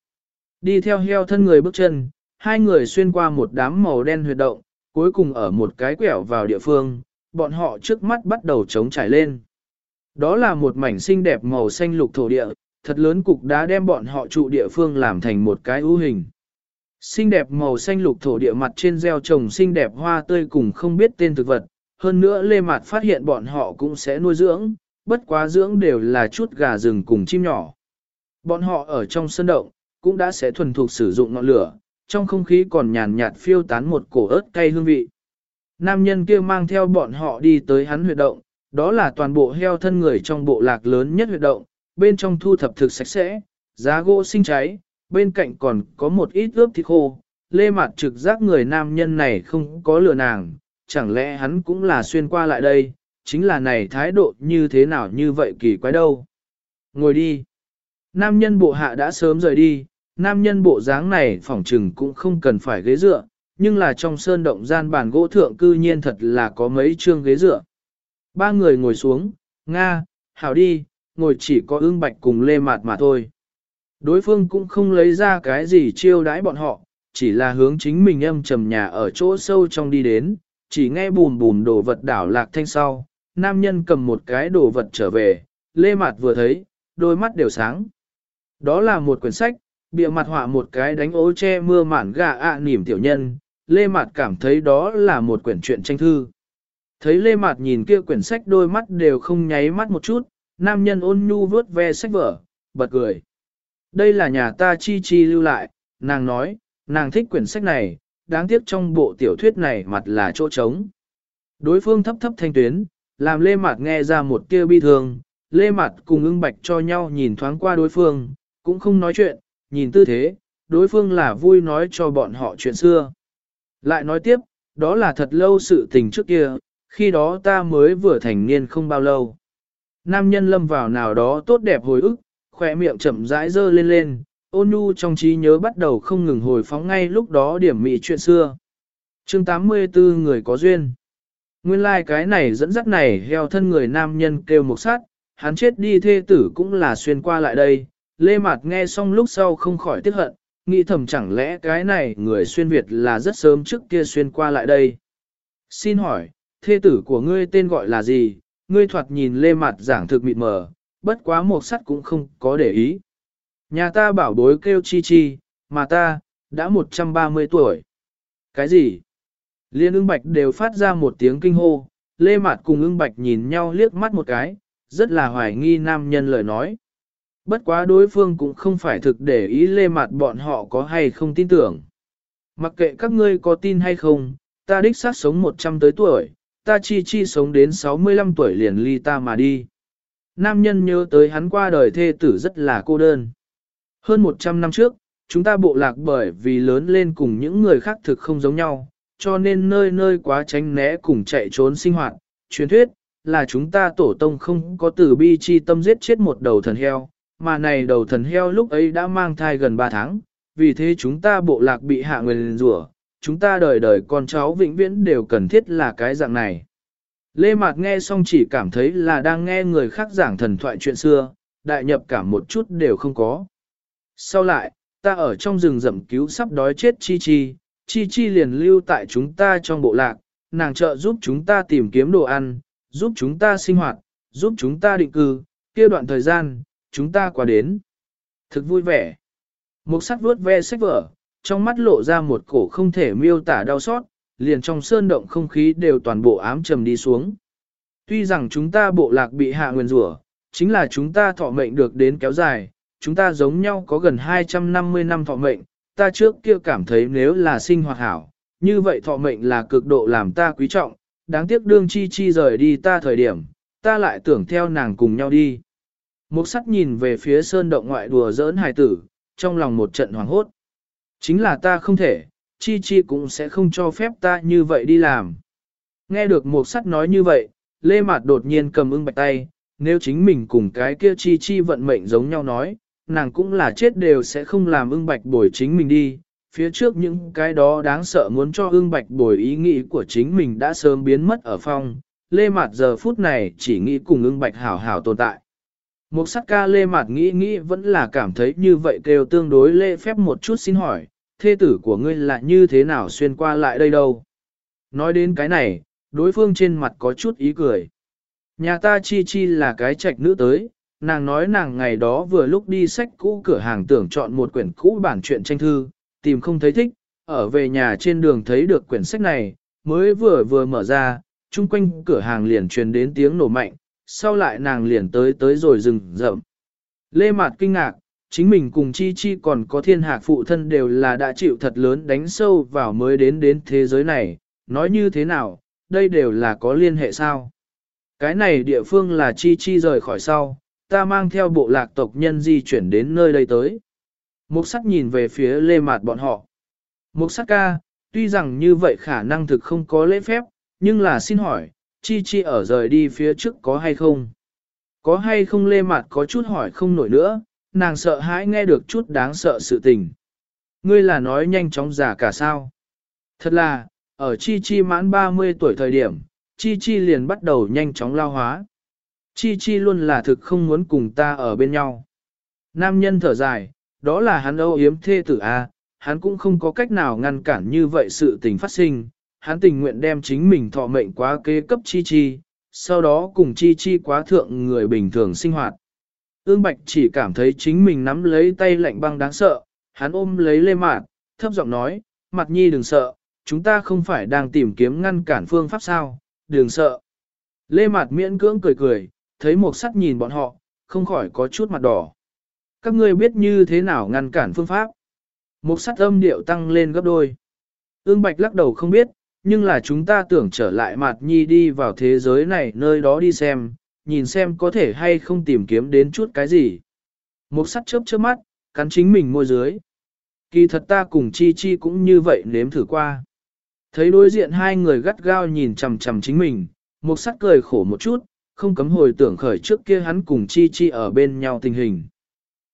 Đi theo heo thân người bước chân, hai người xuyên qua một đám màu đen huyệt động, cuối cùng ở một cái quẹo vào địa phương, bọn họ trước mắt bắt đầu trống trải lên. Đó là một mảnh xinh đẹp màu xanh lục thổ địa, thật lớn cục đá đem bọn họ trụ địa phương làm thành một cái ưu hình. Xinh đẹp màu xanh lục thổ địa mặt trên gieo trồng xinh đẹp hoa tươi cùng không biết tên thực vật, hơn nữa Lê Mạt phát hiện bọn họ cũng sẽ nuôi dưỡng, bất quá dưỡng đều là chút gà rừng cùng chim nhỏ. Bọn họ ở trong sân động, cũng đã sẽ thuần thục sử dụng ngọn lửa, trong không khí còn nhàn nhạt phiêu tán một cổ ớt cay hương vị. Nam nhân kia mang theo bọn họ đi tới hắn huyệt động, đó là toàn bộ heo thân người trong bộ lạc lớn nhất huyệt động, bên trong thu thập thực sạch sẽ, giá gỗ sinh cháy, bên cạnh còn có một ít ướp thịt khô. Lê Mạt trực giác người nam nhân này không có lừa nàng, chẳng lẽ hắn cũng là xuyên qua lại đây, chính là này thái độ như thế nào như vậy kỳ quái đâu. Ngồi đi. Nam nhân bộ hạ đã sớm rời đi, nam nhân bộ dáng này phỏng trừng cũng không cần phải ghế dựa, nhưng là trong sơn động gian bàn gỗ thượng cư nhiên thật là có mấy chương ghế dựa. Ba người ngồi xuống, Nga, hảo đi, ngồi chỉ có ương bạch cùng lê mạt mà thôi. Đối phương cũng không lấy ra cái gì chiêu đãi bọn họ, chỉ là hướng chính mình âm trầm nhà ở chỗ sâu trong đi đến, chỉ nghe bùm bùm đồ vật đảo lạc thanh sau, nam nhân cầm một cái đồ vật trở về, lê mặt vừa thấy, đôi mắt đều sáng. Đó là một quyển sách, bịa mặt họa một cái đánh ố che mưa mản gà ạ à nỉm tiểu nhân, lê mặt cảm thấy đó là một quyển truyện tranh thư. Thấy lê mặt nhìn kia quyển sách đôi mắt đều không nháy mắt một chút, nam nhân ôn nhu vớt ve sách vở, bật cười. Đây là nhà ta chi chi lưu lại, nàng nói, nàng thích quyển sách này, đáng tiếc trong bộ tiểu thuyết này mặt là chỗ trống. Đối phương thấp thấp thanh tuyến, làm Lê Mạt nghe ra một tia bi thương, Lê Mạt cùng ưng bạch cho nhau nhìn thoáng qua đối phương, cũng không nói chuyện, nhìn tư thế, đối phương là vui nói cho bọn họ chuyện xưa. Lại nói tiếp, đó là thật lâu sự tình trước kia, khi đó ta mới vừa thành niên không bao lâu. Nam nhân lâm vào nào đó tốt đẹp hồi ức, khỏe miệng chậm rãi dơ lên lên, ôn nhu trong trí nhớ bắt đầu không ngừng hồi phóng ngay lúc đó điểm mị chuyện xưa. chương 84 người có duyên. Nguyên lai like cái này dẫn dắt này heo thân người nam nhân kêu một sát, hắn chết đi thê tử cũng là xuyên qua lại đây. Lê Mạt nghe xong lúc sau không khỏi tiếc hận, nghĩ thầm chẳng lẽ cái này người xuyên Việt là rất sớm trước kia xuyên qua lại đây. Xin hỏi, thê tử của ngươi tên gọi là gì? Ngươi thoạt nhìn Lê Mạt giảng thực mịt mờ, bất quá một sắt cũng không có để ý. Nhà ta bảo bối kêu chi chi, mà ta, đã 130 tuổi. Cái gì? Liên ưng bạch đều phát ra một tiếng kinh hô, lê mạt cùng ưng bạch nhìn nhau liếc mắt một cái, rất là hoài nghi nam nhân lời nói. Bất quá đối phương cũng không phải thực để ý lê mạt bọn họ có hay không tin tưởng. Mặc kệ các ngươi có tin hay không, ta đích xác sống 100 tới tuổi, ta chi chi sống đến 65 tuổi liền ly ta mà đi. Nam nhân nhớ tới hắn qua đời thê tử rất là cô đơn. Hơn 100 năm trước, chúng ta bộ lạc bởi vì lớn lên cùng những người khác thực không giống nhau, cho nên nơi nơi quá tránh né cùng chạy trốn sinh hoạt. Truyền thuyết, là chúng ta tổ tông không có tử bi chi tâm giết chết một đầu thần heo, mà này đầu thần heo lúc ấy đã mang thai gần 3 tháng, vì thế chúng ta bộ lạc bị hạ nguyên rủa, chúng ta đời đời con cháu vĩnh viễn đều cần thiết là cái dạng này. Lê Mạt nghe xong chỉ cảm thấy là đang nghe người khác giảng thần thoại chuyện xưa, đại nhập cảm một chút đều không có. Sau lại, ta ở trong rừng rậm cứu sắp đói chết Chi Chi, Chi Chi liền lưu tại chúng ta trong bộ lạc, nàng trợ giúp chúng ta tìm kiếm đồ ăn, giúp chúng ta sinh hoạt, giúp chúng ta định cư, kia đoạn thời gian, chúng ta qua đến. Thực vui vẻ. Một sắt vuốt ve sách vở, trong mắt lộ ra một cổ không thể miêu tả đau xót, liền trong sơn động không khí đều toàn bộ ám trầm đi xuống. Tuy rằng chúng ta bộ lạc bị hạ nguyên rủa, chính là chúng ta thọ mệnh được đến kéo dài, chúng ta giống nhau có gần 250 năm thọ mệnh, ta trước kia cảm thấy nếu là sinh hoạt hảo, như vậy thọ mệnh là cực độ làm ta quý trọng, đáng tiếc đương chi chi rời đi ta thời điểm, ta lại tưởng theo nàng cùng nhau đi. Mục sắt nhìn về phía sơn động ngoại đùa giỡn hài tử, trong lòng một trận hoảng hốt. Chính là ta không thể, chi chi cũng sẽ không cho phép ta như vậy đi làm. Nghe được một sắt nói như vậy, Lê Mạt đột nhiên cầm ưng bạch tay, nếu chính mình cùng cái kia chi chi vận mệnh giống nhau nói, nàng cũng là chết đều sẽ không làm ưng bạch bồi chính mình đi. Phía trước những cái đó đáng sợ muốn cho ưng bạch bồi ý nghĩ của chính mình đã sớm biến mất ở phòng. Lê Mạt giờ phút này chỉ nghĩ cùng ưng bạch hảo hảo tồn tại. Một sắc ca Lê Mạt nghĩ nghĩ vẫn là cảm thấy như vậy kêu tương đối lê phép một chút xin hỏi, thê tử của ngươi là như thế nào xuyên qua lại đây đâu? Nói đến cái này, đối phương trên mặt có chút ý cười. Nhà ta chi chi là cái trạch nữ tới, nàng nói nàng ngày đó vừa lúc đi sách cũ cửa hàng tưởng chọn một quyển cũ bản truyện tranh thư, tìm không thấy thích, ở về nhà trên đường thấy được quyển sách này, mới vừa vừa mở ra, chung quanh cửa hàng liền truyền đến tiếng nổ mạnh, sau lại nàng liền tới tới rồi rừng rậm. Lê Mạt kinh ngạc, chính mình cùng Chi Chi còn có thiên hạc phụ thân đều là đã chịu thật lớn đánh sâu vào mới đến đến thế giới này, nói như thế nào, đây đều là có liên hệ sao. Cái này địa phương là Chi Chi rời khỏi sau, ta mang theo bộ lạc tộc nhân di chuyển đến nơi đây tới. Mục sắt nhìn về phía lê mạt bọn họ. Mục sắt ca, tuy rằng như vậy khả năng thực không có lễ phép, nhưng là xin hỏi, Chi Chi ở rời đi phía trước có hay không? Có hay không lê mạt có chút hỏi không nổi nữa, nàng sợ hãi nghe được chút đáng sợ sự tình. Ngươi là nói nhanh chóng già cả sao? Thật là, ở Chi Chi mãn 30 tuổi thời điểm, Chi Chi liền bắt đầu nhanh chóng lao hóa. Chi Chi luôn là thực không muốn cùng ta ở bên nhau. Nam nhân thở dài, đó là hắn âu yếm thê tử A, hắn cũng không có cách nào ngăn cản như vậy sự tình phát sinh, hắn tình nguyện đem chính mình thọ mệnh quá kế cấp Chi Chi, sau đó cùng Chi Chi quá thượng người bình thường sinh hoạt. Ương Bạch chỉ cảm thấy chính mình nắm lấy tay lạnh băng đáng sợ, hắn ôm lấy lê mạt, thấp giọng nói, mặt nhi đừng sợ, chúng ta không phải đang tìm kiếm ngăn cản phương pháp sao, đừng sợ. Lê mạt miễn cưỡng cười cười, thấy một sắt nhìn bọn họ, không khỏi có chút mặt đỏ. Các ngươi biết như thế nào ngăn cản phương pháp. Một sắt âm điệu tăng lên gấp đôi. Ương Bạch lắc đầu không biết, nhưng là chúng ta tưởng trở lại mặt nhi đi vào thế giới này nơi đó đi xem, nhìn xem có thể hay không tìm kiếm đến chút cái gì. Một sắt chớp chớp mắt, cắn chính mình môi dưới. Kỳ thật ta cùng Chi Chi cũng như vậy nếm thử qua. Thấy đối diện hai người gắt gao nhìn chằm chằm chính mình, một sắt cười khổ một chút, không cấm hồi tưởng khởi trước kia hắn cùng Chi Chi ở bên nhau tình hình.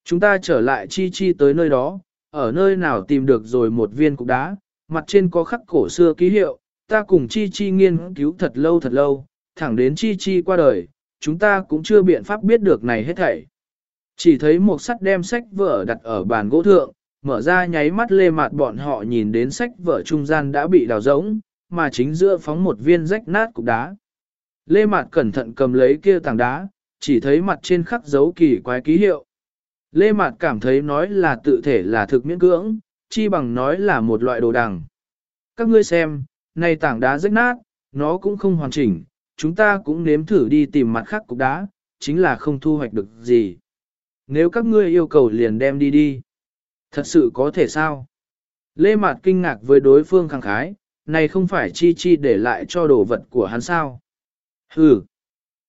Chúng ta trở lại Chi Chi tới nơi đó, ở nơi nào tìm được rồi một viên cục đá, mặt trên có khắc cổ xưa ký hiệu, ta cùng Chi Chi nghiên cứu thật lâu thật lâu, thẳng đến Chi Chi qua đời, chúng ta cũng chưa biện pháp biết được này hết thảy. Chỉ thấy một sắt đem sách vở đặt ở bàn gỗ thượng, mở ra nháy mắt lê mặt bọn họ nhìn đến sách vở trung gian đã bị đào rỗng, mà chính giữa phóng một viên rách nát cục đá. Lê Mạt cẩn thận cầm lấy kia tảng đá, chỉ thấy mặt trên khắc dấu kỳ quái ký hiệu. Lê Mạt cảm thấy nói là tự thể là thực miễn cưỡng, chi bằng nói là một loại đồ đằng. Các ngươi xem, này tảng đá rách nát, nó cũng không hoàn chỉnh, chúng ta cũng nếm thử đi tìm mặt khác cục đá, chính là không thu hoạch được gì. Nếu các ngươi yêu cầu liền đem đi đi. Thật sự có thể sao? Lê Mạt kinh ngạc với đối phương khẳng khái, này không phải chi chi để lại cho đồ vật của hắn sao? Hừ,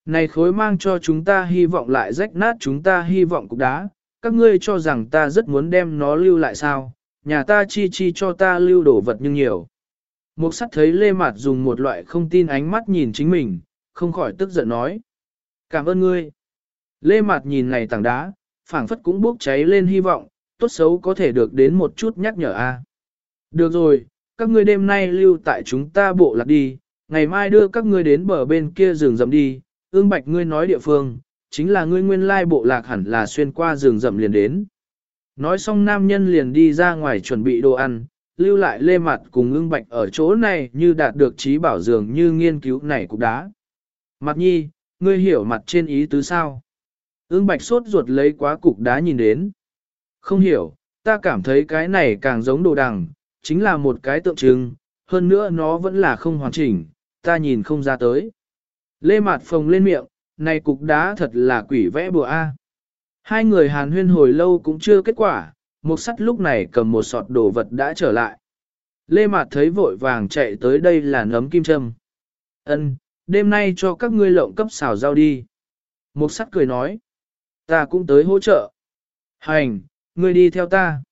này khối mang cho chúng ta hy vọng lại rách nát chúng ta hy vọng cục đá, các ngươi cho rằng ta rất muốn đem nó lưu lại sao, nhà ta chi chi cho ta lưu đồ vật nhưng nhiều. Mục sắt thấy Lê Mạt dùng một loại không tin ánh mắt nhìn chính mình, không khỏi tức giận nói. Cảm ơn ngươi. Lê Mạt nhìn này tảng đá, phảng phất cũng bốc cháy lên hy vọng, tốt xấu có thể được đến một chút nhắc nhở a. Được rồi, các ngươi đêm nay lưu tại chúng ta bộ lạc đi, ngày mai đưa các ngươi đến bờ bên kia rừng rậm đi, ương bạch ngươi nói địa phương, chính là ngươi nguyên lai bộ lạc hẳn là xuyên qua rừng rậm liền đến. Nói xong nam nhân liền đi ra ngoài chuẩn bị đồ ăn, lưu lại lê mặt cùng ương bạch ở chỗ này như đạt được trí bảo dường như nghiên cứu này cục đá. Mặt nhi, ngươi hiểu mặt trên ý tứ sao? Ương bạch sốt ruột lấy quá cục đá nhìn đến. Không hiểu, ta cảm thấy cái này càng giống đồ đằng, chính là một cái tượng trưng, hơn nữa nó vẫn là không hoàn chỉnh, ta nhìn không ra tới. Lê Mạt phồng lên miệng, này cục đá thật là quỷ vẽ bùa A. Hai người hàn huyên hồi lâu cũng chưa kết quả, một sắt lúc này cầm một sọt đồ vật đã trở lại. Lê Mạt thấy vội vàng chạy tới đây là nấm kim châm. Ân, đêm nay cho các ngươi lộng cấp xào rau đi. Một sắt cười nói. Ta cũng tới hỗ trợ. Hành, ngươi đi theo ta.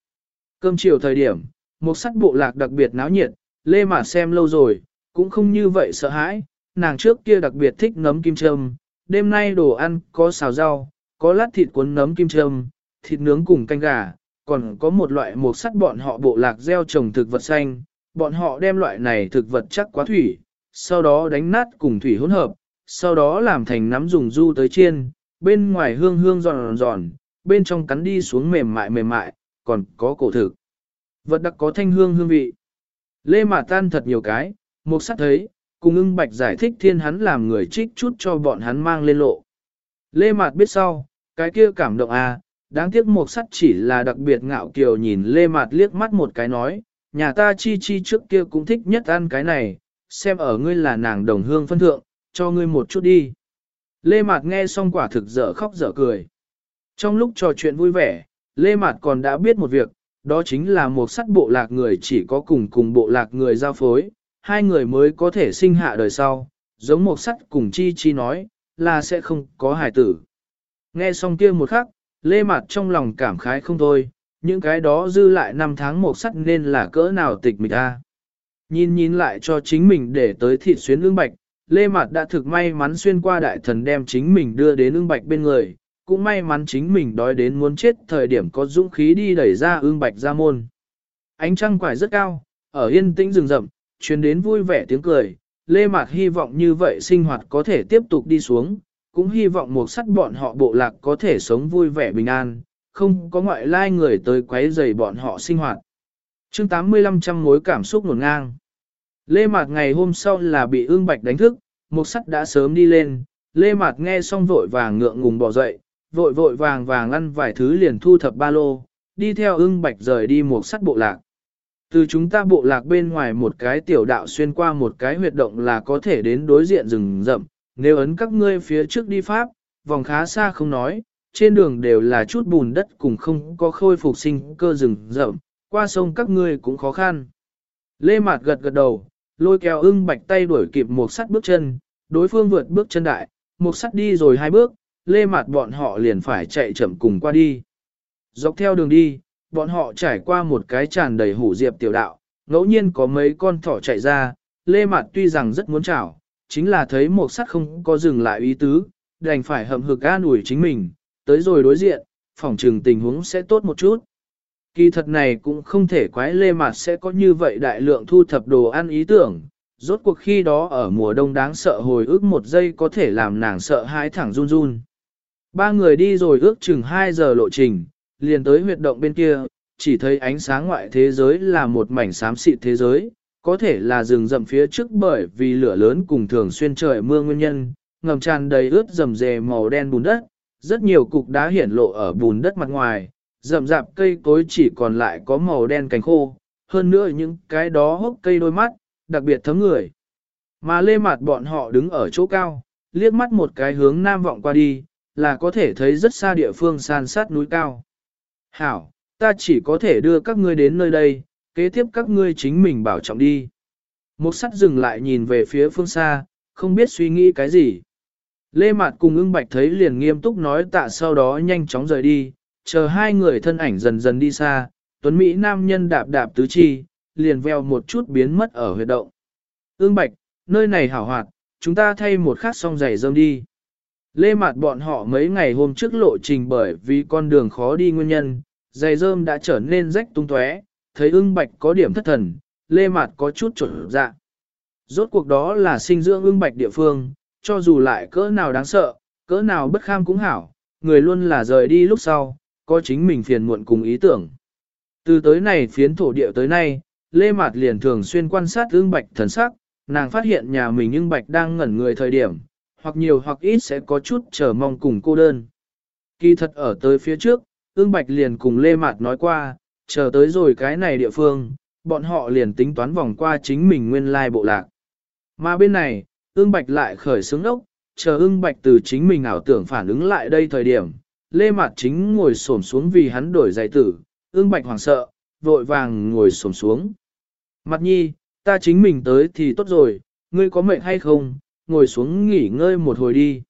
Cơm chiều thời điểm, một sắt bộ lạc đặc biệt náo nhiệt, lê Mạt xem lâu rồi, cũng không như vậy sợ hãi, nàng trước kia đặc biệt thích nấm kim châm, đêm nay đồ ăn có xào rau, có lát thịt cuốn nấm kim châm, thịt nướng cùng canh gà, còn có một loại mục sắt bọn họ bộ lạc gieo trồng thực vật xanh, bọn họ đem loại này thực vật chắc quá thủy, sau đó đánh nát cùng thủy hỗn hợp, sau đó làm thành nắm dùng du tới chiên, bên ngoài hương hương giòn giòn, bên trong cắn đi xuống mềm mại mềm mại, còn có cổ thực. Vật đặc có thanh hương hương vị. Lê Mạt tan thật nhiều cái, mục sắt thấy, cùng ưng bạch giải thích thiên hắn làm người trích chút cho bọn hắn mang lên lộ. Lê Mạt biết sau, cái kia cảm động à, đáng tiếc một sắt chỉ là đặc biệt ngạo kiều nhìn Lê Mạt liếc mắt một cái nói, nhà ta chi chi trước kia cũng thích nhất ăn cái này, xem ở ngươi là nàng đồng hương phân thượng, cho ngươi một chút đi. Lê Mạt nghe xong quả thực dở khóc dở cười. Trong lúc trò chuyện vui vẻ, Lê Mạt còn đã biết một việc, đó chính là một sắt bộ lạc người chỉ có cùng cùng bộ lạc người giao phối, hai người mới có thể sinh hạ đời sau, giống một sắt cùng chi chi nói, là sẽ không có hài tử. Nghe xong kia một khắc, Lê Mạt trong lòng cảm khái không thôi, những cái đó dư lại năm tháng một sắt nên là cỡ nào tịch mịch a. Nhìn nhìn lại cho chính mình để tới thịt xuyến ương bạch, Lê Mạt đã thực may mắn xuyên qua đại thần đem chính mình đưa đến ương bạch bên người, cũng may mắn chính mình đói đến muốn chết thời điểm có dũng khí đi đẩy ra ương bạch ra môn. Ánh trăng quải rất cao, ở yên tĩnh rừng rậm, truyền đến vui vẻ tiếng cười, Lê Mạt hy vọng như vậy sinh hoạt có thể tiếp tục đi xuống, cũng hy vọng một sắt bọn họ bộ lạc có thể sống vui vẻ bình an, không có ngoại lai người tới quấy rầy bọn họ sinh hoạt. chương 85 trăm mối cảm xúc nổn ngang. Lê Mạt ngày hôm sau là bị ương bạch đánh thức, một sắt đã sớm đi lên, Lê Mạt nghe xong vội vàng ngượng ngùng bỏ dậy, vội vội vàng vàng ăn vài thứ liền thu thập ba lô, đi theo ưng bạch rời đi một sắt bộ lạc. Từ chúng ta bộ lạc bên ngoài một cái tiểu đạo xuyên qua một cái huyệt động là có thể đến đối diện rừng rậm, nếu ấn các ngươi phía trước đi Pháp, vòng khá xa không nói, trên đường đều là chút bùn đất cùng không có khôi phục sinh cơ rừng rậm, qua sông các ngươi cũng khó khăn. Lê Mạt gật gật đầu, lôi kéo ưng bạch tay đuổi kịp một sắt bước chân, đối phương vượt bước chân đại, một sắt đi rồi hai bước, lê Mạt bọn họ liền phải chạy chậm cùng qua đi. Dọc theo đường đi, bọn họ trải qua một cái tràn đầy hủ diệp tiểu đạo, ngẫu nhiên có mấy con thỏ chạy ra, lê Mạt tuy rằng rất muốn chảo, chính là thấy một sắt không có dừng lại ý tứ, đành phải hậm hực an ủi chính mình, tới rồi đối diện, phòng trừng tình huống sẽ tốt một chút. Kỳ thật này cũng không thể quái lê mặt sẽ có như vậy đại lượng thu thập đồ ăn ý tưởng, rốt cuộc khi đó ở mùa đông đáng sợ hồi ức một giây có thể làm nàng sợ hãi thẳng run run. Ba người đi rồi ước chừng 2 giờ lộ trình, liền tới huyệt động bên kia, chỉ thấy ánh sáng ngoại thế giới là một mảnh xám xịt thế giới, có thể là rừng rậm phía trước bởi vì lửa lớn cùng thường xuyên trời mưa nguyên nhân, ngầm tràn đầy ướt rầm rề màu đen bùn đất, rất nhiều cục đá hiển lộ ở bùn đất mặt ngoài, rậm rạp cây cối chỉ còn lại có màu đen cánh khô, hơn nữa những cái đó hốc cây đôi mắt, đặc biệt thấm người. Mà lê mặt bọn họ đứng ở chỗ cao, liếc mắt một cái hướng nam vọng qua đi, là có thể thấy rất xa địa phương san sát núi cao. Hảo, ta chỉ có thể đưa các ngươi đến nơi đây, kế tiếp các ngươi chính mình bảo trọng đi. Một sắt dừng lại nhìn về phía phương xa, không biết suy nghĩ cái gì. Lê Mạt cùng ưng bạch thấy liền nghiêm túc nói tạ sau đó nhanh chóng rời đi, chờ hai người thân ảnh dần dần đi xa, tuấn Mỹ nam nhân đạp đạp tứ chi, liền veo một chút biến mất ở huyệt động. Ưng bạch, nơi này hảo hoạt, chúng ta thay một khát song giày dơm đi. Lê Mạt bọn họ mấy ngày hôm trước lộ trình bởi vì con đường khó đi nguyên nhân, giày dơm đã trở nên rách tung tóe, thấy ưng bạch có điểm thất thần, Lê Mạt có chút trở dạ. Rốt cuộc đó là sinh dưỡng ưng bạch địa phương, cho dù lại cỡ nào đáng sợ, cỡ nào bất kham cũng hảo, người luôn là rời đi lúc sau, có chính mình phiền muộn cùng ý tưởng. Từ tới này phiến thổ địa tới nay, Lê Mạt liền thường xuyên quan sát ưng bạch thần sắc, nàng phát hiện nhà mình ưng bạch đang ngẩn người thời điểm, hoặc nhiều hoặc ít sẽ có chút chờ mong cùng cô đơn. Kỳ thật ở tới phía trước, ương bạch liền cùng Lê Mạt nói qua, chờ tới rồi cái này địa phương, bọn họ liền tính toán vòng qua chính mình nguyên lai bộ lạc. Mà bên này, ương bạch lại khởi xướng ốc, chờ ương bạch từ chính mình ảo tưởng phản ứng lại đây thời điểm, Lê Mạt chính ngồi xổm xuống vì hắn đổi giày tử, ương bạch hoảng sợ, vội vàng ngồi xổm xuống. Mặt nhi, ta chính mình tới thì tốt rồi, ngươi có mệnh hay không, ngồi xuống nghỉ ngơi một hồi đi.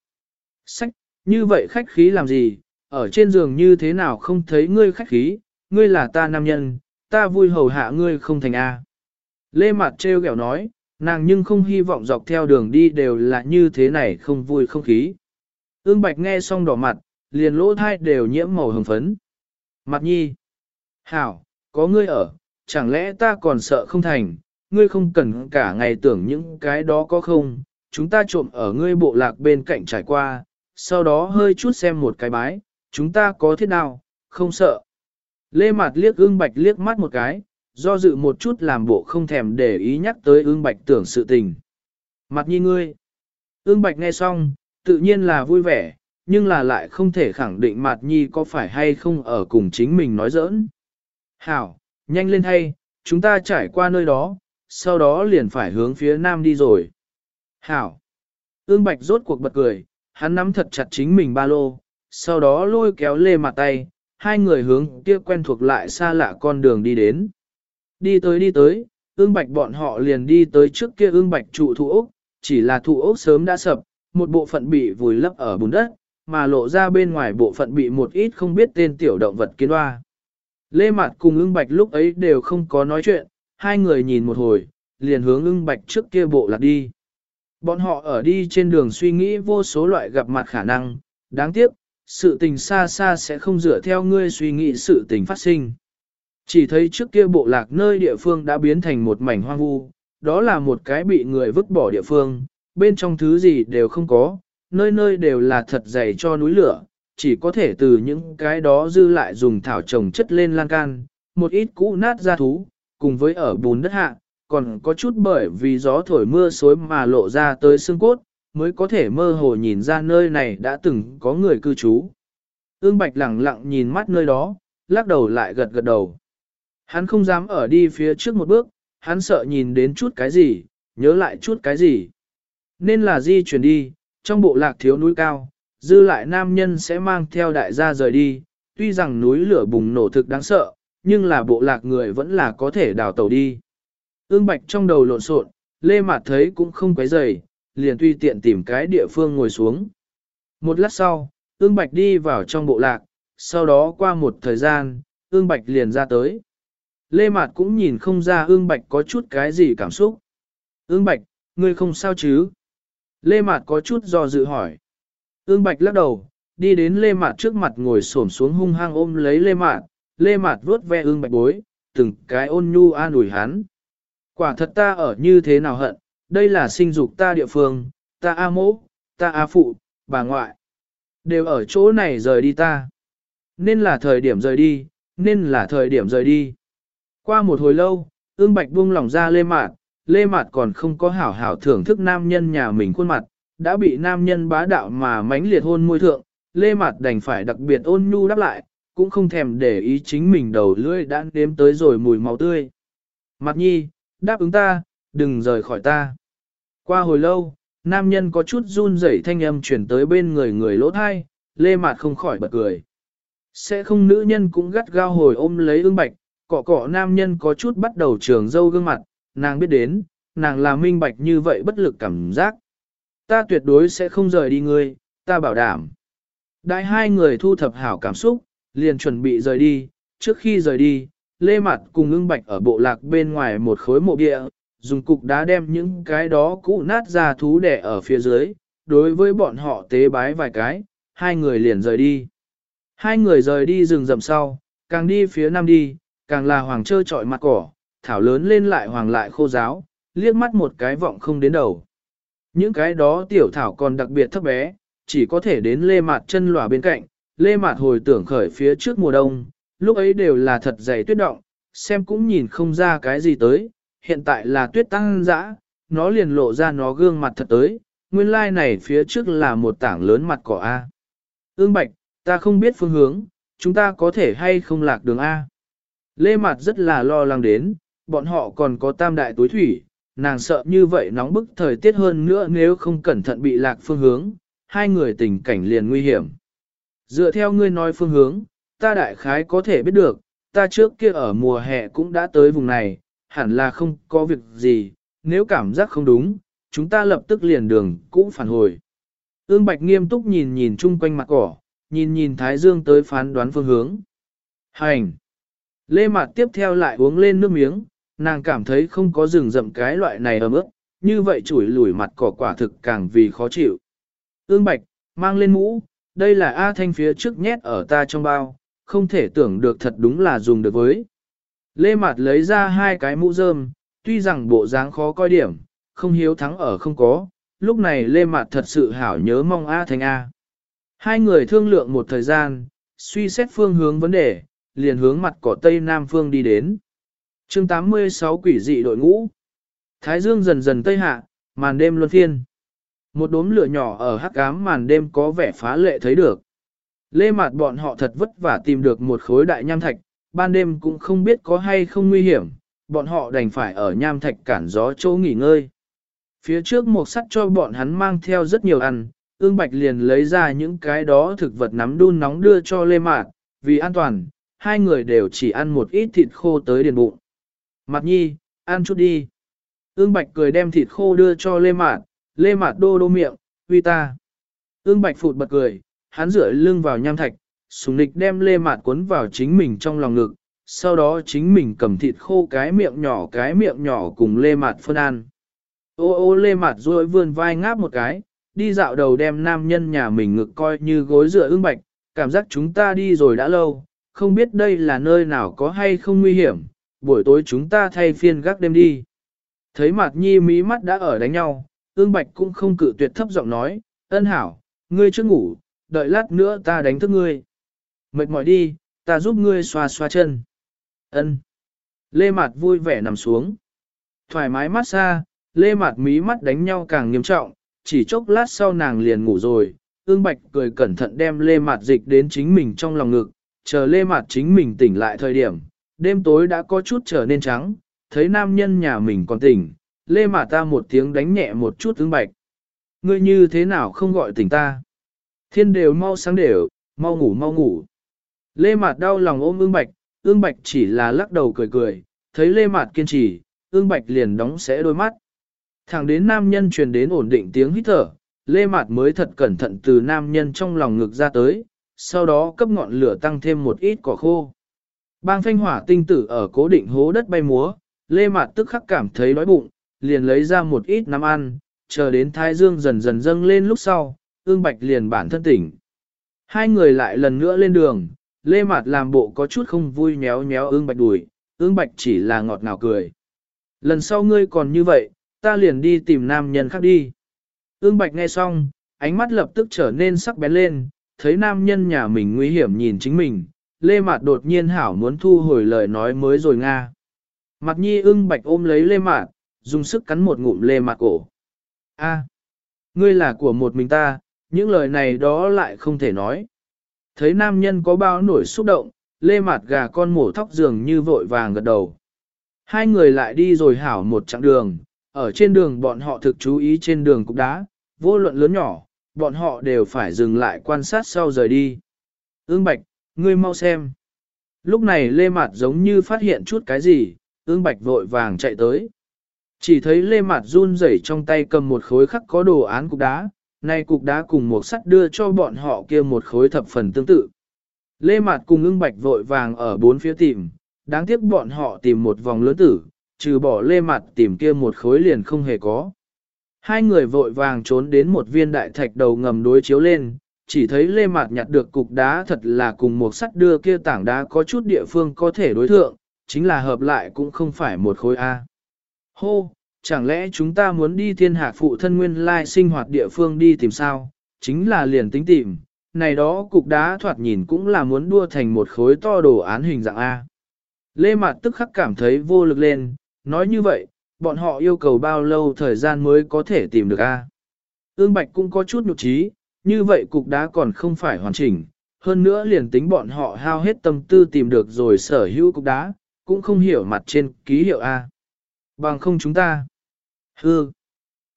Sách, như vậy khách khí làm gì, ở trên giường như thế nào không thấy ngươi khách khí, ngươi là ta nam nhân, ta vui hầu hạ ngươi không thành A. Lê Mạt trêu ghẹo nói, nàng nhưng không hy vọng dọc theo đường đi đều là như thế này không vui không khí. Ương Bạch nghe xong đỏ mặt, liền lỗ thai đều nhiễm màu hồng phấn. Mặt nhi. Hảo, có ngươi ở, chẳng lẽ ta còn sợ không thành, ngươi không cần cả ngày tưởng những cái đó có không, chúng ta trộm ở ngươi bộ lạc bên cạnh trải qua, sau đó hơi chút xem một cái bái, chúng ta có thế nào, không sợ. Lê Mạt liếc ưng bạch liếc mắt một cái, do dự một chút làm bộ không thèm để ý nhắc tới ưng bạch tưởng sự tình. Mặt nhi ngươi. Ưng bạch nghe xong, tự nhiên là vui vẻ, nhưng là lại không thể khẳng định mặt nhi có phải hay không ở cùng chính mình nói giỡn. Hảo, nhanh lên hay, chúng ta trải qua nơi đó, sau đó liền phải hướng phía nam đi rồi. Hảo. Ưng Bạch rốt cuộc bật cười, hắn nắm thật chặt chính mình ba lô, sau đó lôi kéo lê mặt tay, hai người hướng kia quen thuộc lại xa lạ con đường đi đến. Đi tới đi tới, ương bạch bọn họ liền đi tới trước kia ương bạch trụ thụ ốc, chỉ là thụ ốc sớm đã sập, một bộ phận bị vùi lấp ở bùn đất, mà lộ ra bên ngoài bộ phận bị một ít không biết tên tiểu động vật kiến hoa. Lê Mạt cùng ưng bạch lúc ấy đều không có nói chuyện, hai người nhìn một hồi, liền hướng ưng bạch trước kia bộ lạc đi. Bọn họ ở đi trên đường suy nghĩ vô số loại gặp mặt khả năng, đáng tiếc, sự tình xa xa sẽ không dựa theo ngươi suy nghĩ sự tình phát sinh. Chỉ thấy trước kia bộ lạc nơi địa phương đã biến thành một mảnh hoang vu, đó là một cái bị người vứt bỏ địa phương, bên trong thứ gì đều không có, nơi nơi đều là thật dày cho núi lửa, chỉ có thể từ những cái đó dư lại dùng thảo trồng chất lên lan can, một ít cũ nát ra thú, cùng với ở bùn đất hạ, còn có chút bởi vì gió thổi mưa xối mà lộ ra tới xương cốt, mới có thể mơ hồ nhìn ra nơi này đã từng có người cư trú. Ương Bạch lặng lặng nhìn mắt nơi đó, lắc đầu lại gật gật đầu. Hắn không dám ở đi phía trước một bước, hắn sợ nhìn đến chút cái gì, nhớ lại chút cái gì. Nên là di chuyển đi, trong bộ lạc thiếu núi cao, dư lại nam nhân sẽ mang theo đại gia rời đi, tuy rằng núi lửa bùng nổ thực đáng sợ, nhưng là bộ lạc người vẫn là có thể đào tàu đi. Ương Bạch trong đầu lộn xộn, Lê Mạt thấy cũng không quấy rầy, liền tùy tiện tìm cái địa phương ngồi xuống. Một lát sau, Ương Bạch đi vào trong bộ lạc, sau đó qua một thời gian, Ương Bạch liền ra tới. Lê Mạt cũng nhìn không ra Ương Bạch có chút cái gì cảm xúc. Ương Bạch, ngươi không sao chứ? Lê Mạt có chút do dự hỏi. Ương Bạch lắc đầu, đi đến Lê Mạt trước mặt ngồi xổm xuống hung hăng ôm lấy Lê Mạt, Lê Mạt vuốt ve Ương Bạch bối, từng cái ôn nhu an ủi hắn. Quả thật ta ở như thế nào hận, đây là sinh dục ta địa phương, ta A mỗ, ta A phụ, bà ngoại. Đều ở chỗ này rời đi ta. Nên là thời điểm rời đi, nên là thời điểm rời đi. Qua một hồi lâu, ương bạch buông lỏng ra lê mạt, lê mạt còn không có hảo hảo thưởng thức nam nhân nhà mình khuôn mặt, đã bị nam nhân bá đạo mà mánh liệt hôn môi thượng, lê mạt đành phải đặc biệt ôn nhu đáp lại, cũng không thèm để ý chính mình đầu lưỡi đã nếm tới rồi mùi máu tươi. Mặt nhi, đáp ứng ta, đừng rời khỏi ta. Qua hồi lâu, nam nhân có chút run rẩy thanh âm chuyển tới bên người người lỗ thai, lê mạt không khỏi bật cười. Sẽ không nữ nhân cũng gắt gao hồi ôm lấy ương bạch, cọ cọ nam nhân có chút bắt đầu trường dâu gương mặt, nàng biết đến, nàng là minh bạch như vậy bất lực cảm giác. Ta tuyệt đối sẽ không rời đi ngươi, ta bảo đảm. Đại hai người thu thập hảo cảm xúc, liền chuẩn bị rời đi, trước khi rời đi, Lê Mạt cùng ưng bạch ở bộ lạc bên ngoài một khối mộ địa, dùng cục đá đem những cái đó cũ nát ra thú đẻ ở phía dưới, đối với bọn họ tế bái vài cái, hai người liền rời đi. Hai người rời đi rừng rậm sau, càng đi phía nam đi, càng là hoàng trơ trọi mặt cỏ, thảo lớn lên lại hoàng lại khô giáo, liếc mắt một cái vọng không đến đầu. Những cái đó tiểu thảo còn đặc biệt thấp bé, chỉ có thể đến lê mạt chân lòa bên cạnh, lê mạt hồi tưởng khởi phía trước mùa đông, lúc ấy đều là thật dày tuyết động, xem cũng nhìn không ra cái gì tới, hiện tại là tuyết tăng dã, nó liền lộ ra nó gương mặt thật tới, nguyên lai like này phía trước là một tảng lớn mặt cỏ A. Ương Bạch, ta không biết phương hướng, chúng ta có thể hay không lạc đường A. Lê Mạt rất là lo lắng đến, bọn họ còn có tam đại túi thủy, nàng sợ như vậy nóng bức thời tiết hơn nữa nếu không cẩn thận bị lạc phương hướng, hai người tình cảnh liền nguy hiểm. Dựa theo ngươi nói phương hướng, ta đại khái có thể biết được, ta trước kia ở mùa hè cũng đã tới vùng này, hẳn là không có việc gì, nếu cảm giác không đúng, chúng ta lập tức liền đường cũng phản hồi. Ương Bạch nghiêm túc nhìn nhìn chung quanh mặt cỏ, nhìn nhìn Thái Dương tới phán đoán phương hướng. Hành! Lê Mạt tiếp theo lại uống lên nước miếng, nàng cảm thấy không có rừng rậm cái loại này ấm ướt, như vậy chủi lủi mặt cỏ quả thực càng vì khó chịu. Ương Bạch, mang lên mũ, đây là A Thanh phía trước nhét ở ta trong bao, không thể tưởng được thật đúng là dùng được với. Lê Mạt lấy ra hai cái mũ rơm, tuy rằng bộ dáng khó coi điểm, không hiếu thắng ở không có, lúc này Lê Mạt thật sự hảo nhớ mong A Thanh A. Hai người thương lượng một thời gian, suy xét phương hướng vấn đề, liền hướng mặt cỏ Tây Nam Phương đi đến. chương 86 quỷ dị đội ngũ. Thái dương dần dần tây hạ, màn đêm luân phiên. Một đốm lửa nhỏ ở hắc ám màn đêm có vẻ phá lệ thấy được. Lê Mạt bọn họ thật vất vả tìm được một khối đại nham thạch, ban đêm cũng không biết có hay không nguy hiểm, bọn họ đành phải ở nham thạch cản gió chỗ nghỉ ngơi. Phía trước một sắt cho bọn hắn mang theo rất nhiều ăn, ương bạch liền lấy ra những cái đó thực vật nắm đun nóng đưa cho Lê mạn. vì an toàn, hai người đều chỉ ăn một ít thịt khô tới điền bụng. Mặt nhi, ăn chút đi. Ương bạch cười đem thịt khô đưa cho Lê mạn, Lê mạn đô đô miệng, uy ta. Ương bạch phụt bật cười, hắn rửa lưng vào nham thạch, sùng nịch đem Lê Mạt cuốn vào chính mình trong lòng ngực, sau đó chính mình cầm thịt khô cái miệng nhỏ cái miệng nhỏ cùng Lê Mạt phân ăn. Ô ô Lê Mạt rồi vươn vai ngáp một cái, đi dạo đầu đem nam nhân nhà mình ngực coi như gối dựa ương bạch, cảm giác chúng ta đi rồi đã lâu, không biết đây là nơi nào có hay không nguy hiểm, buổi tối chúng ta thay phiên gác đêm đi. Thấy mặt nhi mí mắt đã ở đánh nhau, ương bạch cũng không cự tuyệt thấp giọng nói, ân hảo, ngươi chưa ngủ, đợi lát nữa ta đánh thức ngươi. Mệt mỏi đi, ta giúp ngươi xoa xoa chân. Ân. Lê Mạt vui vẻ nằm xuống. Thoải mái mát xa, Lê Mạt mí mắt đánh nhau càng nghiêm trọng, chỉ chốc lát sau nàng liền ngủ rồi. Ương Bạch cười cẩn thận đem Lê Mạt dịch đến chính mình trong lòng ngực, chờ Lê Mạt chính mình tỉnh lại thời điểm. Đêm tối đã có chút trở nên trắng, thấy nam nhân nhà mình còn tỉnh, Lê Mạt ta một tiếng đánh nhẹ một chút Ương Bạch. Ngươi như thế nào không gọi tỉnh ta? Thiên đều mau sáng đều, mau ngủ mau ngủ. Lê Mạt đau lòng ôm ương bạch, ương bạch chỉ là lắc đầu cười cười, thấy Lê Mạt kiên trì, ương bạch liền đóng sẽ đôi mắt. Thẳng đến nam nhân truyền đến ổn định tiếng hít thở, Lê Mạt mới thật cẩn thận từ nam nhân trong lòng ngực ra tới, sau đó cấp ngọn lửa tăng thêm một ít cỏ khô. Bang phanh hỏa tinh tử ở cố định hố đất bay múa, Lê Mạt tức khắc cảm thấy đói bụng, liền lấy ra một ít nắm ăn, chờ đến thái dương dần dần dâng lên lúc sau, ương bạch liền bản thân tỉnh. Hai người lại lần nữa lên đường, Lê Mạt làm bộ có chút không vui nhéo nhéo ương bạch đùi, ương bạch chỉ là ngọt ngào cười. Lần sau ngươi còn như vậy, ta liền đi tìm nam nhân khác đi. Ương bạch nghe xong, ánh mắt lập tức trở nên sắc bén lên, thấy nam nhân nhà mình nguy hiểm nhìn chính mình, Lê Mạt đột nhiên hảo muốn thu hồi lời nói mới rồi Nga. Mặt nhi ưng bạch ôm lấy Lê Mạt, dùng sức cắn một ngụm Lê Mạt cổ. A, ngươi là của một mình ta, những lời này đó lại không thể nói. Thấy nam nhân có bao nổi xúc động, lê mặt gà con mổ thóc giường như vội vàng gật đầu. Hai người lại đi rồi hảo một chặng đường, ở trên đường bọn họ thực chú ý trên đường cục đá, vô luận lớn nhỏ, bọn họ đều phải dừng lại quan sát sau rời đi. Ương Bạch, ngươi mau xem. Lúc này Lê Mạt giống như phát hiện chút cái gì, ương Bạch vội vàng chạy tới. Chỉ thấy Lê Mạt run rẩy trong tay cầm một khối khắc có đồ án cục đá, nay cục đá cùng một sắt đưa cho bọn họ kia một khối thập phần tương tự. Lê Mạt cùng ưng bạch vội vàng ở bốn phía tìm, đáng tiếc bọn họ tìm một vòng lớn tử, trừ bỏ Lê Mạt tìm kia một khối liền không hề có. Hai người vội vàng trốn đến một viên đại thạch đầu ngầm đối chiếu lên, chỉ thấy Lê Mạt nhặt được cục đá thật là cùng một sắt đưa kia tảng đá có chút địa phương có thể đối thượng, chính là hợp lại cũng không phải một khối A. Hô, chẳng lẽ chúng ta muốn đi thiên hạ phụ thân nguyên lai sinh hoạt địa phương đi tìm sao, chính là liền tính tìm, này đó cục đá thoạt nhìn cũng là muốn đua thành một khối to đồ án hình dạng A. Lê Mạt tức khắc cảm thấy vô lực lên, nói như vậy, bọn họ yêu cầu bao lâu thời gian mới có thể tìm được A. Ương Bạch cũng có chút nhục trí, như vậy cục đá còn không phải hoàn chỉnh, hơn nữa liền tính bọn họ hao hết tâm tư tìm được rồi sở hữu cục đá, cũng không hiểu mặt trên ký hiệu A. Bằng không chúng ta. Hư!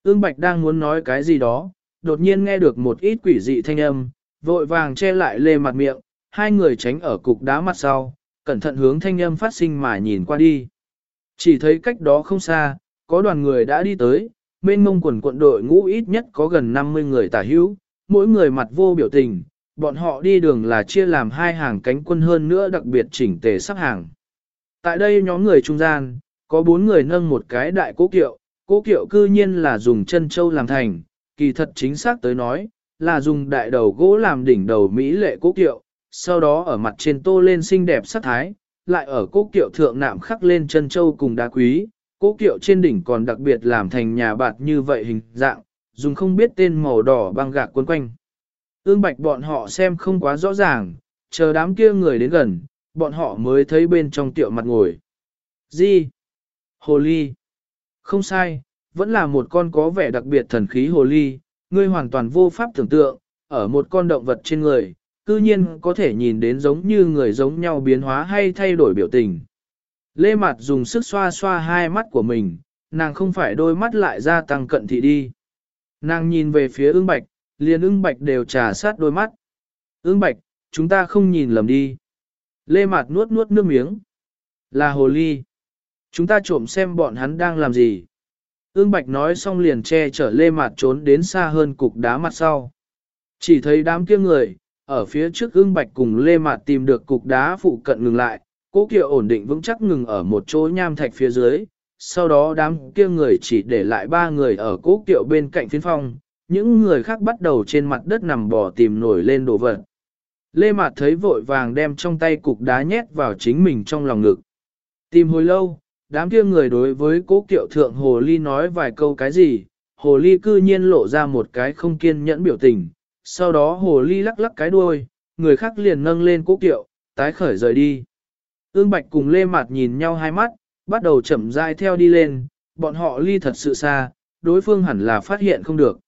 Ương Bạch đang muốn nói cái gì đó, đột nhiên nghe được một ít quỷ dị thanh âm, vội vàng che lại lê mặt miệng, hai người tránh ở cục đá mặt sau, cẩn thận hướng thanh âm phát sinh mà nhìn qua đi. Chỉ thấy cách đó không xa, có đoàn người đã đi tới, bên mông quần quận đội ngũ ít nhất có gần 50 người tả hữu, mỗi người mặt vô biểu tình, bọn họ đi đường là chia làm hai hàng cánh quân hơn nữa đặc biệt chỉnh tề sắp hàng. Tại đây nhóm người trung gian, có bốn người nâng một cái đại cố kiệu, cố kiệu cư nhiên là dùng chân châu làm thành, kỳ thật chính xác tới nói, là dùng đại đầu gỗ làm đỉnh đầu Mỹ lệ cố kiệu, sau đó ở mặt trên tô lên xinh đẹp sắc thái, lại ở cố kiệu thượng nạm khắc lên chân châu cùng đá quý, cố kiệu trên đỉnh còn đặc biệt làm thành nhà bạt như vậy hình dạng, dùng không biết tên màu đỏ băng gạc quấn quanh. Ương bạch bọn họ xem không quá rõ ràng, chờ đám kia người đến gần, bọn họ mới thấy bên trong tiệu mặt ngồi. Gì? Hồ ly. Không sai, vẫn là một con có vẻ đặc biệt thần khí hồ ly, ngươi hoàn toàn vô pháp tưởng tượng, ở một con động vật trên người, cư nhiên có thể nhìn đến giống như người giống nhau biến hóa hay thay đổi biểu tình. Lê Mạt dùng sức xoa xoa hai mắt của mình, nàng không phải đôi mắt lại ra tăng cận thị đi. Nàng nhìn về phía ưng bạch, liền ưng bạch đều trà sát đôi mắt. Ưng bạch, chúng ta không nhìn lầm đi. Lê Mạt nuốt nuốt nước miếng. Là hồ ly. Chúng ta trộm xem bọn hắn đang làm gì. Ương Bạch nói xong liền che chở Lê Mạt trốn đến xa hơn cục đá mặt sau. Chỉ thấy đám kia người, ở phía trước Ương Bạch cùng Lê Mạt tìm được cục đá phụ cận ngừng lại, cố kiệu ổn định vững chắc ngừng ở một chỗ nham thạch phía dưới. Sau đó đám kia người chỉ để lại ba người ở cố kiệu bên cạnh phiến phong, những người khác bắt đầu trên mặt đất nằm bò tìm nổi lên đồ vật. Lê Mạt thấy vội vàng đem trong tay cục đá nhét vào chính mình trong lòng ngực. Tìm hồi lâu, đám kia người đối với cố kiệu thượng Hồ Ly nói vài câu cái gì, Hồ Ly cư nhiên lộ ra một cái không kiên nhẫn biểu tình, sau đó Hồ Ly lắc lắc cái đuôi, người khác liền nâng lên cố kiệu, tái khởi rời đi. Ương Bạch cùng Lê Mạt nhìn nhau hai mắt, bắt đầu chậm rãi theo đi lên, bọn họ ly thật sự xa, đối phương hẳn là phát hiện không được.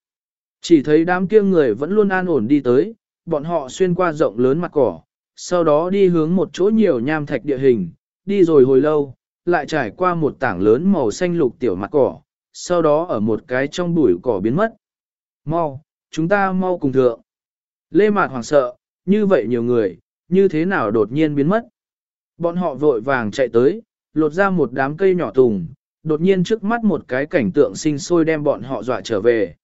Chỉ thấy đám kia người vẫn luôn an ổn đi tới, bọn họ xuyên qua rộng lớn mặt cỏ, sau đó đi hướng một chỗ nhiều nham thạch địa hình, đi rồi hồi lâu, lại trải qua một tảng lớn màu xanh lục tiểu mặt cỏ, sau đó ở một cái trong bụi cỏ biến mất. Mau, chúng ta mau cùng thượng. Lê Mạt hoảng sợ, như vậy nhiều người, như thế nào đột nhiên biến mất. Bọn họ vội vàng chạy tới, lột ra một đám cây nhỏ tùng, đột nhiên trước mắt một cái cảnh tượng sinh sôi đem bọn họ dọa trở về.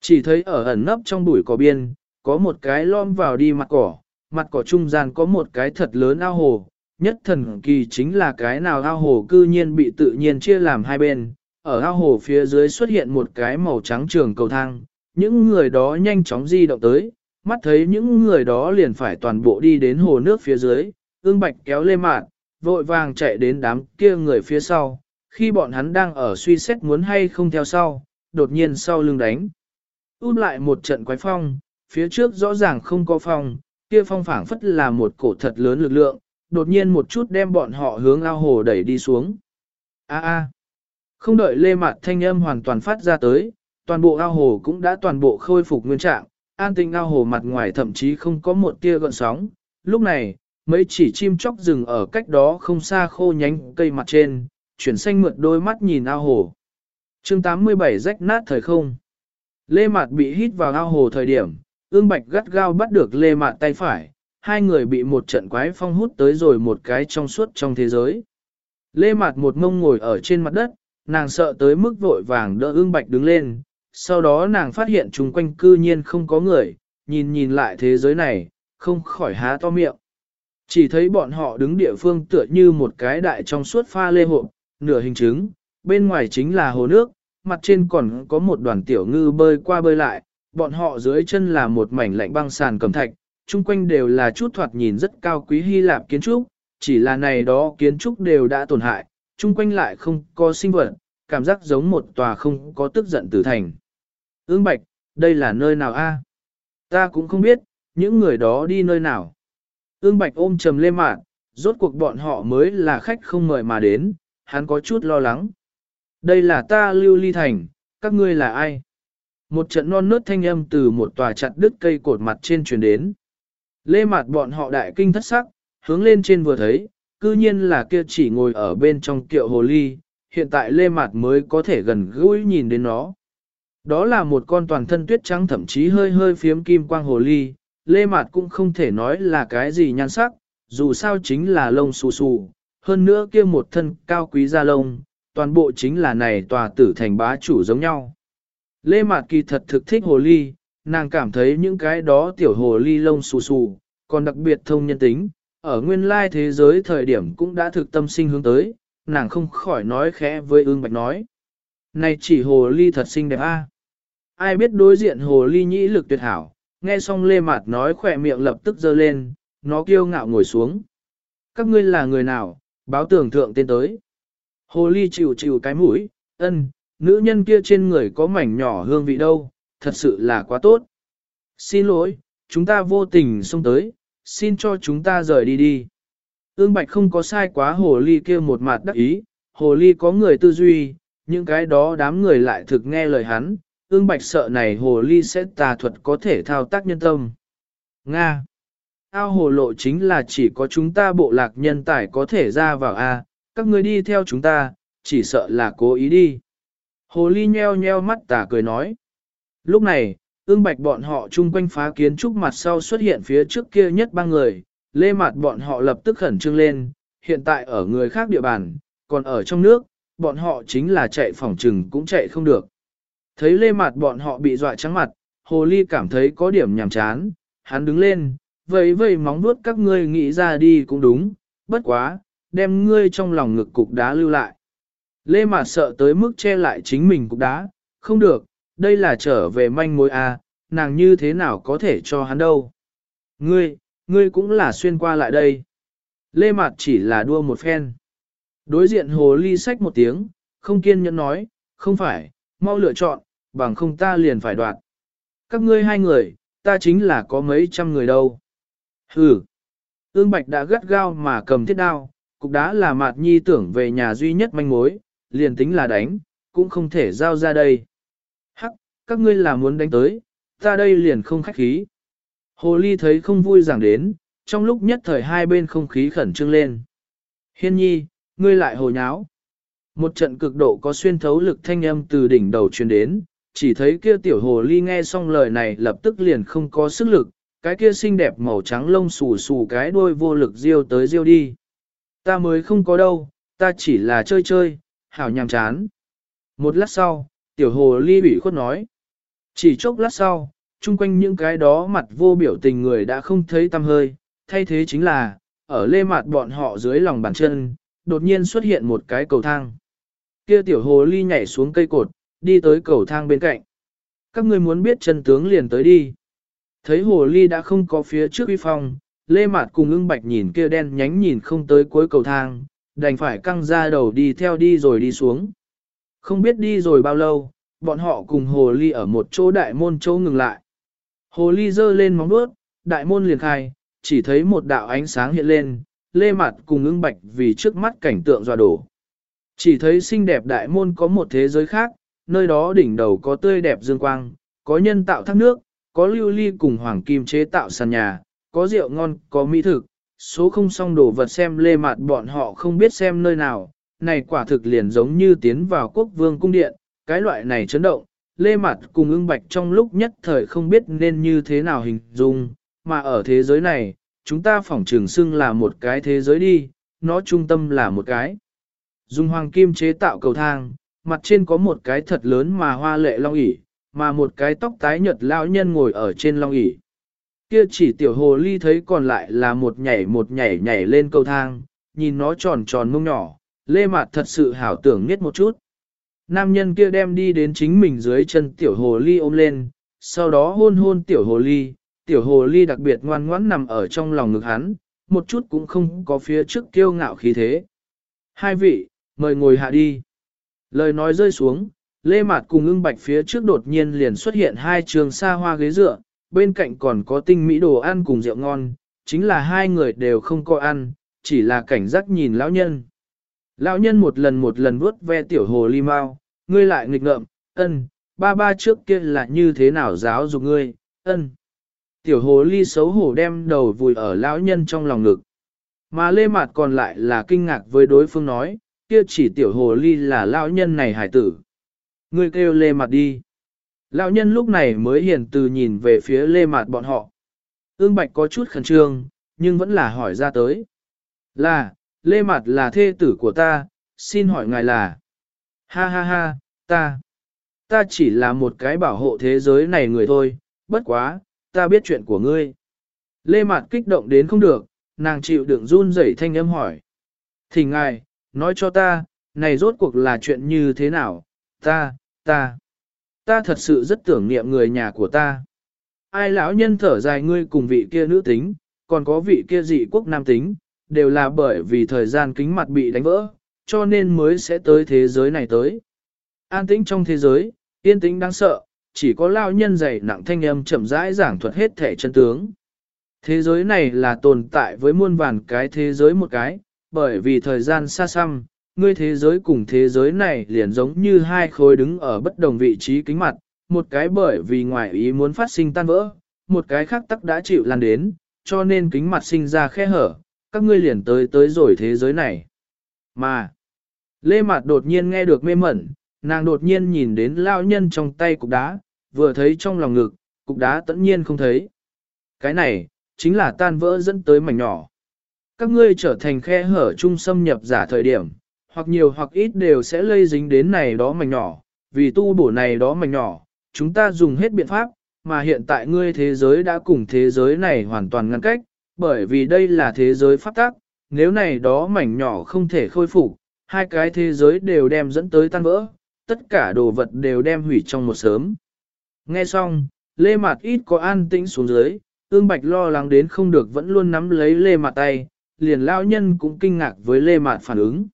Chỉ thấy ở ẩn nấp trong bụi cỏ biên, có một cái lom vào đi mặt cỏ, mặt cỏ trung gian có một cái thật lớn ao hồ, nhất thần kỳ chính là cái nào ao hồ cư nhiên bị tự nhiên chia làm hai bên, ở ao hồ phía dưới xuất hiện một cái màu trắng trường cầu thang, những người đó nhanh chóng di động tới, mắt thấy những người đó liền phải toàn bộ đi đến hồ nước phía dưới, ương bạch kéo lê mạn, vội vàng chạy đến đám kia người phía sau, khi bọn hắn đang ở suy xét muốn hay không theo sau, đột nhiên sau lưng đánh. Út lại một trận quái phong, phía trước rõ ràng không có phong, kia phong phảng phất là một cổ thật lớn lực lượng, đột nhiên một chút đem bọn họ hướng ao hồ đẩy đi xuống. A a. Không đợi lê Mạt thanh âm hoàn toàn phát ra tới, toàn bộ ao hồ cũng đã toàn bộ khôi phục nguyên trạng, an tinh ao hồ mặt ngoài thậm chí không có một tia gợn sóng. Lúc này, mấy chỉ chim chóc rừng ở cách đó không xa khô nhánh cây mặt trên, chuyển xanh mượt đôi mắt nhìn ao hồ. chương 87 rách nát thời không. Lê Mạt bị hít vào ao hồ thời điểm, ương bạch gắt gao bắt được Lê Mạt tay phải, hai người bị một trận quái phong hút tới rồi một cái trong suốt trong thế giới. Lê Mạt một mông ngồi ở trên mặt đất, nàng sợ tới mức vội vàng đỡ ương bạch đứng lên, sau đó nàng phát hiện chung quanh cư nhiên không có người, nhìn nhìn lại thế giới này, không khỏi há to miệng. Chỉ thấy bọn họ đứng địa phương tựa như một cái đại trong suốt pha lê hộp, nửa hình trứng, bên ngoài chính là hồ nước, mặt trên còn có một đoàn tiểu ngư bơi qua bơi lại, bọn họ dưới chân là một mảnh lạnh băng sàn cầm thạch, chung quanh đều là chút thoạt nhìn rất cao quý Hy Lạp kiến trúc, chỉ là này đó kiến trúc đều đã tổn hại, chung quanh lại không có sinh vật, cảm giác giống một tòa không có tức giận tử thành. Ương Bạch, đây là nơi nào a? Ta cũng không biết, những người đó đi nơi nào. Ương Bạch ôm trầm lê mạn, rốt cuộc bọn họ mới là khách không mời mà đến, hắn có chút lo lắng. Đây là ta lưu ly thành, các ngươi là ai? Một trận non nớt thanh âm từ một tòa chặt đứt cây cột mặt trên truyền đến. Lê mặt bọn họ đại kinh thất sắc, hướng lên trên vừa thấy, cư nhiên là kia chỉ ngồi ở bên trong kiệu hồ ly, hiện tại Lê mặt mới có thể gần gũi nhìn đến nó. Đó là một con toàn thân tuyết trắng thậm chí hơi hơi phiếm kim quang hồ ly, Lê mặt cũng không thể nói là cái gì nhan sắc, dù sao chính là lông xù xù, hơn nữa kia một thân cao quý da lông, toàn bộ chính là này tòa tử thành bá chủ giống nhau. Lê Mạt kỳ thật thực thích hồ ly, nàng cảm thấy những cái đó tiểu hồ ly lông xù xù, còn đặc biệt thông nhân tính, ở nguyên lai thế giới thời điểm cũng đã thực tâm sinh hướng tới, nàng không khỏi nói khẽ với ương bạch nói. Này chỉ hồ ly thật xinh đẹp a. Ai biết đối diện hồ ly nhĩ lực tuyệt hảo, nghe xong lê mạt nói khỏe miệng lập tức giơ lên, nó kiêu ngạo ngồi xuống. Các ngươi là người nào, báo tưởng thượng tên tới. Hồ ly chịu chịu cái mũi, ân, nữ nhân kia trên người có mảnh nhỏ hương vị đâu, thật sự là quá tốt. Xin lỗi, chúng ta vô tình xông tới, xin cho chúng ta rời đi đi. Ương Bạch không có sai quá hồ ly kia một mặt đắc ý, hồ ly có người tư duy, những cái đó đám người lại thực nghe lời hắn, ương Bạch sợ này hồ ly sẽ tà thuật có thể thao tác nhân tâm. Nga Ao hồ lộ chính là chỉ có chúng ta bộ lạc nhân tài có thể ra vào A, các người đi theo chúng ta, chỉ sợ là cố ý đi. Hồ ly nheo nheo mắt tà cười nói. Lúc này, ương bạch bọn họ chung quanh phá kiến trúc mặt sau xuất hiện phía trước kia nhất ba người, lê mặt bọn họ lập tức khẩn trương lên, hiện tại ở người khác địa bàn, còn ở trong nước, bọn họ chính là chạy phòng trừng cũng chạy không được. Thấy lê mặt bọn họ bị dọa trắng mặt, hồ ly cảm thấy có điểm nhàm chán, hắn đứng lên, vậy vậy móng vuốt các ngươi nghĩ ra đi cũng đúng, bất quá, đem ngươi trong lòng ngực cục đá lưu lại. Lê Mạt sợ tới mức che lại chính mình cục đá, không được, đây là trở về manh mối a, à, nàng như thế nào có thể cho hắn đâu. Ngươi, ngươi cũng là xuyên qua lại đây. Lê Mạt chỉ là đua một phen. Đối diện hồ ly sách một tiếng, không kiên nhẫn nói, không phải, mau lựa chọn, bằng không ta liền phải đoạt. Các ngươi hai người, ta chính là có mấy trăm người đâu. Hừ. Ương Bạch đã gắt gao mà cầm thiết đao, cục đá là mạt nhi tưởng về nhà duy nhất manh mối, liền tính là đánh, cũng không thể giao ra đây. Hắc, các ngươi là muốn đánh tới, ta đây liền không khách khí. Hồ ly thấy không vui giảng đến, trong lúc nhất thời hai bên không khí khẩn trương lên. Hiên nhi, ngươi lại hồ nháo. Một trận cực độ có xuyên thấu lực thanh âm từ đỉnh đầu truyền đến, chỉ thấy kia tiểu hồ ly nghe xong lời này lập tức liền không có sức lực, cái kia xinh đẹp màu trắng lông xù xù cái đuôi vô lực riêu tới riêu đi. Ta mới không có đâu, ta chỉ là chơi chơi, hảo nhàm chán. Một lát sau, tiểu hồ ly bị khuất nói. Chỉ chốc lát sau, chung quanh những cái đó mặt vô biểu tình người đã không thấy tâm hơi, thay thế chính là, ở lê mặt bọn họ dưới lòng bàn chân, đột nhiên xuất hiện một cái cầu thang. Kia tiểu hồ ly nhảy xuống cây cột, đi tới cầu thang bên cạnh. Các ngươi muốn biết chân tướng liền tới đi. Thấy hồ ly đã không có phía trước uy phong, lê mạt cùng ưng bạch nhìn kia đen nhánh nhìn không tới cuối cầu thang, đành phải căng ra đầu đi theo đi rồi đi xuống. Không biết đi rồi bao lâu, bọn họ cùng hồ ly ở một chỗ đại môn chỗ ngừng lại. Hồ ly giơ lên móng vuốt, đại môn liền khai, chỉ thấy một đạo ánh sáng hiện lên, lê mặt cùng ưng bạch vì trước mắt cảnh tượng dọa đổ. Chỉ thấy xinh đẹp đại môn có một thế giới khác, nơi đó đỉnh đầu có tươi đẹp dương quang, có nhân tạo thác nước, có lưu ly cùng hoàng kim chế tạo sàn nhà, có rượu ngon, có mỹ thực, số không xong đồ vật xem lê mặt bọn họ không biết xem nơi nào, này quả thực liền giống như tiến vào quốc vương cung điện, cái loại này chấn động, lê mặt cùng ưng bạch trong lúc nhất thời không biết nên như thế nào hình dung, mà ở thế giới này, chúng ta phỏng trường xưng là một cái thế giới đi, nó trung tâm là một cái. Dùng hoàng kim chế tạo cầu thang, mặt trên có một cái thật lớn mà hoa lệ long ỉ, mà một cái tóc tái nhật lão nhân ngồi ở trên long ỉ. Kia chỉ tiểu hồ ly thấy còn lại là một nhảy một nhảy nhảy lên cầu thang, nhìn nó tròn tròn mông nhỏ, lê Mạt thật sự hảo tưởng nghiết một chút. Nam nhân kia đem đi đến chính mình dưới chân tiểu hồ ly ôm lên, sau đó hôn hôn tiểu hồ ly, tiểu hồ ly đặc biệt ngoan ngoãn nằm ở trong lòng ngực hắn, một chút cũng không có phía trước kiêu ngạo khí thế. Hai vị, mời ngồi hạ đi. Lời nói rơi xuống, Lê Mạt cùng ưng bạch phía trước đột nhiên liền xuất hiện hai trường xa hoa ghế dựa, bên cạnh còn có tinh mỹ đồ ăn cùng rượu ngon, chính là hai người đều không có ăn, chỉ là cảnh giác nhìn lão nhân. Lão nhân một lần một lần vuốt ve tiểu hồ ly mau, ngươi lại nghịch ngợm, ân, ba ba trước kia là như thế nào giáo dục ngươi, ân. Tiểu hồ ly xấu hổ đem đầu vùi ở lão nhân trong lòng ngực. Mà lê mạt còn lại là kinh ngạc với đối phương nói, kia chỉ tiểu hồ ly là lão nhân này hải tử. Ngươi kêu lê mạt đi. Lão nhân lúc này mới hiền từ nhìn về phía lê mạt bọn họ. Ương Bạch có chút khẩn trương, nhưng vẫn là hỏi ra tới. Là, lê Mạt là thê tử của ta, xin hỏi ngài là. Ha ha ha, ta. Ta chỉ là một cái bảo hộ thế giới này người thôi, bất quá, ta biết chuyện của ngươi. Lê Mạt kích động đến không được, nàng chịu đựng run rẩy thanh âm hỏi. Thì ngài, nói cho ta, này rốt cuộc là chuyện như thế nào, ta, ta, ta thật sự rất tưởng niệm người nhà của ta. Ai lão nhân thở dài ngươi cùng vị kia nữ tính, còn có vị kia dị quốc nam tính, đều là bởi vì thời gian kính mặt bị đánh vỡ, cho nên mới sẽ tới thế giới này tới. An tĩnh trong thế giới, yên tĩnh đáng sợ, chỉ có lao nhân dày nặng thanh âm chậm rãi giảng thuật hết thể chân tướng. Thế giới này là tồn tại với muôn vàn cái thế giới một cái, bởi vì thời gian xa xăm, ngươi thế giới cùng thế giới này liền giống như hai khối đứng ở bất đồng vị trí kính mặt, một cái bởi vì ngoại ý muốn phát sinh tan vỡ, một cái khác tắc đã chịu lan đến, cho nên kính mặt sinh ra khe hở, các ngươi liền tới tới rồi thế giới này. Mà, Lê Mạt đột nhiên nghe được mê mẩn, nàng đột nhiên nhìn đến lao nhân trong tay cục đá, vừa thấy trong lòng ngực, cục đá tất nhiên không thấy. Cái này, chính là tan vỡ dẫn tới mảnh nhỏ. Các ngươi trở thành khe hở chung xâm nhập giả thời điểm, hoặc nhiều hoặc ít đều sẽ lây dính đến này đó mảnh nhỏ, vì tu bổ này đó mảnh nhỏ, chúng ta dùng hết biện pháp, mà hiện tại ngươi thế giới đã cùng thế giới này hoàn toàn ngăn cách, bởi vì đây là thế giới pháp tắc, nếu này đó mảnh nhỏ không thể khôi phục, hai cái thế giới đều đem dẫn tới tan vỡ, tất cả đồ vật đều đem hủy trong một sớm. Nghe xong, Lê Mạt ít có an tĩnh xuống dưới, ương bạch lo lắng đến không được vẫn luôn nắm lấy Lê Mạt tay, liền lão nhân cũng kinh ngạc với Lê Mạt phản ứng.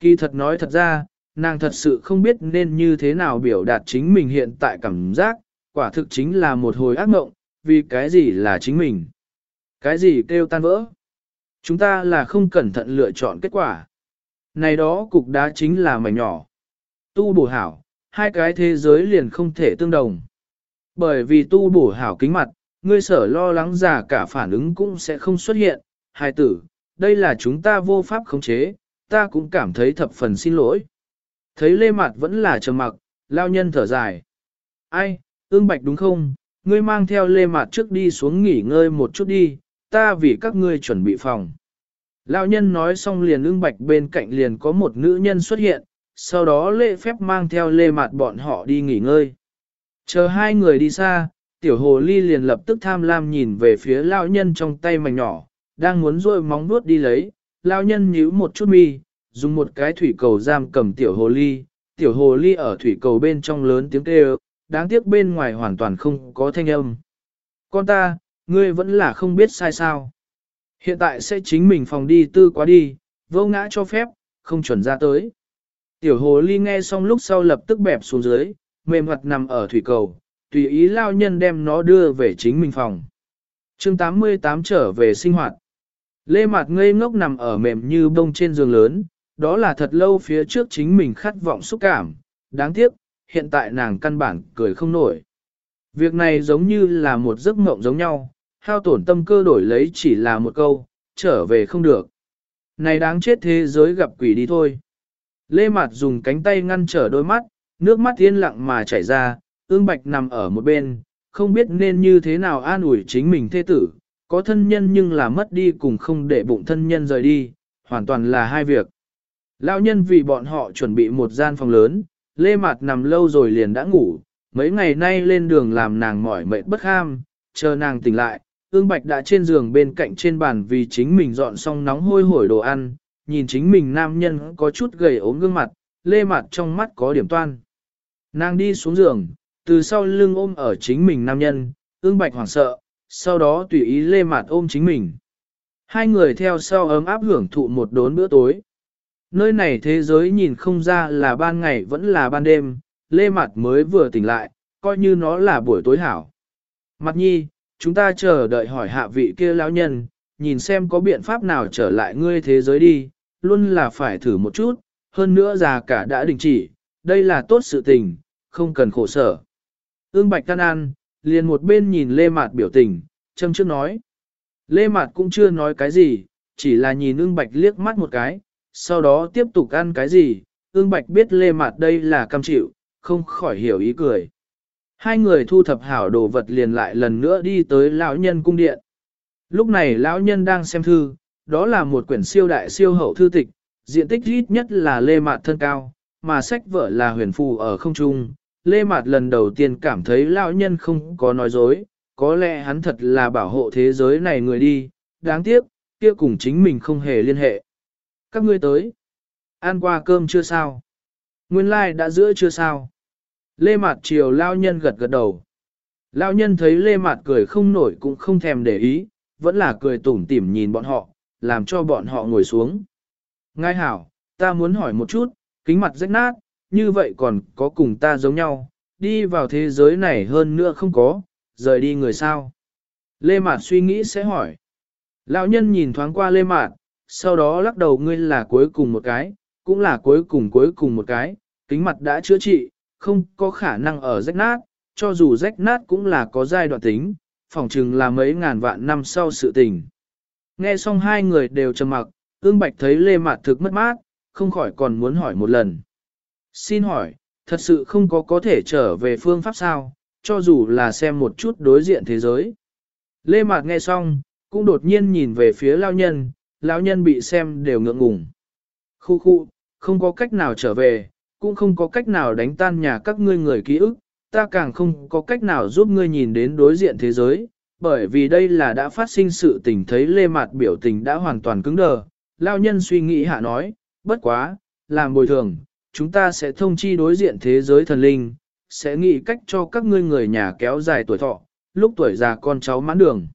Kỳ thật nói thật ra, nàng thật sự không biết nên như thế nào biểu đạt chính mình hiện tại cảm giác, quả thực chính là một hồi ác mộng, vì cái gì là chính mình. Cái gì kêu tan vỡ? Chúng ta là không cẩn thận lựa chọn kết quả. Này đó cục đá chính là mảnh nhỏ. Tu bổ hảo, hai cái thế giới liền không thể tương đồng. Bởi vì tu bổ hảo kính mặt, ngươi sở lo lắng giả cả phản ứng cũng sẽ không xuất hiện. Hai tử, đây là chúng ta vô pháp khống chế, ta cũng cảm thấy thập phần xin lỗi. Thấy lê mặt vẫn là trầm mặc, lao nhân thở dài. Ai, ương bạch đúng không? Ngươi mang theo lê mặt trước đi xuống nghỉ ngơi một chút đi, ta vì các ngươi chuẩn bị phòng. Lão nhân nói xong liền ưng bạch bên cạnh liền có một nữ nhân xuất hiện, sau đó lễ phép mang theo lê mặt bọn họ đi nghỉ ngơi. Chờ hai người đi xa, tiểu hồ ly liền lập tức tham lam nhìn về phía lão nhân trong tay mảnh nhỏ, đang muốn rôi móng vuốt đi lấy, lão nhân nhíu một chút mi, dùng một cái thủy cầu giam cầm tiểu hồ ly, tiểu hồ ly ở thủy cầu bên trong lớn tiếng kêu, đáng tiếc bên ngoài hoàn toàn không có thanh âm. Con ta, ngươi vẫn là không biết sai sao. Hiện tại sẽ chính mình phòng đi tư quá đi, vô ngã cho phép, không chuẩn ra tới. Tiểu hồ ly nghe xong lúc sau lập tức bẹp xuống dưới, mềm mặt nằm ở thủy cầu, tùy ý lao nhân đem nó đưa về chính mình phòng. chương 88 trở về sinh hoạt. Lê Mạt ngây ngốc nằm ở mềm như bông trên giường lớn, đó là thật lâu phía trước chính mình khát vọng xúc cảm, đáng tiếc, hiện tại nàng căn bản cười không nổi. Việc này giống như là một giấc mộng giống nhau, hao tổn tâm cơ đổi lấy chỉ là một câu, trở về không được. Này đáng chết thế giới gặp quỷ đi thôi. Lê Mạt dùng cánh tay ngăn trở đôi mắt, nước mắt yên lặng mà chảy ra, ương bạch nằm ở một bên, không biết nên như thế nào an ủi chính mình thê tử, có thân nhân nhưng là mất đi cùng không để bụng thân nhân rời đi, hoàn toàn là hai việc. Lão nhân vì bọn họ chuẩn bị một gian phòng lớn, Lê Mạt nằm lâu rồi liền đã ngủ, mấy ngày nay lên đường làm nàng mỏi mệt bất ham, chờ nàng tỉnh lại, ương bạch đã trên giường bên cạnh trên bàn vì chính mình dọn xong nóng hôi hổi đồ ăn, nhìn chính mình nam nhân có chút gầy ốm gương mặt, lê mặt trong mắt có điểm toan. Nàng đi xuống giường, từ sau lưng ôm ở chính mình nam nhân, ương bạch hoảng sợ, sau đó tùy ý lê mặt ôm chính mình. Hai người theo sau ấm áp hưởng thụ một đốn bữa tối. Nơi này thế giới nhìn không ra là ban ngày vẫn là ban đêm, lê mặt mới vừa tỉnh lại, coi như nó là buổi tối hảo. Mặt nhi, chúng ta chờ đợi hỏi hạ vị kia lão nhân, nhìn xem có biện pháp nào trở lại ngươi thế giới đi, luôn là phải thử một chút, hơn nữa già cả đã đình chỉ, đây là tốt sự tình, không cần khổ sở. Ương Bạch Tan An, liền một bên nhìn Lê Mạt biểu tình, châm trước nói. Lê Mạt cũng chưa nói cái gì, chỉ là nhìn ương Bạch liếc mắt một cái, sau đó tiếp tục ăn cái gì, ương Bạch biết Lê Mạt đây là cam chịu, không khỏi hiểu ý cười. Hai người thu thập hảo đồ vật liền lại lần nữa đi tới lão nhân cung điện. Lúc này lão nhân đang xem thư, đó là một quyển siêu đại siêu hậu thư tịch, diện tích ít nhất là lê mạt thân cao, mà sách vở là huyền phù ở không trung. Lê Mạt lần đầu tiên cảm thấy lão nhân không có nói dối, có lẽ hắn thật là bảo hộ thế giới này người đi, đáng tiếc, kia cùng chính mình không hề liên hệ. Các ngươi tới. Ăn qua cơm chưa sao? Nguyên lai like đã giữa chưa sao? Lê Mạt chiều lao nhân gật gật đầu. Lao nhân thấy Lê Mạt cười không nổi cũng không thèm để ý, vẫn là cười tủm tỉm nhìn bọn họ, làm cho bọn họ ngồi xuống. Ngai hảo, ta muốn hỏi một chút, kính mặt rách nát, như vậy còn có cùng ta giống nhau, đi vào thế giới này hơn nữa không có, rời đi người sao? Lê Mạt suy nghĩ sẽ hỏi. Lão nhân nhìn thoáng qua Lê Mạt, sau đó lắc đầu ngươi là cuối cùng một cái, cũng là cuối cùng cuối cùng một cái, kính mặt đã chữa trị, không có khả năng ở rách nát, cho dù rách nát cũng là có giai đoạn tính, phỏng chừng là mấy ngàn vạn năm sau sự tình. Nghe xong hai người đều trầm mặc, ương bạch thấy Lê Mạt thực mất mát, không khỏi còn muốn hỏi một lần. Xin hỏi, thật sự không có có thể trở về phương pháp sao, cho dù là xem một chút đối diện thế giới. Lê Mạt nghe xong, cũng đột nhiên nhìn về phía lao nhân, lão nhân bị xem đều ngượng ngùng. Khu khu, không có cách nào trở về, cũng không có cách nào đánh tan nhà các ngươi người ký ức, ta càng không có cách nào giúp ngươi nhìn đến đối diện thế giới, bởi vì đây là đã phát sinh sự tình thấy Lê Mạt biểu tình đã hoàn toàn cứng đờ. Lao nhân suy nghĩ hạ nói, bất quá, làm bồi thường, chúng ta sẽ thông chi đối diện thế giới thần linh, sẽ nghĩ cách cho các ngươi người nhà kéo dài tuổi thọ, lúc tuổi già con cháu mãn đường.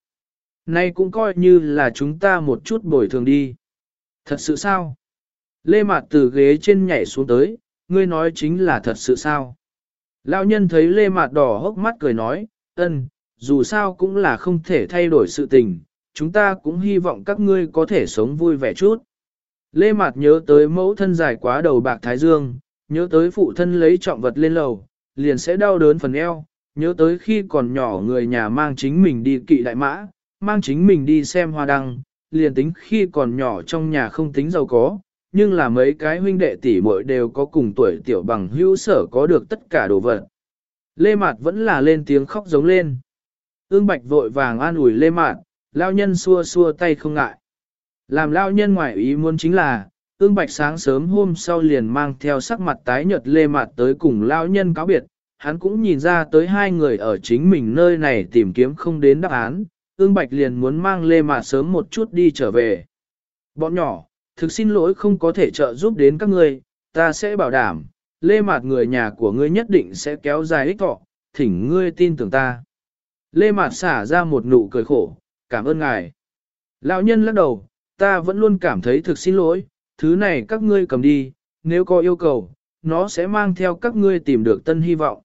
Nay cũng coi như là chúng ta một chút bồi thường đi. Thật sự sao? Lê Mạt từ ghế trên nhảy xuống tới, ngươi nói chính là thật sự sao? Lão nhân thấy Lê Mạt đỏ hốc mắt cười nói, ân, dù sao cũng là không thể thay đổi sự tình, chúng ta cũng hy vọng các ngươi có thể sống vui vẻ chút. Lê Mạt nhớ tới mẫu thân dài quá đầu bạc Thái Dương, nhớ tới phụ thân lấy trọng vật lên lầu, liền sẽ đau đớn phần eo, nhớ tới khi còn nhỏ người nhà mang chính mình đi kỵ đại mã, mang chính mình đi xem hoa đăng, liền tính khi còn nhỏ trong nhà không tính giàu có, nhưng là mấy cái huynh đệ tỷ muội đều có cùng tuổi tiểu bằng hữu sở có được tất cả đồ vật. Lê Mạt vẫn là lên tiếng khóc giống lên. Ương Bạch vội vàng an ủi Lê Mạt, lao nhân xua xua tay không ngại. Làm lao nhân ngoại ý muốn chính là, ương Bạch sáng sớm hôm sau liền mang theo sắc mặt tái nhợt Lê Mạt tới cùng lao nhân cáo biệt, hắn cũng nhìn ra tới hai người ở chính mình nơi này tìm kiếm không đến đáp án, ương Bạch liền muốn mang Lê Mạt sớm một chút đi trở về. Bọn nhỏ, thực xin lỗi không có thể trợ giúp đến các ngươi, ta sẽ bảo đảm, Lê Mạt người nhà của ngươi nhất định sẽ kéo dài ích thọ, thỉnh ngươi tin tưởng ta. Lê Mạt xả ra một nụ cười khổ, cảm ơn ngài. Lão nhân lắc đầu, ta vẫn luôn cảm thấy thực xin lỗi, thứ này các ngươi cầm đi, nếu có yêu cầu, nó sẽ mang theo các ngươi tìm được tân hy vọng.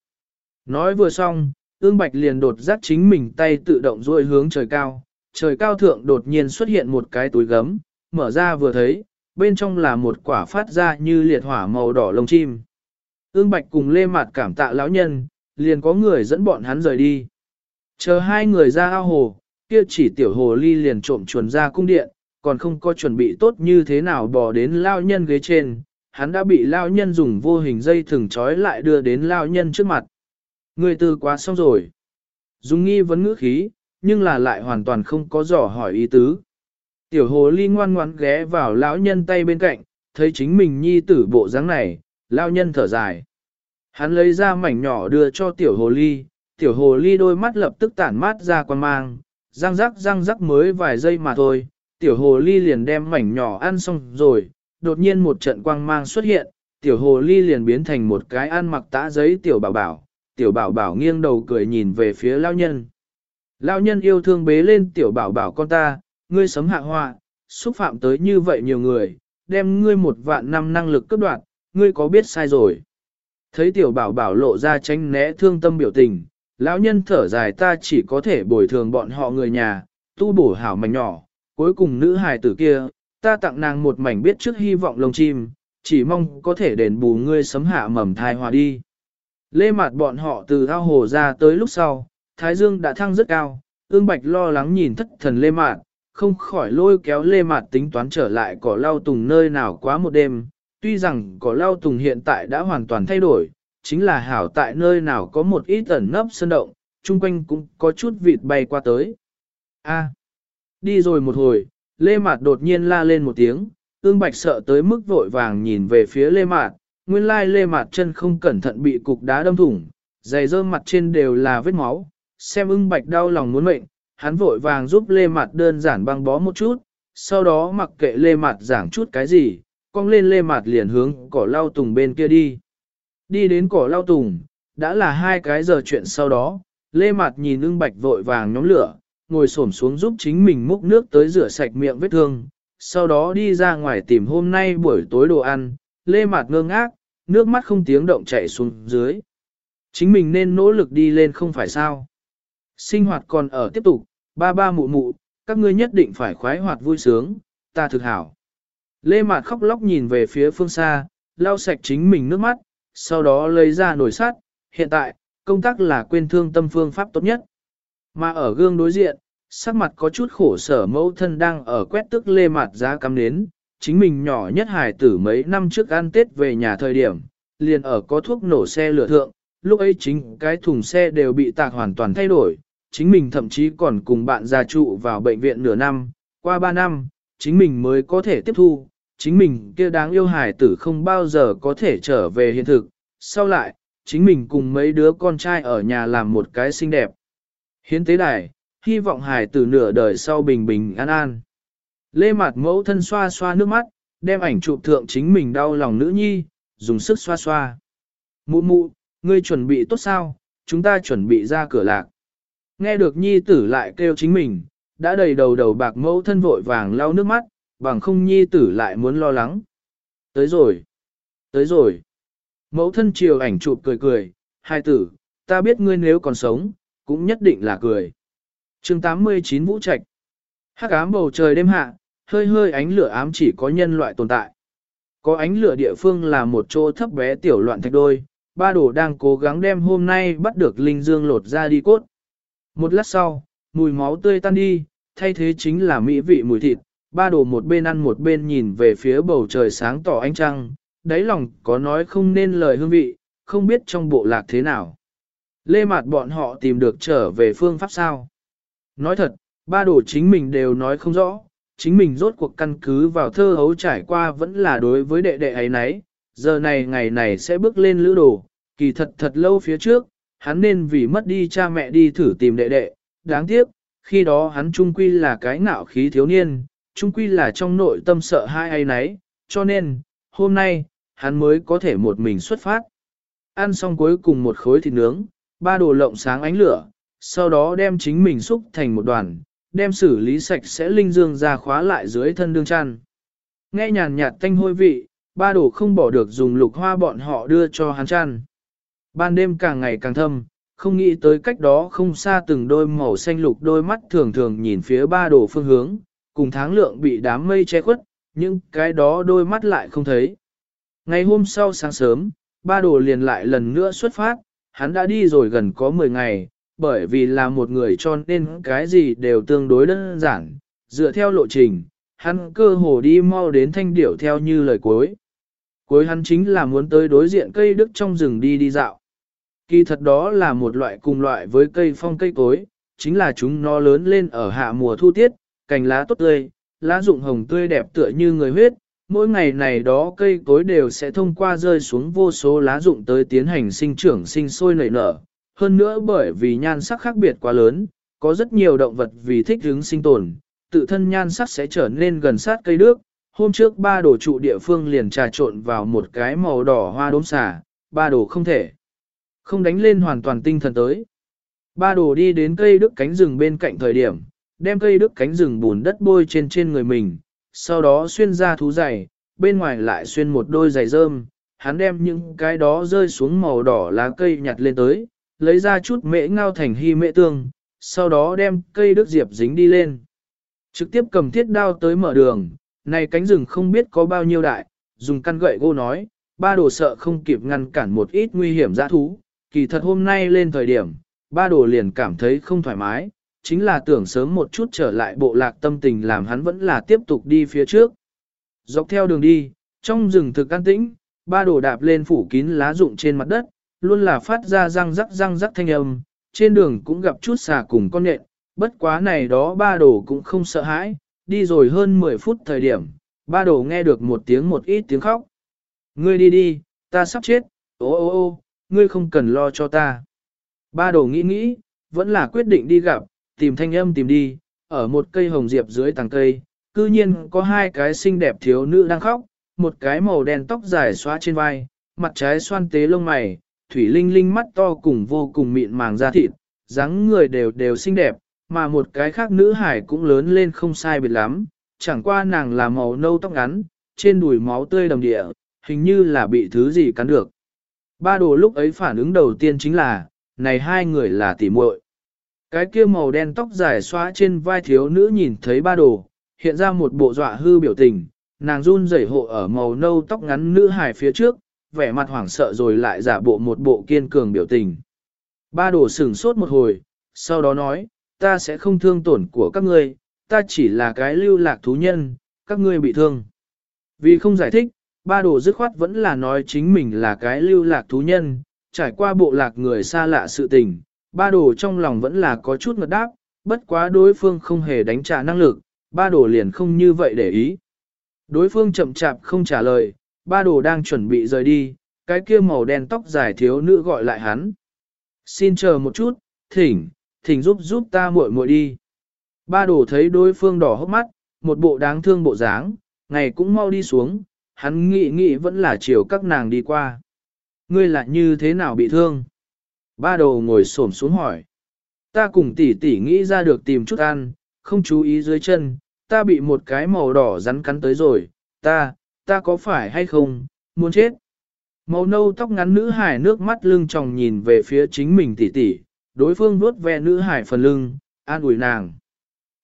Nói vừa xong, ương bạch liền đột giác chính mình tay tự động duỗi hướng trời cao, trời cao thượng đột nhiên xuất hiện một cái túi gấm, mở ra vừa thấy, bên trong là một quả phát ra như liệt hỏa màu đỏ lông chim. Ương bạch cùng lê Mạt cảm tạ lão nhân, liền có người dẫn bọn hắn rời đi. Chờ hai người ra ao hồ, kia chỉ tiểu hồ ly liền trộm chuồn ra cung điện, còn không có chuẩn bị tốt như thế nào bò đến lao nhân ghế trên, hắn đã bị lao nhân dùng vô hình dây thừng trói lại đưa đến lao nhân trước mặt. Người từ quá xong rồi. Dùng nghi vấn ngữ khí, nhưng là lại hoàn toàn không có dò hỏi ý tứ. Tiểu hồ ly ngoan ngoãn ghé vào lão nhân tay bên cạnh, thấy chính mình nhi tử bộ dáng này, lão nhân thở dài. Hắn lấy ra mảnh nhỏ đưa cho tiểu hồ ly, tiểu hồ ly đôi mắt lập tức tản mát ra quan mang, răng rắc răng rắc mới vài giây mà thôi, tiểu hồ ly liền đem mảnh nhỏ ăn xong rồi, đột nhiên một trận quang mang xuất hiện, tiểu hồ ly liền biến thành một cái ăn mặc tã giấy tiểu bảo bảo, tiểu bảo bảo nghiêng đầu cười nhìn về phía lao nhân. Lao nhân yêu thương bế lên tiểu bảo bảo con ta, ngươi sấm hạ hoa, xúc phạm tới như vậy nhiều người, đem ngươi một vạn năm năng lực cấp đoạt, ngươi có biết sai rồi. Thấy tiểu bảo bảo lộ ra tránh né thương tâm biểu tình, lão nhân thở dài ta chỉ có thể bồi thường bọn họ người nhà, tu bổ hảo mảnh nhỏ, cuối cùng nữ hài tử kia, ta tặng nàng một mảnh biết trước hy vọng lông chim, chỉ mong có thể đền bù ngươi sấm hạ mầm thai hòa đi. Lê mặt bọn họ từ ao hồ ra tới lúc sau, Thái Dương đã thăng rất cao, ương bạch lo lắng nhìn thất thần Lê Mạt, không khỏi lôi kéo Lê Mạt tính toán trở lại cỏ lau tùng nơi nào quá một đêm, tuy rằng cỏ lau tùng hiện tại đã hoàn toàn thay đổi, chính là hảo tại nơi nào có một ít ẩn nấp sơn động, chung quanh cũng có chút vịt bay qua tới. A, đi rồi một hồi, Lê Mạt đột nhiên la lên một tiếng, ương bạch sợ tới mức vội vàng nhìn về phía Lê Mạt, nguyên lai Lê Mạt chân không cẩn thận bị cục đá đâm thủng, giày rơm mặt trên đều là vết máu, xem ưng bạch đau lòng muốn mệnh, hắn vội vàng giúp Lê Mạt đơn giản băng bó một chút, sau đó mặc kệ lê mặt giảng chút cái gì, cong lên lê mặt liền hướng cỏ lau tùng bên kia đi. Đi đến cỏ lau tùng, đã là hai cái giờ chuyện sau đó, lê mặt nhìn ưng bạch vội vàng nhóm lửa, ngồi xổm xuống giúp chính mình múc nước tới rửa sạch miệng vết thương, sau đó đi ra ngoài tìm hôm nay buổi tối đồ ăn, lê mặt ngơ ngác, nước mắt không tiếng động chảy xuống dưới. Chính mình nên nỗ lực đi lên không phải sao. Sinh hoạt còn ở tiếp tục, ba ba mụ mụ, các ngươi nhất định phải khoái hoạt vui sướng, ta thực hảo. Lê Mạt khóc lóc nhìn về phía phương xa, lau sạch chính mình nước mắt, sau đó lấy ra nồi sắt. Hiện tại, công tác là quên thương tâm phương pháp tốt nhất. Mà ở gương đối diện, sắc mặt có chút khổ sở mẫu thân đang ở quét tức Lê Mạt giá cắm nến. Chính mình nhỏ nhất hài tử mấy năm trước ăn Tết về nhà thời điểm, liền ở có thuốc nổ xe lửa thượng, lúc ấy chính cái thùng xe đều bị tạc hoàn toàn thay đổi, chính mình thậm chí còn cùng bạn gia trụ vào bệnh viện nửa năm, qua ba năm, chính mình mới có thể tiếp thu, chính mình kia đáng yêu hài tử không bao giờ có thể trở về hiện thực, sau lại, chính mình cùng mấy đứa con trai ở nhà làm một cái xinh đẹp. Hiến tế đài, hy vọng hài tử nửa đời sau bình bình an an. Lê Mạt mẫu thân xoa xoa nước mắt, đem ảnh chụp thượng chính mình đau lòng nữ nhi, dùng sức xoa xoa. Mụ mụ, ngươi chuẩn bị tốt sao, chúng ta chuẩn bị ra cửa lạc. Nghe được nhi tử lại kêu chính mình, đã đầy đầu đầu bạc mẫu thân vội vàng lau nước mắt, bằng không nhi tử lại muốn lo lắng. Tới rồi, tới rồi. Mẫu thân chiều ảnh chụp cười cười, hai tử, ta biết ngươi nếu còn sống, cũng nhất định là cười. chương 89 Vũ Trạch Hắc ám bầu trời đêm hạ, hơi hơi ánh lửa ám chỉ có nhân loại tồn tại. Có ánh lửa địa phương là một chỗ thấp bé tiểu loạn thạch đôi, ba đồ đang cố gắng đem hôm nay bắt được linh dương lột ra đi cốt. Một lát sau, mùi máu tươi tan đi, thay thế chính là mỹ vị mùi thịt, ba đồ một bên ăn một bên nhìn về phía bầu trời sáng tỏ ánh trăng, đáy lòng có nói không nên lời hương vị, không biết trong bộ lạc thế nào. Lê Mạt bọn họ tìm được trở về phương pháp sao. Nói thật, ba đồ chính mình đều nói không rõ, chính mình rốt cuộc căn cứ vào thơ hấu trải qua vẫn là đối với đệ đệ ấy nấy, giờ này ngày này sẽ bước lên lữ đồ, kỳ thật thật lâu phía trước, hắn nên vì mất đi cha mẹ đi thử tìm đệ đệ, đáng tiếc, khi đó hắn trung quy là cái ngạo khí thiếu niên, trung quy là trong nội tâm sợ hai ai nấy, cho nên, hôm nay, hắn mới có thể một mình xuất phát. Ăn xong cuối cùng một khối thịt nướng, ba đồ lộng sáng ánh lửa, sau đó đem chính mình xúc thành một đoàn, đem xử lý sạch sẽ linh dương ra khóa lại dưới thân đương chăn. Nghe nhàn nhạt tanh hôi vị, ba đồ không bỏ được dùng lục hoa bọn họ đưa cho hắn chăn. Ban đêm càng ngày càng thâm, không nghĩ tới cách đó không xa từng đôi màu xanh lục đôi mắt thường thường nhìn phía ba đồ phương hướng, cùng tháng lượng bị đám mây che khuất, nhưng cái đó đôi mắt lại không thấy. Ngày hôm sau sáng sớm, ba đồ liền lại lần nữa xuất phát, hắn đã đi rồi gần có 10 ngày, bởi vì là một người cho nên cái gì đều tương đối đơn giản, dựa theo lộ trình, hắn cơ hồ đi mau đến thanh điểu theo như lời cuối. Cuối hắn chính là muốn tới đối diện cây đức trong rừng đi đi dạo. Kỳ thật đó là một loại cùng loại với cây phong cây cối, chính là chúng nó lớn lên ở hạ mùa thu tiết, cành lá tốt tươi, lá rụng hồng tươi đẹp tựa như người huyết. Mỗi ngày này đó cây cối đều sẽ thông qua rơi xuống vô số lá rụng tới tiến hành sinh trưởng sinh sôi nảy nở. Hơn nữa bởi vì nhan sắc khác biệt quá lớn, có rất nhiều động vật vì thích hứng sinh tồn, tự thân nhan sắc sẽ trở nên gần sát cây đước. Hôm trước ba đồ trụ địa phương liền trà trộn vào một cái màu đỏ hoa đốm xà, ba đồ không thể. Không đánh lên hoàn toàn tinh thần tới. Ba đồ đi đến cây đức cánh rừng bên cạnh thời điểm, đem cây đức cánh rừng bùn đất bôi trên trên người mình, sau đó xuyên ra thú giày, bên ngoài lại xuyên một đôi giày rơm, hắn đem những cái đó rơi xuống màu đỏ lá cây nhặt lên tới, lấy ra chút mễ ngao thành hy mễ tương, sau đó đem cây đức diệp dính đi lên. Trực tiếp cầm thiết đao tới mở đường, này cánh rừng không biết có bao nhiêu đại, dùng căn gậy gỗ nói, ba đồ sợ không kịp ngăn cản một ít nguy hiểm dã thú, kỳ thật hôm nay lên thời điểm, ba đồ liền cảm thấy không thoải mái, chính là tưởng sớm một chút trở lại bộ lạc tâm tình làm hắn vẫn là tiếp tục đi phía trước. Dọc theo đường đi, trong rừng thực an tĩnh, ba đồ đạp lên phủ kín lá rụng trên mặt đất, luôn là phát ra răng rắc răng rắc thanh âm, trên đường cũng gặp chút xà cùng con nện, bất quá này đó ba đồ cũng không sợ hãi, đi rồi hơn 10 phút thời điểm, ba đồ nghe được một tiếng một ít tiếng khóc. Ngươi đi đi, ta sắp chết, ô ô ô, ngươi không cần lo cho ta. Ba đồ nghĩ nghĩ, vẫn là quyết định đi gặp, tìm thanh âm tìm đi, ở một cây hồng diệp dưới tàng cây, cư nhiên có hai cái xinh đẹp thiếu nữ đang khóc, một cái màu đen tóc dài xóa trên vai, mặt trái xoan tế lông mày, thủy linh linh mắt to cùng vô cùng mịn màng da thịt, dáng người đều đều xinh đẹp, mà một cái khác nữ hải cũng lớn lên không sai biệt lắm, chẳng qua nàng là màu nâu tóc ngắn, trên đùi máu tươi đầm địa, hình như là bị thứ gì cắn được. Ba đồ lúc ấy phản ứng đầu tiên chính là, này hai người là tỉ muội. Cái kia màu đen tóc dài xóa trên vai thiếu nữ nhìn thấy ba đồ, hiện ra một bộ dọa hư biểu tình, nàng run rẩy hộ ở màu nâu tóc ngắn nữ hài phía trước, vẻ mặt hoảng sợ rồi lại giả bộ một bộ kiên cường biểu tình. Ba đồ sửng sốt một hồi, sau đó nói, ta sẽ không thương tổn của các ngươi, ta chỉ là cái lưu lạc thú nhân, các ngươi bị thương. Vì không giải thích, ba đồ dứt khoát vẫn là nói chính mình là cái lưu lạc thú nhân, trải qua bộ lạc người xa lạ sự tình, ba đồ trong lòng vẫn là có chút ngật đáp, bất quá đối phương không hề đánh trả năng lực, ba đồ liền không như vậy để ý. Đối phương chậm chạp không trả lời, ba đồ đang chuẩn bị rời đi, cái kia màu đen tóc dài thiếu nữ gọi lại hắn. Xin chờ một chút, thỉnh, thỉnh giúp giúp ta muội muội đi. Ba đồ thấy đối phương đỏ hốc mắt, một bộ đáng thương bộ dáng, ngày cũng mau đi xuống, hắn nghĩ nghĩ vẫn là chiều các nàng đi qua. Ngươi lại như thế nào bị thương? Ba đồ ngồi xổm xuống hỏi. Ta cùng tỷ tỷ nghĩ ra được tìm chút ăn, không chú ý dưới chân, ta bị một cái màu đỏ rắn cắn tới rồi, ta, ta có phải hay không, muốn chết. Màu nâu tóc ngắn nữ hải nước mắt lưng tròng nhìn về phía chính mình tỷ tỷ, đối phương vuốt ve nữ hải phần lưng, an ủi nàng.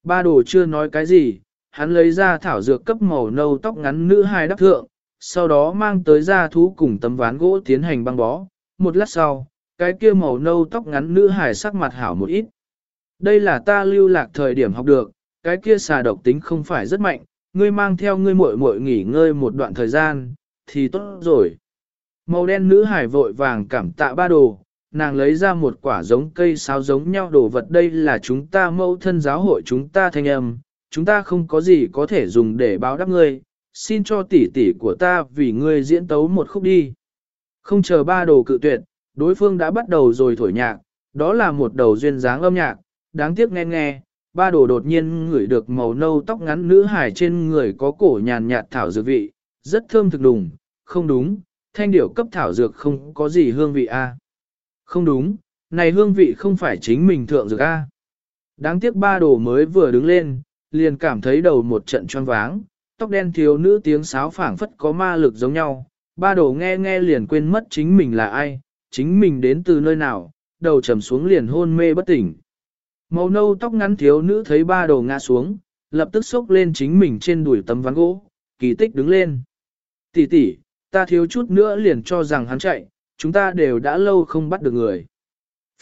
Ba đồ chưa nói cái gì, hắn lấy ra thảo dược cấp màu nâu tóc ngắn nữ hai đắc thượng, sau đó mang tới ra thú cùng tấm ván gỗ tiến hành băng bó. Một lát sau, cái kia màu nâu tóc ngắn nữ hài sắc mặt hảo một ít. Đây là ta lưu lạc thời điểm học được, cái kia xà độc tính không phải rất mạnh, ngươi mang theo ngươi muội muội nghỉ ngơi một đoạn thời gian, thì tốt rồi. Màu đen nữ hải vội vàng cảm tạ ba đồ, nàng lấy ra một quả giống cây sáo giống nhau đồ vật đây là chúng ta mẫu thân giáo hội chúng ta thanh âm, chúng ta không có gì có thể dùng để báo đáp ngươi, xin cho tỷ tỷ của ta vì ngươi diễn tấu một khúc đi. Không chờ ba đồ cự tuyệt, đối phương đã bắt đầu rồi thổi nhạc, đó là một đầu duyên dáng âm nhạc, đáng tiếc nghe nghe, ba đồ đột nhiên ngửi được màu nâu tóc ngắn nữ hải trên người có cổ nhàn nhạt thảo dược vị, rất thơm thực đùng, không đúng, thanh điểu cấp thảo dược không có gì hương vị a. À. Không đúng, này hương vị không phải chính mình thượng dược a. Đáng tiếc ba đồ mới vừa đứng lên, liền cảm thấy đầu một trận choáng váng, tóc đen thiếu nữ tiếng sáo phảng phất có ma lực giống nhau, ba đồ nghe nghe liền quên mất chính mình là ai, chính mình đến từ nơi nào, đầu trầm xuống liền hôn mê bất tỉnh. Màu nâu tóc ngắn thiếu nữ thấy ba đồ ngã xuống, lập tức xốc lên chính mình trên đùi tấm ván gỗ, kỳ tích đứng lên. Tỷ tỷ, ta thiếu chút nữa liền cho rằng hắn chạy, chúng ta đều đã lâu không bắt được người.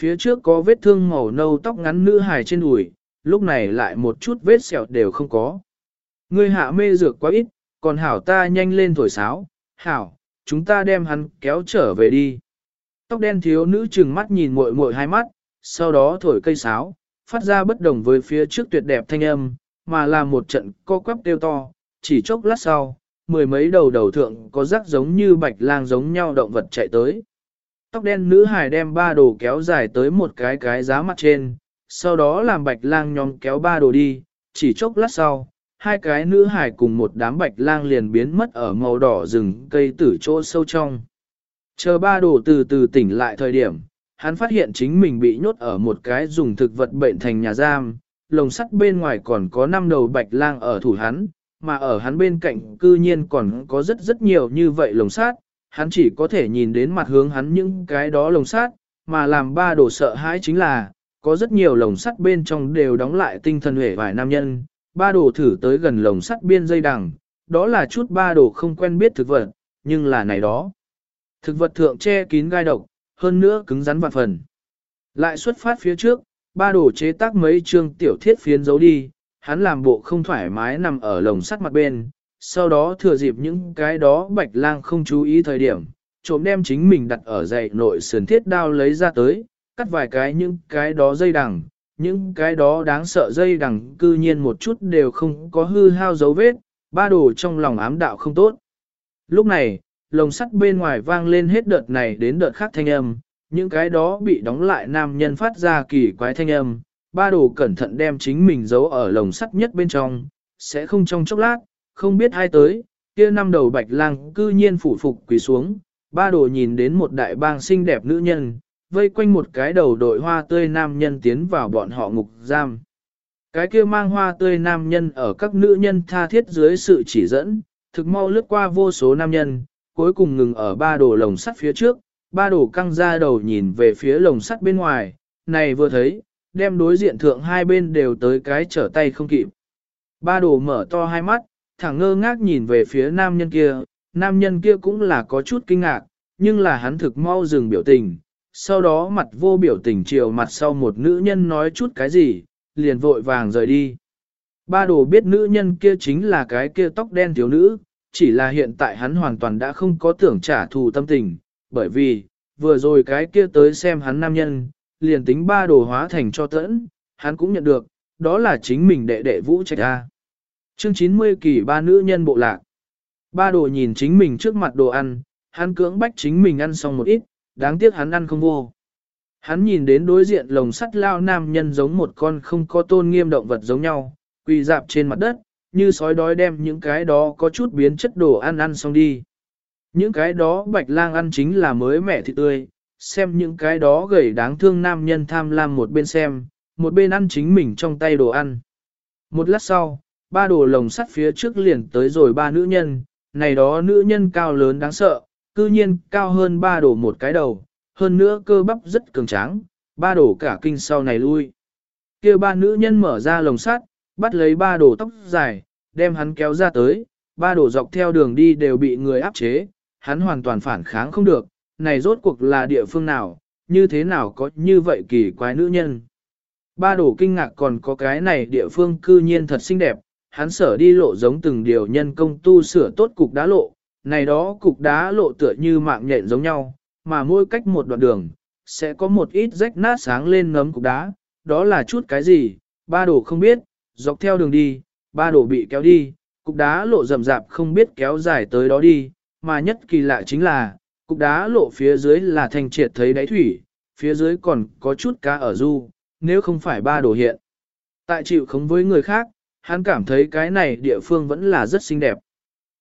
Phía trước có vết thương màu nâu tóc ngắn nữ hài trên đùi, lúc này lại một chút vết sẹo đều không có. Ngươi hạ mê dược quá ít, còn hảo ta nhanh lên thổi sáo, hảo, chúng ta đem hắn kéo trở về đi. Tóc đen thiếu nữ chừng mắt nhìn muội muội hai mắt, sau đó thổi cây sáo, phát ra bất đồng với phía trước tuyệt đẹp thanh âm, mà là một trận co quắp tiêu to, chỉ chốc lát sau, mười mấy đầu đầu thượng có rắc giống như bạch lang giống nhau động vật chạy tới. Tóc đen nữ hài đem ba đồ kéo dài tới một cái cái giá mặt trên, sau đó làm bạch lang nhóm kéo ba đồ đi, chỉ chốc lát sau, hai cái nữ hải cùng một đám bạch lang liền biến mất ở màu đỏ rừng cây tử chỗ sâu trong. Chờ ba đồ từ từ tỉnh lại thời điểm, hắn phát hiện chính mình bị nhốt ở một cái dùng thực vật bệnh thành nhà giam, lồng sắt bên ngoài còn có năm đầu bạch lang ở thủ hắn, mà ở hắn bên cạnh cư nhiên còn có rất rất nhiều như vậy lồng sắt, hắn chỉ có thể nhìn đến mặt hướng hắn những cái đó lồng sắt, mà làm ba đồ sợ hãi chính là, có rất nhiều lồng sắt bên trong đều đóng lại tinh thần hể vài nam nhân, ba đồ thử tới gần lồng sắt biên dây đằng, đó là chút ba đồ không quen biết thực vật, nhưng là này đó. Thực vật thượng che kín gai độc, hơn nữa cứng rắn vạn phần. Lại xuất phát phía trước, ba đồ chế tác mấy chương tiểu thiết phiến giấu đi, hắn làm bộ không thoải mái nằm ở lồng sắt mặt bên, sau đó thừa dịp những cái đó bạch lang không chú ý thời điểm, trộm đem chính mình đặt ở dậy nội sườn thiết đao lấy ra tới, cắt vài cái những cái đó dây đằng, những cái đó đáng sợ dây đằng cư nhiên một chút đều không có hư hao dấu vết, ba đồ trong lòng ám đạo không tốt. Lúc này, lồng sắt bên ngoài vang lên hết đợt này đến đợt khác thanh âm, những cái đó bị đóng lại nam nhân phát ra kỳ quái thanh âm, ba đồ cẩn thận đem chính mình giấu ở lồng sắt nhất bên trong, sẽ không trong chốc lát, không biết ai tới, kia năm đầu bạch lang cư nhiên phủ phục quỳ xuống, ba đồ nhìn đến một đại bang xinh đẹp nữ nhân, vây quanh một cái đầu đội hoa tươi nam nhân tiến vào bọn họ ngục giam. Cái kia mang hoa tươi nam nhân ở các nữ nhân tha thiết dưới sự chỉ dẫn, thực mau lướt qua vô số nam nhân, cuối cùng ngừng ở ba đồ lồng sắt phía trước, ba đồ căng ra đầu nhìn về phía lồng sắt bên ngoài, này vừa thấy, đem đối diện thượng hai bên đều tới cái trở tay không kịp. Ba đồ mở to hai mắt, thẳng ngơ ngác nhìn về phía nam nhân kia, nam nhân kia cũng là có chút kinh ngạc, nhưng là hắn thực mau dừng biểu tình, sau đó mặt vô biểu tình chiều mặt sau một nữ nhân nói chút cái gì, liền vội vàng rời đi. Ba đồ biết nữ nhân kia chính là cái kia tóc đen thiếu nữ, chỉ là hiện tại hắn hoàn toàn đã không có tưởng trả thù tâm tình, bởi vì, vừa rồi cái kia tới xem hắn nam nhân, liền tính ba đồ hóa thành cho tẫn, hắn cũng nhận được, đó là chính mình đệ đệ vũ trạch ra. Chương 90 kỳ ba nữ nhân bộ lạc. Ba đồ nhìn chính mình trước mặt đồ ăn, hắn cưỡng bách chính mình ăn xong một ít, đáng tiếc hắn ăn không vô. Hắn nhìn đến đối diện lồng sắt lao nam nhân giống một con không có tôn nghiêm động vật giống nhau, quỳ dạp trên mặt đất, như sói đói đem những cái đó có chút biến chất đồ ăn ăn xong đi. Những cái đó bạch lang ăn chính là mới mẻ thịt tươi, xem những cái đó gầy đáng thương nam nhân tham lam một bên xem, một bên ăn chính mình trong tay đồ ăn. Một lát sau, ba đồ lồng sắt phía trước liền tới rồi ba nữ nhân, này đó nữ nhân cao lớn đáng sợ, cư nhiên cao hơn ba đồ một cái đầu, hơn nữa cơ bắp rất cường tráng, ba đồ cả kinh sau này lui. kia ba nữ nhân mở ra lồng sắt, bắt lấy ba đồ tóc dài, đem hắn kéo ra tới, ba đồ dọc theo đường đi đều bị người áp chế, hắn hoàn toàn phản kháng không được, này rốt cuộc là địa phương nào, như thế nào có như vậy kỳ quái nữ nhân. Ba đồ kinh ngạc còn có cái này địa phương cư nhiên thật xinh đẹp, hắn sở đi lộ giống từng điều nhân công tu sửa tốt cục đá lộ, này đó cục đá lộ tựa như mạng nhện giống nhau, mà mỗi cách một đoạn đường, sẽ có một ít rách nát sáng lên nấm cục đá, đó là chút cái gì, ba đồ không biết, dọc theo đường đi, ba đồ bị kéo đi, cục đá lộ rầm rạp không biết kéo dài tới đó đi, mà nhất kỳ lạ chính là, cục đá lộ phía dưới là thành triệt thấy đáy thủy, phía dưới còn có chút cá ở du, nếu không phải ba đồ hiện. Tại chịu không với người khác, hắn cảm thấy cái này địa phương vẫn là rất xinh đẹp.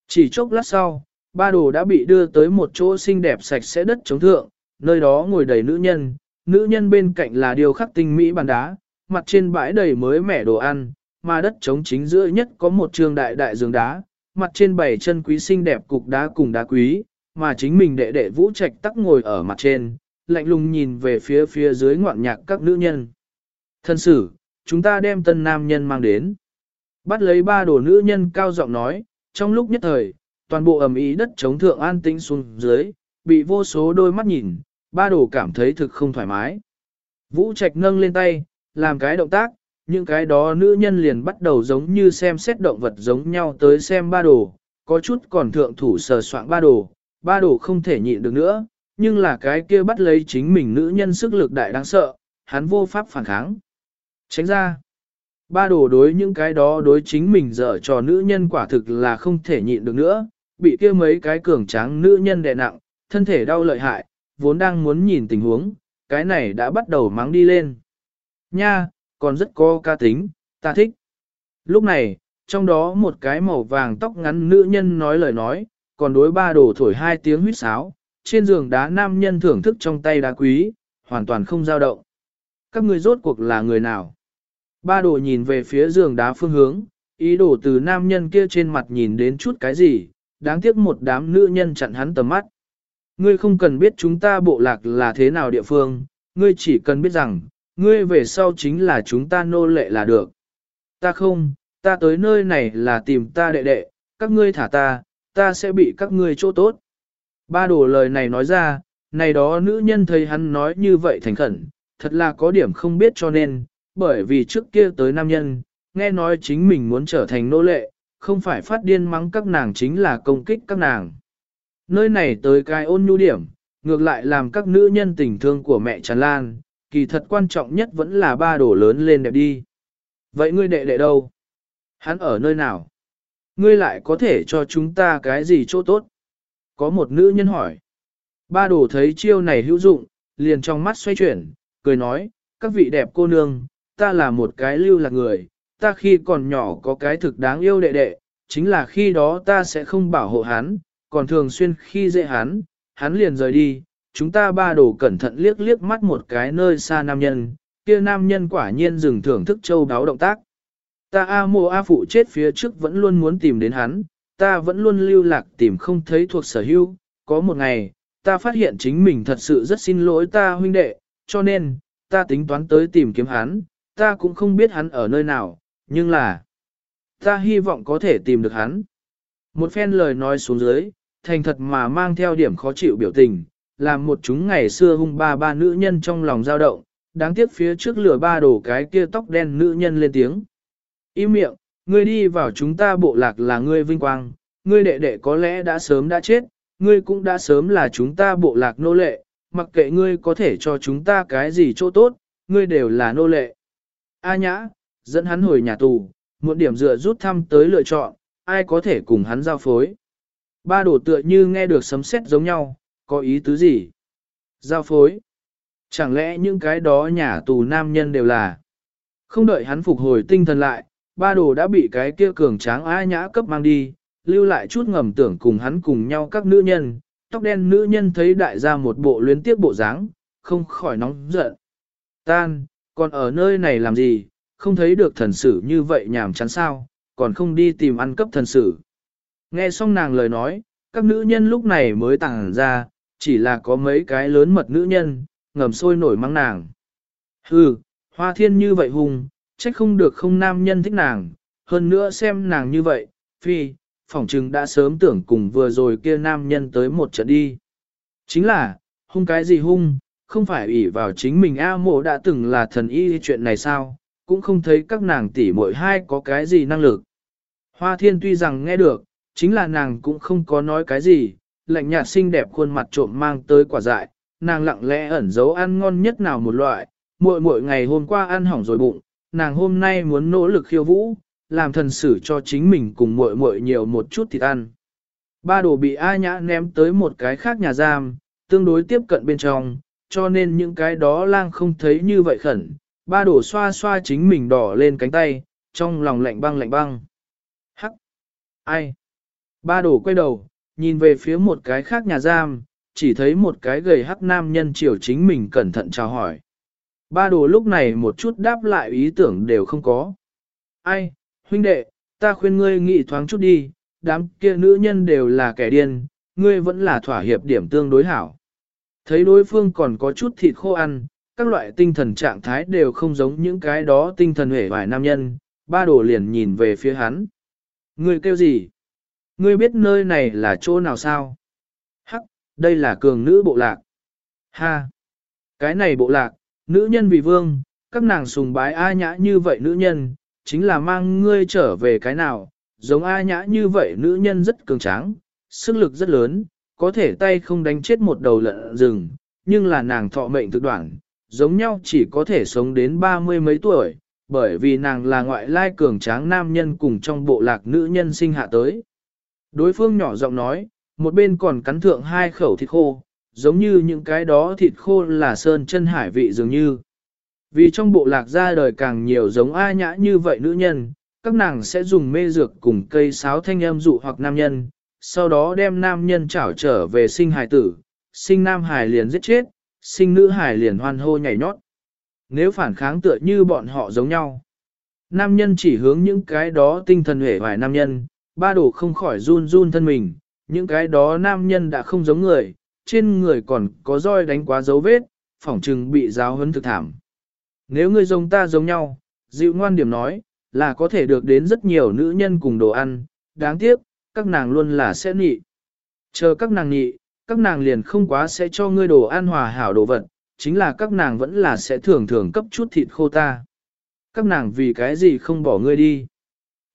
Chỉ chốc lát sau, ba đồ đã bị đưa tới một chỗ xinh đẹp sạch sẽ đất chống thượng, nơi đó ngồi đầy nữ nhân, nữ nhân bên cạnh là điều khắc tinh mỹ bàn đá, mặt trên bãi đầy mới mẻ đồ ăn, mà đất chống chính giữa nhất có một trường đại đại giường đá, mặt trên bảy chân quý xinh đẹp cục đá cùng đá quý, mà chính mình đệ đệ vũ trạch tắc ngồi ở mặt trên, lạnh lùng nhìn về phía phía dưới ngoạn nhạc các nữ nhân. Thân sử, chúng ta đem tân nam nhân mang đến. Bắt lấy ba đồ nữ nhân cao giọng nói, trong lúc nhất thời, toàn bộ ẩm ý đất chống thượng an tĩnh xuống dưới, bị vô số đôi mắt nhìn, ba đồ cảm thấy thực không thoải mái. Vũ Trạch nâng lên tay, làm cái động tác, những cái đó nữ nhân liền bắt đầu giống như xem xét động vật giống nhau tới xem ba đồ, có chút còn thượng thủ sờ soạn ba đồ, ba đồ không thể nhịn được nữa, nhưng là cái kia bắt lấy chính mình nữ nhân sức lực đại đáng sợ, hắn vô pháp phản kháng. Tránh ra, ba đồ đối những cái đó đối chính mình dở cho nữ nhân quả thực là không thể nhịn được nữa, bị kia mấy cái cường tráng nữ nhân đè nặng, thân thể đau lợi hại, vốn đang muốn nhìn tình huống, cái này đã bắt đầu mắng đi lên. Nha, còn rất có ca tính, ta thích. Lúc này, trong đó một cái màu vàng tóc ngắn nữ nhân nói lời nói, còn đối ba đồ thổi hai tiếng huýt sáo, trên giường đá nam nhân thưởng thức trong tay đá quý, hoàn toàn không dao động. Các người rốt cuộc là người nào? Ba đồ nhìn về phía giường đá phương hướng, ý đồ từ nam nhân kia trên mặt nhìn đến chút cái gì, đáng tiếc một đám nữ nhân chặn hắn tầm mắt. Ngươi không cần biết chúng ta bộ lạc là thế nào địa phương, ngươi chỉ cần biết rằng, ngươi về sau chính là chúng ta nô lệ là được. Ta không, ta tới nơi này là tìm ta đệ đệ, các ngươi thả ta, ta sẽ bị các ngươi chỗ tốt. Ba đồ lời này nói ra, này đó nữ nhân thấy hắn nói như vậy thành khẩn, thật là có điểm không biết cho nên, bởi vì trước kia tới nam nhân, nghe nói chính mình muốn trở thành nô lệ, không phải phát điên mắng các nàng chính là công kích các nàng. Nơi này tới cái ôn nhu điểm, ngược lại làm các nữ nhân tình thương của mẹ tràn lan, kỳ thật quan trọng nhất vẫn là ba đổ lớn lên đẹp đi. Vậy ngươi đệ đệ đâu? Hắn ở nơi nào? Ngươi lại có thể cho chúng ta cái gì chỗ tốt? Có một nữ nhân hỏi. Ba đổ thấy chiêu này hữu dụng, liền trong mắt xoay chuyển, cười nói, các vị đẹp cô nương, ta là một cái lưu lạc người, ta khi còn nhỏ có cái thực đáng yêu đệ đệ, chính là khi đó ta sẽ không bảo hộ hắn, còn thường xuyên khi dễ hắn, hắn liền rời đi, chúng ta ba đồ cẩn thận liếc liếc mắt một cái nơi xa nam nhân, kia nam nhân quả nhiên dừng thưởng thức châu đáo động tác. Ta A mộ A phụ chết phía trước vẫn luôn muốn tìm đến hắn, ta vẫn luôn lưu lạc tìm không thấy thuộc sở hữu, có một ngày, ta phát hiện chính mình thật sự rất xin lỗi ta huynh đệ, cho nên, ta tính toán tới tìm kiếm hắn, ta cũng không biết hắn ở nơi nào, nhưng là, ta hy vọng có thể tìm được hắn. Một phen lời nói xuống dưới, thành thật mà mang theo điểm khó chịu biểu tình, làm một chúng ngày xưa hung ba ba nữ nhân trong lòng dao động, đáng tiếc phía trước lửa ba đổ cái kia tóc đen nữ nhân lên tiếng. Im miệng, ngươi đi vào chúng ta bộ lạc là ngươi vinh quang, ngươi đệ đệ có lẽ đã sớm đã chết, ngươi cũng đã sớm là chúng ta bộ lạc nô lệ, mặc kệ ngươi có thể cho chúng ta cái gì chỗ tốt, ngươi đều là nô lệ. A nhã, dẫn hắn hồi nhà tù, muộn điểm dựa rút thăm tới lựa chọn, ai có thể cùng hắn giao phối. Ba đổ tựa như nghe được sấm sét giống nhau, có ý tứ gì? Giao phối. Chẳng lẽ những cái đó nhà tù nam nhân đều là... Không đợi hắn phục hồi tinh thần lại, ba đồ đã bị cái kia cường tráng ai nhã cấp mang đi, lưu lại chút ngầm tưởng cùng hắn cùng nhau các nữ nhân, tóc đen nữ nhân thấy đại gia một bộ luyến tiếp bộ dáng, không khỏi nóng giận. Tan, còn ở nơi này làm gì, không thấy được thần sử như vậy nhảm chán sao, còn không đi tìm ăn cấp thần sử. Nghe xong nàng lời nói, các nữ nhân lúc này mới tàng ra, chỉ là có mấy cái lớn mật nữ nhân, ngầm sôi nổi mắng nàng. Hừ, hoa thiên như vậy hùng, trách không được không nam nhân thích nàng, hơn nữa xem nàng như vậy, phi, phỏng chừng đã sớm tưởng cùng vừa rồi kia nam nhân tới một trận đi. Chính là, hung cái gì hung, không phải ủy vào chính mình A mộ đã từng là thần y chuyện này sao, cũng không thấy các nàng tỷ muội hai có cái gì năng lực. Hoa thiên tuy rằng nghe được, chính là nàng cũng không có nói cái gì, lạnh nhạt xinh đẹp khuôn mặt trộm mang tới quả dại, nàng lặng lẽ ẩn giấu ăn ngon nhất nào một loại, muội muội ngày hôm qua ăn hỏng rồi bụng, nàng hôm nay muốn nỗ lực khiêu vũ, làm thần sử cho chính mình cùng muội muội nhiều một chút thịt ăn. Ba đồ bị A nhã ném tới một cái khác nhà giam, tương đối tiếp cận bên trong, cho nên những cái đó lang không thấy như vậy khẩn. Ba đổ xoa xoa chính mình đỏ lên cánh tay, trong lòng lạnh băng lạnh băng. Hắc! Ai? Ba đổ quay đầu, nhìn về phía một cái khác nhà giam, chỉ thấy một cái gầy hắc nam nhân chiều chính mình cẩn thận chào hỏi. Ba đồ lúc này một chút đáp lại ý tưởng đều không có. Ai, huynh đệ, ta khuyên ngươi nghĩ thoáng chút đi, đám kia nữ nhân đều là kẻ điên, ngươi vẫn là thỏa hiệp điểm tương đối hảo. Thấy đối phương còn có chút thịt khô ăn, các loại tinh thần trạng thái đều không giống những cái đó tinh thần hể vài nam nhân, ba đồ liền nhìn về phía hắn. Ngươi kêu gì? Ngươi biết nơi này là chỗ nào sao? Hắc, đây là cường nữ bộ lạc. Ha! Cái này bộ lạc, nữ nhân vì vương, các nàng sùng bái A nhã như vậy nữ nhân, chính là mang ngươi trở về cái nào, giống A nhã như vậy nữ nhân rất cường tráng, sức lực rất lớn, có thể tay không đánh chết một đầu lợn rừng, nhưng là nàng thọ mệnh thực đoạn, giống nhau chỉ có thể sống đến ba mươi mấy tuổi, bởi vì nàng là ngoại lai cường tráng nam nhân cùng trong bộ lạc nữ nhân sinh hạ tới. Đối phương nhỏ giọng nói, một bên còn cắn thượng hai khẩu thịt khô, giống như những cái đó thịt khô là sơn chân hải vị dường như. Vì trong bộ lạc ra đời càng nhiều giống A nhã như vậy nữ nhân, các nàng sẽ dùng mê dược cùng cây sáo thanh âm dụ hoặc nam nhân, sau đó đem nam nhân trảo trở về sinh hài tử, sinh nam hài liền giết chết, sinh nữ hải liền hoan hô nhảy nhót. Nếu phản kháng tựa như bọn họ giống nhau, nam nhân chỉ hướng những cái đó tinh thần hể vài nam nhân, ba đổ không khỏi run run thân mình, những cái đó nam nhân đã không giống người, trên người còn có roi đánh quá dấu vết, phỏng trừng bị giáo huấn thực thảm. Nếu người giống ta giống nhau, dịu ngoan điểm nói, là có thể được đến rất nhiều nữ nhân cùng đồ ăn, đáng tiếc, các nàng luôn là sẽ nị. Chờ các nàng nị, các nàng liền không quá sẽ cho ngươi đồ ăn hòa hảo đồ vật, chính là các nàng vẫn là sẽ thường thường cấp chút thịt khô ta. Các nàng vì cái gì không bỏ ngươi đi.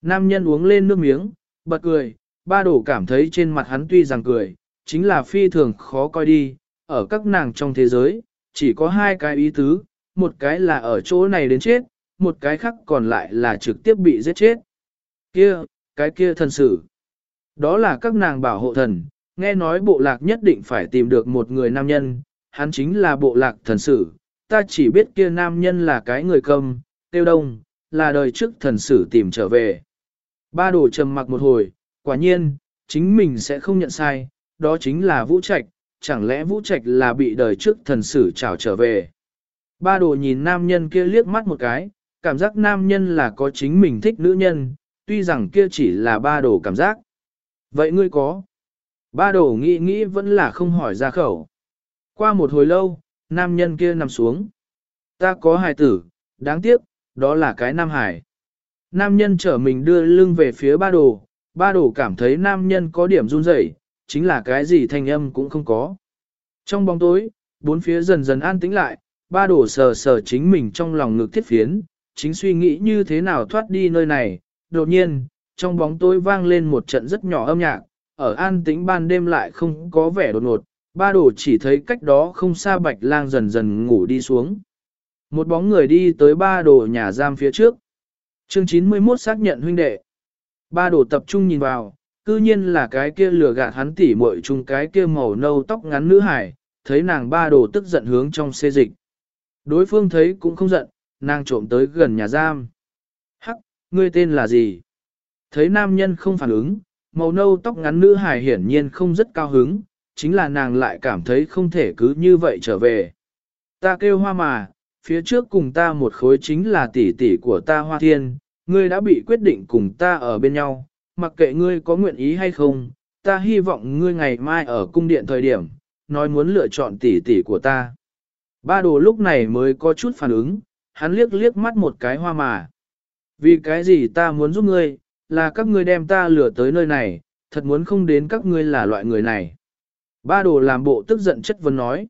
Nam nhân uống lên nước miếng, bật cười, ba đổ cảm thấy trên mặt hắn tuy rằng cười, chính là phi thường khó coi đi, ở các nàng trong thế giới, chỉ có hai cái ý tứ, một cái là ở chỗ này đến chết, một cái khác còn lại là trực tiếp bị giết chết. Kia, cái kia thần sử. Đó là các nàng bảo hộ thần, nghe nói bộ lạc nhất định phải tìm được một người nam nhân, hắn chính là bộ lạc thần sử. Ta chỉ biết kia nam nhân là cái người cầm, tiêu đông, là đời trước thần sử tìm trở về. Ba đồ trầm mặc một hồi, quả nhiên, chính mình sẽ không nhận sai, đó chính là vũ trạch, chẳng lẽ vũ trạch là bị đời trước thần sử trảo trở về. Ba đồ nhìn nam nhân kia liếc mắt một cái, cảm giác nam nhân là có chính mình thích nữ nhân, tuy rằng kia chỉ là ba đồ cảm giác. Vậy ngươi có? Ba đồ nghĩ nghĩ vẫn là không hỏi ra khẩu. Qua một hồi lâu, nam nhân kia nằm xuống. Ta có hài tử, đáng tiếc, đó là cái nam hải. Nam nhân trở mình đưa lưng về phía ba đồ, ba đồ cảm thấy nam nhân có điểm run rẩy, chính là cái gì thanh âm cũng không có. Trong bóng tối, bốn phía dần dần an tĩnh lại, ba đồ sờ sờ chính mình trong lòng ngực thiết phiến, chính suy nghĩ như thế nào thoát đi nơi này. Đột nhiên, trong bóng tối vang lên một trận rất nhỏ âm nhạc, ở an tĩnh ban đêm lại không có vẻ đột ngột, ba đồ chỉ thấy cách đó không xa bạch lang dần dần ngủ đi xuống. Một bóng người đi tới ba đồ nhà giam phía trước. Chương 91 xác nhận huynh đệ. Ba đồ tập trung nhìn vào, cư nhiên là cái kia lừa gạt hắn tỉ muội chung cái kia màu nâu tóc ngắn nữ hải, thấy nàng ba đồ tức giận hướng trong xê dịch. Đối phương thấy cũng không giận, nàng trộm tới gần nhà giam. Hắc, ngươi tên là gì? Thấy nam nhân không phản ứng, màu nâu tóc ngắn nữ hài hiển nhiên không rất cao hứng, chính là nàng lại cảm thấy không thể cứ như vậy trở về. Ta kêu hoa mà, phía trước cùng ta một khối chính là tỷ tỷ của ta hoa thiên, ngươi đã bị quyết định cùng ta ở bên nhau, mặc kệ ngươi có nguyện ý hay không, ta hy vọng ngươi ngày mai ở cung điện thời điểm, nói muốn lựa chọn tỷ tỷ của ta. Ba đồ lúc này mới có chút phản ứng, hắn liếc liếc mắt một cái hoa mà. Vì cái gì ta muốn giúp ngươi, là các ngươi đem ta lừa tới nơi này, thật muốn không đến các ngươi là loại người này. Ba đồ làm bộ tức giận chất vấn nói.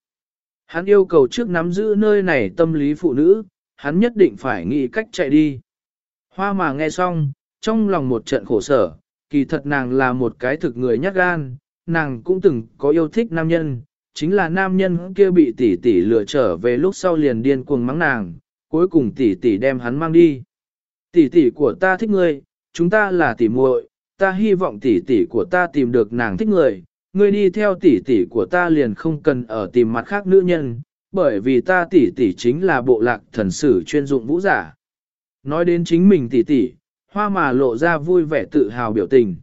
Hắn yêu cầu trước nắm giữ nơi này tâm lý phụ nữ, hắn nhất định phải nghĩ cách chạy đi. Hoa mà nghe xong, trong lòng một trận khổ sở, kỳ thật nàng là một cái thực người nhát gan, nàng cũng từng có yêu thích nam nhân, chính là nam nhân kia bị tỷ tỷ lừa trở về lúc sau liền điên cuồng mắng nàng, cuối cùng tỷ tỷ đem hắn mang đi. Tỷ tỷ của ta thích ngươi, chúng ta là tỷ muội, ta hy vọng tỷ tỷ của ta tìm được nàng thích người, ngươi đi theo tỷ tỷ của ta liền không cần ở tìm mặt khác nữ nhân, bởi vì ta tỷ tỷ chính là bộ lạc thần sử chuyên dụng vũ giả. Nói đến chính mình tỷ tỷ, hoa mà lộ ra vui vẻ tự hào biểu tình.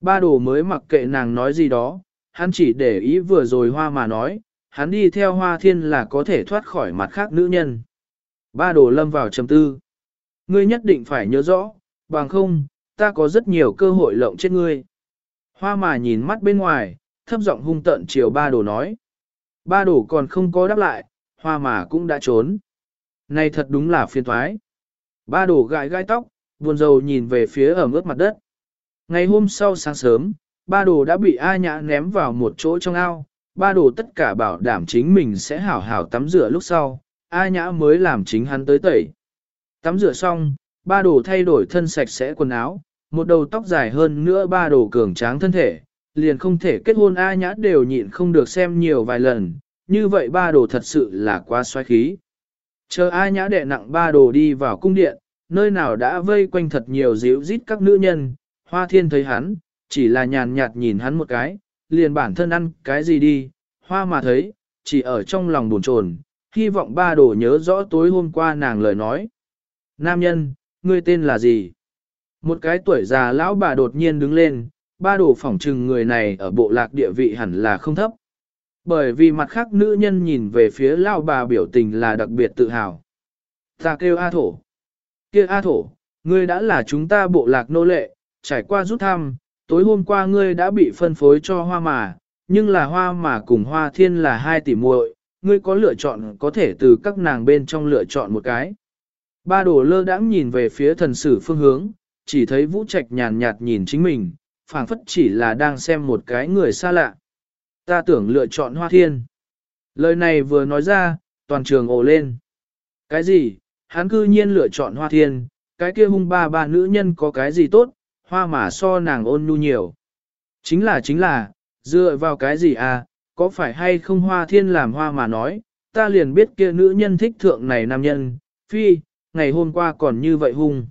Ba đồ mới mặc kệ nàng nói gì đó, hắn chỉ để ý vừa rồi hoa mà nói, hắn đi theo hoa thiên là có thể thoát khỏi mặt khác nữ nhân. Ba đồ lâm vào trầm tư. Ngươi nhất định phải nhớ rõ, bằng không, ta có rất nhiều cơ hội lộng chết ngươi. Hoa mà nhìn mắt bên ngoài, thấp giọng hung tận chiều ba đồ nói. Ba đồ còn không có đáp lại, hoa mà cũng đã trốn. Này thật đúng là phiền thoái. Ba đồ gãi gai tóc, buồn rầu nhìn về phía ở ướt mặt đất. Ngày hôm sau sáng sớm, ba đồ đã bị A nhã ném vào một chỗ trong ao. Ba đồ tất cả bảo đảm chính mình sẽ hảo hảo tắm rửa lúc sau, A nhã mới làm chính hắn tới tẩy. Tắm rửa xong, ba đồ thay đổi thân sạch sẽ quần áo, một đầu tóc dài hơn nữa ba đồ cường tráng thân thể, liền không thể kết hôn A nhã đều nhịn không được xem nhiều vài lần, như vậy ba đồ thật sự là quá xoáy khí. Chờ A nhã đệ nặng ba đồ đi vào cung điện, nơi nào đã vây quanh thật nhiều díu rít các nữ nhân, hoa thiên thấy hắn, chỉ là nhàn nhạt nhìn hắn một cái, liền bản thân ăn cái gì đi, hoa mà thấy, chỉ ở trong lòng buồn chồn, hy vọng ba đồ nhớ rõ tối hôm qua nàng lời nói. Nam nhân, ngươi tên là gì? Một cái tuổi già lão bà đột nhiên đứng lên, ba đồ phỏng trừng người này ở bộ lạc địa vị hẳn là không thấp. Bởi vì mặt khác nữ nhân nhìn về phía lão bà biểu tình là đặc biệt tự hào. Ta kêu A thổ. kia A thổ, ngươi đã là chúng ta bộ lạc nô lệ, trải qua rút thăm, tối hôm qua ngươi đã bị phân phối cho hoa mà, nhưng là hoa mà cùng hoa thiên là hai tỷ muội, ngươi có lựa chọn có thể từ các nàng bên trong lựa chọn một cái. Ba đồ lơ đãng nhìn về phía thần sử phương hướng, chỉ thấy vũ trạch nhàn nhạt nhìn chính mình, phảng phất chỉ là đang xem một cái người xa lạ. Ta tưởng lựa chọn hoa thiên. Lời này vừa nói ra, toàn trường ồ lên. Cái gì, hắn cư nhiên lựa chọn hoa thiên, cái kia hung ba ba nữ nhân có cái gì tốt, hoa mà so nàng ôn nhu nhiều. Chính là chính là, dựa vào cái gì à, có phải hay không hoa thiên làm hoa mà nói, ta liền biết kia nữ nhân thích thượng này nam nhân, phi, ngày hôm qua còn như vậy hung.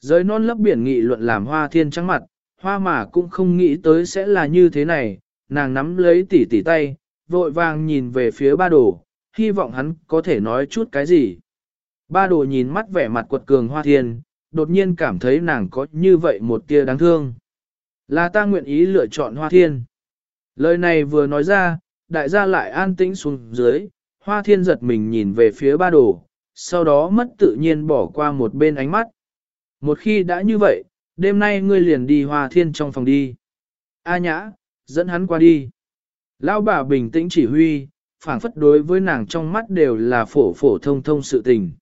Giới non lấp biển nghị luận làm hoa thiên trắng mặt, hoa mà cũng không nghĩ tới sẽ là như thế này, nàng nắm lấy tỉ tỉ tay, vội vàng nhìn về phía ba đồ, hy vọng hắn có thể nói chút cái gì. Ba đồ nhìn mắt vẻ mặt quật cường hoa thiên, đột nhiên cảm thấy nàng có như vậy một tia đáng thương. Là ta nguyện ý lựa chọn hoa thiên. Lời này vừa nói ra, đại gia lại an tĩnh xuống dưới, hoa thiên giật mình nhìn về phía ba đồ, sau đó mất tự nhiên bỏ qua một bên ánh mắt. Một khi đã như vậy, đêm nay ngươi liền đi hoa thiên trong phòng đi. A nhã, dẫn hắn qua đi. Lão bà bình tĩnh chỉ huy, phảng phất đối với nàng trong mắt đều là phổ phổ thông thông sự tình.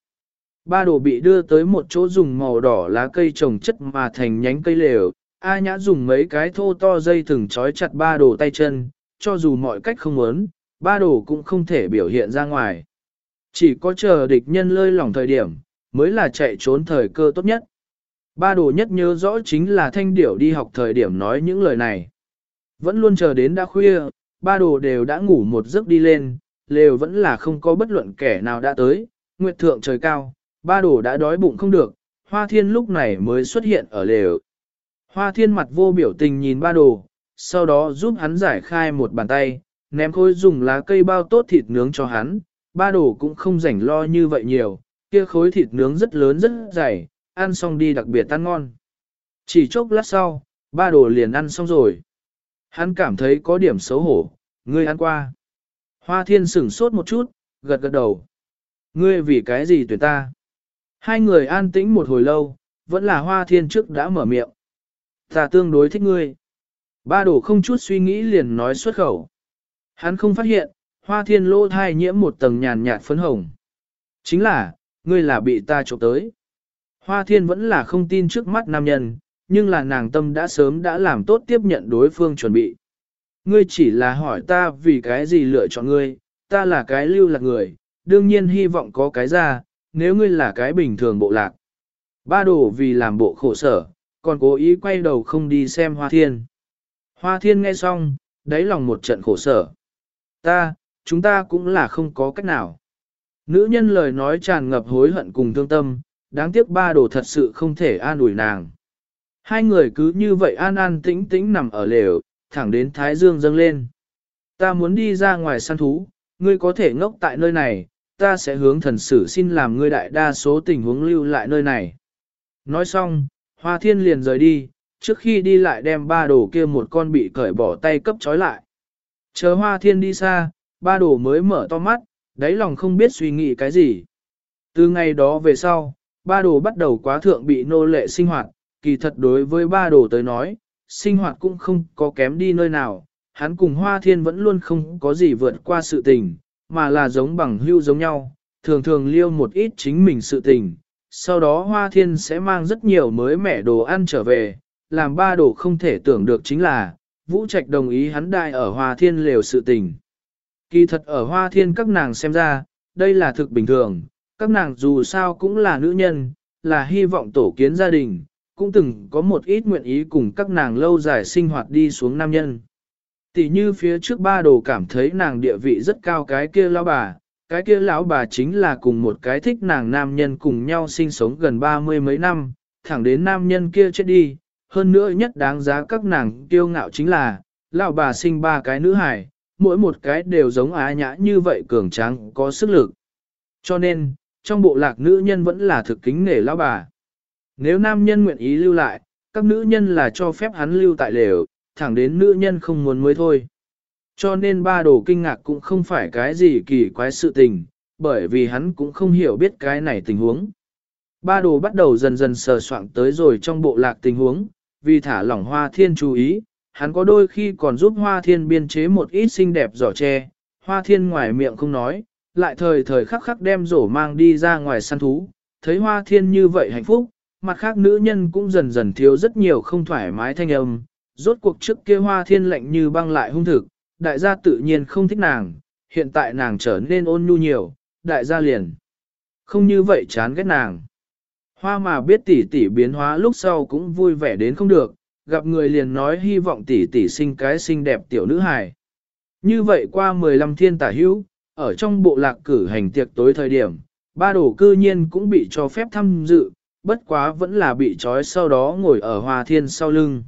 Ba đồ bị đưa tới một chỗ dùng màu đỏ lá cây trồng chất mà thành nhánh cây lều. A nhã dùng mấy cái thô to dây thừng trói chặt ba đồ tay chân, cho dù mọi cách không muốn, ba đồ cũng không thể biểu hiện ra ngoài. Chỉ có chờ địch nhân lơi lỏng thời điểm, mới là chạy trốn thời cơ tốt nhất. Ba đồ nhất nhớ rõ chính là thanh điểu đi học thời điểm nói những lời này. Vẫn luôn chờ đến đã khuya, ba đồ đều đã ngủ một giấc đi lên, lều vẫn là không có bất luận kẻ nào đã tới, nguyệt thượng trời cao, ba đồ đã đói bụng không được, hoa thiên lúc này mới xuất hiện ở lều. Hoa thiên mặt vô biểu tình nhìn ba đồ, sau đó giúp hắn giải khai một bàn tay, ném khối dùng lá cây bao tốt thịt nướng cho hắn, ba đồ cũng không rảnh lo như vậy nhiều, kia khối thịt nướng rất lớn rất dày, ăn xong đi đặc biệt ăn ngon. Chỉ chốc lát sau, ba đồ liền ăn xong rồi. Hắn cảm thấy có điểm xấu hổ, ngươi ăn qua. Hoa thiên sửng sốt một chút, gật gật đầu. Ngươi vì cái gì tuyệt ta? Hai người an tĩnh một hồi lâu, vẫn là hoa thiên trước đã mở miệng. Ta tương đối thích ngươi. Ba đồ không chút suy nghĩ liền nói xuất khẩu. Hắn không phát hiện, hoa thiên lô thai nhiễm một tầng nhàn nhạt phấn hồng. Chính là, ngươi là bị ta trộm tới. Hoa thiên vẫn là không tin trước mắt nam nhân, nhưng là nàng tâm đã sớm đã làm tốt tiếp nhận đối phương chuẩn bị. Ngươi chỉ là hỏi ta vì cái gì lựa chọn ngươi, ta là cái lưu lạc người, đương nhiên hy vọng có cái ra, nếu ngươi là cái bình thường bộ lạc. Ba đồ vì làm bộ khổ sở, còn cố ý quay đầu không đi xem hoa thiên. Hoa thiên nghe xong, đáy lòng một trận khổ sở. Ta, chúng ta cũng là không có cách nào. Nữ nhân lời nói tràn ngập hối hận cùng thương tâm, đáng tiếc ba đồ thật sự không thể an ủi nàng. Hai người cứ như vậy an an tĩnh tĩnh nằm ở lều, thẳng đến Thái Dương dâng lên. Ta muốn đi ra ngoài săn thú, ngươi có thể ngốc tại nơi này, ta sẽ hướng thần sử xin làm ngươi đại đa số tình huống lưu lại nơi này. Nói xong, Hoa Thiên liền rời đi, trước khi đi lại đem ba đồ kia một con bị cởi bỏ tay cấp trói lại. Chờ Hoa Thiên đi xa, ba đồ mới mở to mắt, đáy lòng không biết suy nghĩ cái gì. Từ ngày đó về sau, ba đồ bắt đầu quá thượng bị nô lệ sinh hoạt, kỳ thật đối với ba đồ tới nói, sinh hoạt cũng không có kém đi nơi nào, hắn cùng Hoa Thiên vẫn luôn không có gì vượt qua sự tình, mà là giống bằng hưu giống nhau, thường thường liêu một ít chính mình sự tình. Sau đó Hoa Thiên sẽ mang rất nhiều mới mẻ đồ ăn trở về, làm ba đồ không thể tưởng được chính là, Vũ Trạch đồng ý hắn đại ở Hoa Thiên lều sự tình. Kỳ thật ở Hoa Thiên các nàng xem ra, đây là thực bình thường, các nàng dù sao cũng là nữ nhân, là hy vọng tổ kiến gia đình, cũng từng có một ít nguyện ý cùng các nàng lâu dài sinh hoạt đi xuống nam nhân. Tỷ như phía trước ba đồ cảm thấy nàng địa vị rất cao cái kia lão bà, cái kia lão bà chính là cùng một cái thích nàng nam nhân cùng nhau sinh sống gần ba mươi mấy năm, thẳng đến nam nhân kia chết đi, hơn nữa nhất đáng giá các nàng kiêu ngạo chính là, lão bà sinh ba cái nữ hải mỗi một cái đều giống á nhã như vậy cường tráng có sức lực. Cho nên, trong bộ lạc nữ nhân vẫn là thực kính nể lão bà. Nếu nam nhân nguyện ý lưu lại, các nữ nhân là cho phép hắn lưu tại lều, thẳng đến nữ nhân không muốn mới thôi. Cho nên ba đồ kinh ngạc cũng không phải cái gì kỳ quái sự tình, bởi vì hắn cũng không hiểu biết cái này tình huống. Ba đồ bắt đầu dần dần sờ soạn tới rồi trong bộ lạc tình huống, vì thả lỏng hoa thiên chú ý, hắn có đôi khi còn giúp hoa thiên biên chế một ít xinh đẹp giỏ tre, hoa thiên ngoài miệng không nói, lại thời thời khắc khắc đem rổ mang đi ra ngoài săn thú, thấy hoa thiên như vậy hạnh phúc, mặt khác nữ nhân cũng dần dần thiếu rất nhiều không thoải mái thanh âm, rốt cuộc trước kia hoa thiên lạnh như băng lại hung thực, đại gia tự nhiên không thích nàng, hiện tại nàng trở nên ôn nhu nhiều, đại gia liền. Không như vậy chán ghét nàng. Hoa mà biết tỷ tỷ biến hóa lúc sau cũng vui vẻ đến không được, gặp người liền nói hy vọng tỷ tỷ sinh cái xinh đẹp tiểu nữ hài. Như vậy qua 15 thiên tả hữu, ở trong bộ lạc cử hành tiệc tối thời điểm, ba đồ cư nhiên cũng bị cho phép tham dự, bất quá vẫn là bị trói sau đó ngồi ở hoa thiên sau lưng.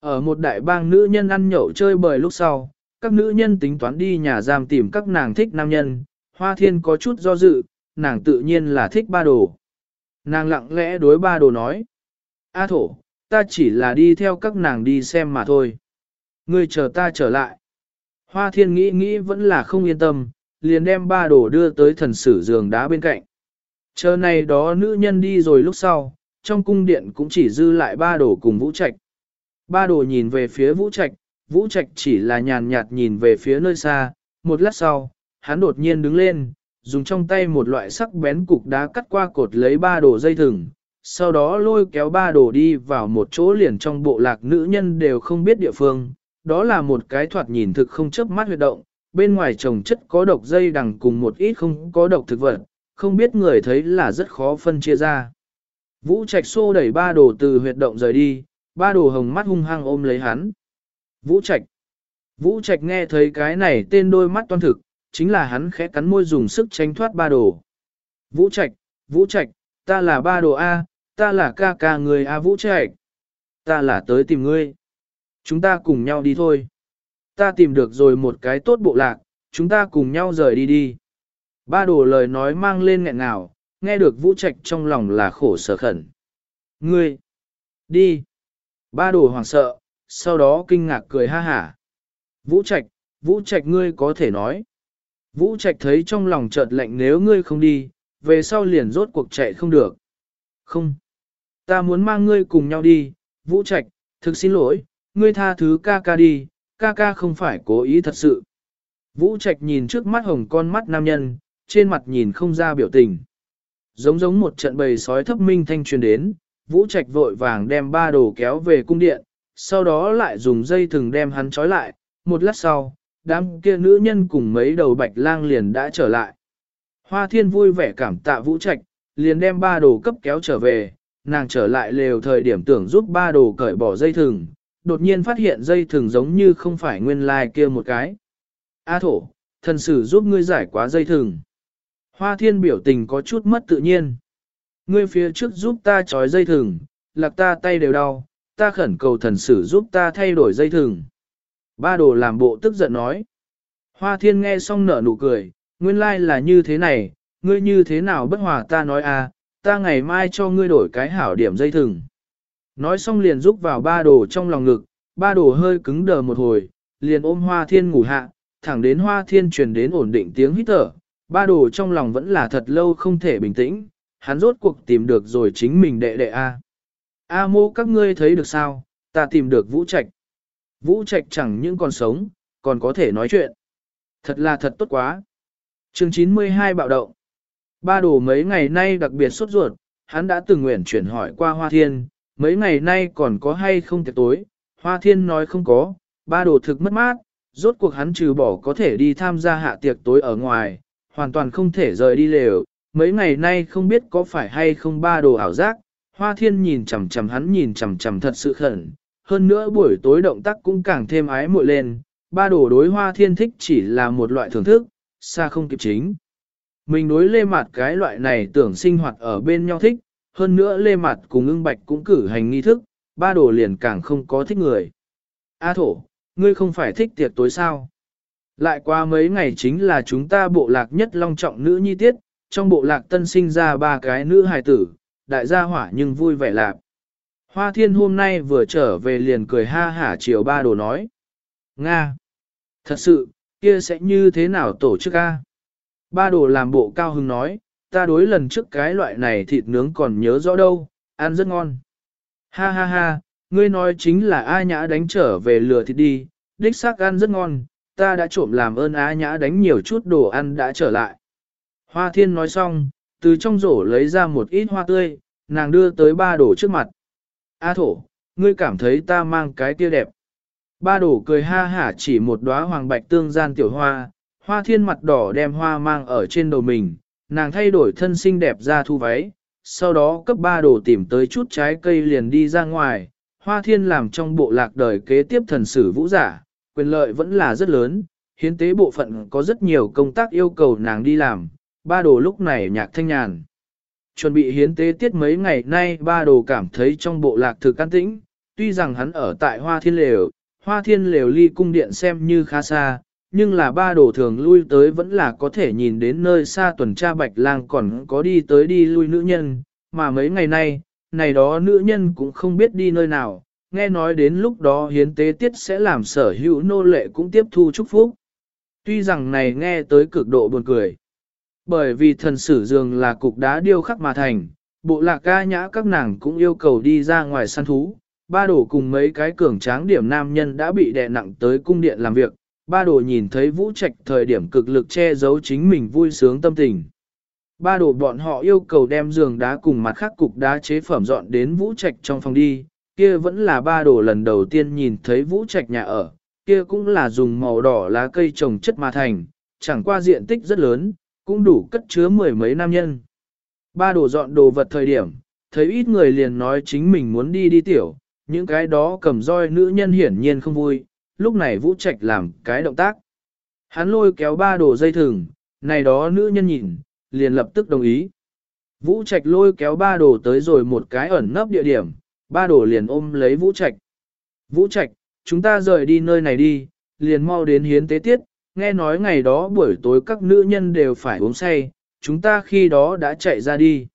Ở một đại bang nữ nhân ăn nhậu chơi bời lúc sau, các nữ nhân tính toán đi nhà giam tìm các nàng thích nam nhân, hoa thiên có chút do dự, nàng tự nhiên là thích ba đồ. Nàng lặng lẽ đối ba đồ nói. A thổ, ta chỉ là đi theo các nàng đi xem mà thôi. Ngươi chờ ta trở lại. Hoa thiên nghĩ nghĩ vẫn là không yên tâm, liền đem ba đồ đưa tới thần sử giường đá bên cạnh. Chờ này đó nữ nhân đi rồi lúc sau, trong cung điện cũng chỉ dư lại ba đồ cùng vũ trạch. Ba đồ nhìn về phía vũ trạch, vũ trạch chỉ là nhàn nhạt nhìn về phía nơi xa, một lát sau, hắn đột nhiên đứng lên, dùng trong tay một loại sắc bén cục đá cắt qua cột lấy ba đồ dây thừng, sau đó lôi kéo ba đồ đi vào một chỗ liền trong bộ lạc nữ nhân đều không biết địa phương, đó là một cái thoạt nhìn thực không chớp mắt huyệt động, bên ngoài trồng chất có độc dây đằng cùng một ít không có độc thực vật, không biết người thấy là rất khó phân chia ra. Vũ Trạch xô đẩy ba đồ từ huyệt động rời đi, ba đồ hồng mắt hung hăng ôm lấy hắn. Vũ Trạch. Vũ Trạch nghe thấy cái này tên đôi mắt toan thực, chính là hắn khẽ cắn môi dùng sức tránh thoát ba đồ. Vũ Trạch, Vũ Trạch, ta là ba đồ A, ta là ca ca người A Vũ Trạch. Ta là tới tìm ngươi. Chúng ta cùng nhau đi thôi. Ta tìm được rồi một cái tốt bộ lạc, chúng ta cùng nhau rời đi đi. Ba đồ lời nói mang lên nghẹn ngào, nghe được Vũ Trạch trong lòng là khổ sở khẩn. Ngươi! Đi! Ba đồ hoảng sợ, sau đó kinh ngạc cười ha hả. Vũ Trạch, Vũ Trạch ngươi có thể nói. Vũ Trạch thấy trong lòng chợt lạnh nếu ngươi không đi, về sau liền rốt cuộc chạy không được. Không. Ta muốn mang ngươi cùng nhau đi, Vũ Trạch, thực xin lỗi, ngươi tha thứ ca ca đi, ca ca không phải cố ý thật sự. Vũ Trạch nhìn trước mắt hồng con mắt nam nhân, trên mặt nhìn không ra biểu tình. Giống giống một trận bầy sói thấp minh thanh truyền đến, Vũ Trạch vội vàng đem ba đồ kéo về cung điện, sau đó lại dùng dây thừng đem hắn trói lại, một lát sau, đám kia nữ nhân cùng mấy đầu bạch lang liền đã trở lại. Hoa thiên vui vẻ cảm tạ Vũ Trạch, liền đem ba đồ cấp kéo trở về, nàng trở lại lều thời điểm tưởng giúp ba đồ cởi bỏ dây thừng, đột nhiên phát hiện dây thừng giống như không phải nguyên lai like kia một cái. A thổ, thần sử giúp ngươi giải quá dây thừng. Hoa thiên biểu tình có chút mất tự nhiên. Ngươi phía trước giúp ta trói dây thừng, lạc ta tay đều đau, ta khẩn cầu thần sử giúp ta thay đổi dây thừng. Ba đồ làm bộ tức giận nói. Hoa thiên nghe xong nở nụ cười, nguyên lai là như thế này, ngươi như thế nào bất hòa ta nói à, ta ngày mai cho ngươi đổi cái hảo điểm dây thừng. Nói xong liền rúc vào ba đồ trong lòng ngực, ba đồ hơi cứng đờ một hồi, liền ôm hoa thiên ngủ hạ, thẳng đến hoa thiên truyền đến ổn định tiếng hít thở. Ba đồ trong lòng vẫn là thật lâu không thể bình tĩnh, hắn rốt cuộc tìm được rồi chính mình đệ đệ A. A mô các ngươi thấy được sao, ta tìm được vũ trạch. Vũ trạch chẳng những còn sống, còn có thể nói chuyện. Thật là thật tốt quá. chương 92 bạo động. Ba đồ mấy ngày nay đặc biệt sốt ruột, hắn đã từng nguyện chuyển hỏi qua Hoa Thiên, mấy ngày nay còn có hay không tiệc tối. Hoa Thiên nói không có, ba đồ thực mất mát, rốt cuộc hắn trừ bỏ có thể đi tham gia hạ tiệc tối ở ngoài, hoàn toàn không thể rời đi lều. Mấy ngày nay không biết có phải hay không ba đồ ảo giác, Hoa Thiên nhìn chằm chằm hắn nhìn chằm chằm thật sự khẩn, hơn nữa buổi tối động tác cũng càng thêm ái muội lên, ba đồ đối Hoa Thiên thích chỉ là một loại thưởng thức, xa không kịp chính. Mình đối lê mặt cái loại này tưởng sinh hoạt ở bên nhau thích, hơn nữa lê mặt cùng ưng bạch cũng cử hành nghi thức, ba đồ liền càng không có thích người. A thổ, ngươi không phải thích tiệc tối sao? Lại qua mấy ngày chính là chúng ta bộ lạc nhất long trọng nữ nhi tiết, trong bộ lạc tân sinh ra ba cái nữ hài tử, đại gia hỏa nhưng vui vẻ lạc. Hoa thiên hôm nay vừa trở về liền cười ha hả chiều ba đồ nói. Nga! Thật sự, kia sẽ như thế nào tổ chức A? Ba đồ làm bộ cao hứng nói, ta đối lần trước cái loại này thịt nướng còn nhớ rõ đâu, ăn rất ngon. Ha ha ha, ngươi nói chính là A Nhã đánh trở về lừa thịt đi, đích xác ăn rất ngon, ta đã trộm làm ơn A Nhã đánh nhiều chút đồ ăn đã trở lại. Hoa thiên nói xong, từ trong rổ lấy ra một ít hoa tươi, nàng đưa tới ba đồ trước mặt. A thổ, ngươi cảm thấy ta mang cái kia đẹp. Ba đồ cười ha hả chỉ một đóa hoàng bạch tương gian tiểu hoa, hoa thiên mặt đỏ đem hoa mang ở trên đầu mình, nàng thay đổi thân xinh đẹp ra thu váy, sau đó cấp ba đồ tìm tới chút trái cây liền đi ra ngoài, hoa thiên làm trong bộ lạc đời kế tiếp thần sử vũ giả, quyền lợi vẫn là rất lớn, hiến tế bộ phận có rất nhiều công tác yêu cầu nàng đi làm, ba đồ lúc này nhạc thanh nhàn. Chuẩn bị hiến tế tiết mấy ngày nay ba đồ cảm thấy trong bộ lạc thực an tĩnh, tuy rằng hắn ở tại hoa thiên lều, hoa thiên lều ly cung điện xem như khá xa, nhưng là ba đồ thường lui tới vẫn là có thể nhìn đến nơi xa tuần tra bạch lang còn có đi tới đi lui nữ nhân, mà mấy ngày nay, này đó nữ nhân cũng không biết đi nơi nào, nghe nói đến lúc đó hiến tế tiết sẽ làm sở hữu nô lệ cũng tiếp thu chúc phúc. Tuy rằng này nghe tới cực độ buồn cười, bởi vì thần sử dường là cục đá điêu khắc mà thành, bộ lạc ca nhã các nàng cũng yêu cầu đi ra ngoài săn thú, ba đồ cùng mấy cái cường tráng điểm nam nhân đã bị đè nặng tới cung điện làm việc, ba đồ nhìn thấy vũ trạch thời điểm cực lực che giấu chính mình vui sướng tâm tình. Ba đồ bọn họ yêu cầu đem giường đá cùng mặt khác cục đá chế phẩm dọn đến vũ trạch trong phòng đi, kia vẫn là ba đồ lần đầu tiên nhìn thấy vũ trạch nhà ở, kia cũng là dùng màu đỏ lá cây trồng chất mà thành, chẳng qua diện tích rất lớn, cũng đủ cất chứa mười mấy nam nhân. Ba đồ dọn đồ vật thời điểm, thấy ít người liền nói chính mình muốn đi đi tiểu, những cái đó cầm roi nữ nhân hiển nhiên không vui, lúc này Vũ Trạch làm cái động tác. Hắn lôi kéo ba đồ dây thừng, này đó nữ nhân nhìn, liền lập tức đồng ý. Vũ Trạch lôi kéo ba đồ tới rồi một cái ẩn nấp địa điểm, ba đồ liền ôm lấy Vũ Trạch. Vũ Trạch, chúng ta rời đi nơi này đi, liền mau đến hiến tế tiết, nghe nói ngày đó buổi tối các nữ nhân đều phải uống say, chúng ta khi đó đã chạy ra đi.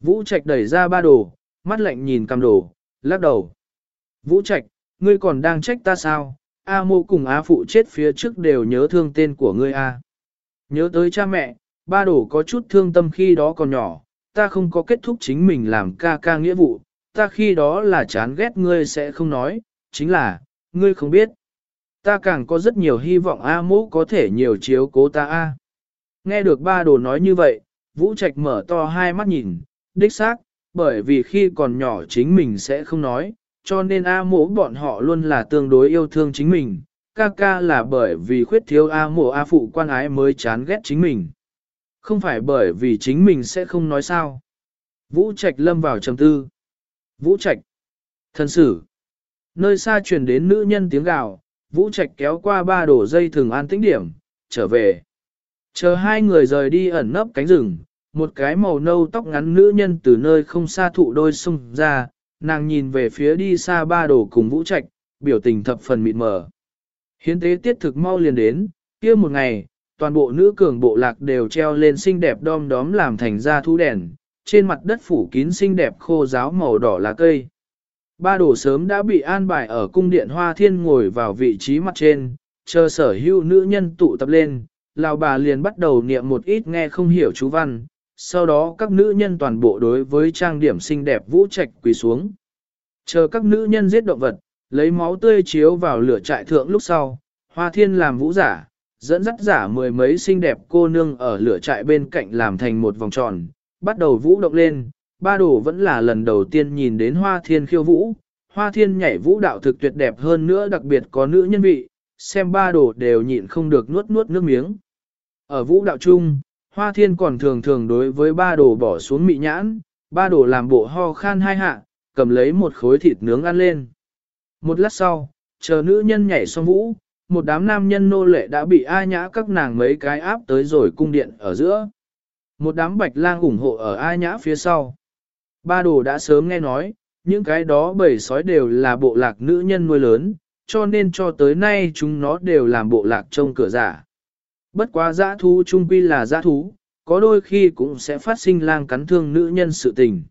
Vũ Trạch đẩy ra ba đồ, mắt lạnh nhìn cầm đồ, lắc đầu. Vũ Trạch, ngươi còn đang trách ta sao? A mô cùng A phụ chết phía trước đều nhớ thương tên của ngươi A. Nhớ tới cha mẹ, ba đồ có chút thương tâm khi đó còn nhỏ, ta không có kết thúc chính mình làm ca ca nghĩa vụ, ta khi đó là chán ghét ngươi sẽ không nói, chính là, ngươi không biết. Ta càng có rất nhiều hy vọng A mô có thể nhiều chiếu cố ta A. Nghe được ba đồ nói như vậy, Vũ Trạch mở to hai mắt nhìn, đích xác, bởi vì khi còn nhỏ chính mình sẽ không nói, cho nên A mộ bọn họ luôn là tương đối yêu thương chính mình, ca ca là bởi vì khuyết thiếu A mộ A phụ quan ái mới chán ghét chính mình. Không phải bởi vì chính mình sẽ không nói sao. Vũ Trạch lâm vào trầm tư. Vũ Trạch. Thần sử. Nơi xa truyền đến nữ nhân tiếng gào, Vũ Trạch kéo qua ba đổ dây thường an tĩnh điểm, trở về. Chờ hai người rời đi ẩn nấp cánh rừng, một cái màu nâu tóc ngắn nữ nhân từ nơi không xa thụ đôi sung ra, nàng nhìn về phía đi xa ba đồ cùng vũ trạch, biểu tình thập phần mịt mờ. Hiến tế tiết thực mau liền đến, kia một ngày, toàn bộ nữ cường bộ lạc đều treo lên xinh đẹp đom đóm làm thành ra thu đèn, trên mặt đất phủ kín xinh đẹp khô giáo màu đỏ lá cây. Ba đồ sớm đã bị an bài ở cung điện hoa thiên ngồi vào vị trí mặt trên, chờ sở hữu nữ nhân tụ tập lên, lão bà liền bắt đầu niệm một ít nghe không hiểu chú văn, sau đó các nữ nhân toàn bộ đối với trang điểm xinh đẹp vũ trạch quỳ xuống. Chờ các nữ nhân giết động vật, lấy máu tươi chiếu vào lửa trại thượng lúc sau, hoa thiên làm vũ giả, dẫn dắt giả mười mấy xinh đẹp cô nương ở lửa trại bên cạnh làm thành một vòng tròn, bắt đầu vũ động lên, ba đồ vẫn là lần đầu tiên nhìn đến hoa thiên khiêu vũ, hoa thiên nhảy vũ đạo thực tuyệt đẹp hơn nữa đặc biệt có nữ nhân vị, xem ba đồ đều nhịn không được nuốt nuốt nước miếng. Ở vũ đạo chung, Hoa thiên còn thường thường đối với ba đồ bỏ xuống mị nhãn, ba đồ làm bộ ho khan hai hạ, cầm lấy một khối thịt nướng ăn lên. Một lát sau, chờ nữ nhân nhảy xong vũ, một đám nam nhân nô lệ đã bị A nhã các nàng mấy cái áp tới rồi cung điện ở giữa. Một đám bạch lang ủng hộ ở A nhã phía sau. Ba đồ đã sớm nghe nói, những cái đó bầy sói đều là bộ lạc nữ nhân nuôi lớn, cho nên cho tới nay chúng nó đều làm bộ lạc trông cửa giả. Bất quá giã thú trung quy là giã thú, có đôi khi cũng sẽ phát sinh lang cắn thương nữ nhân sự tình.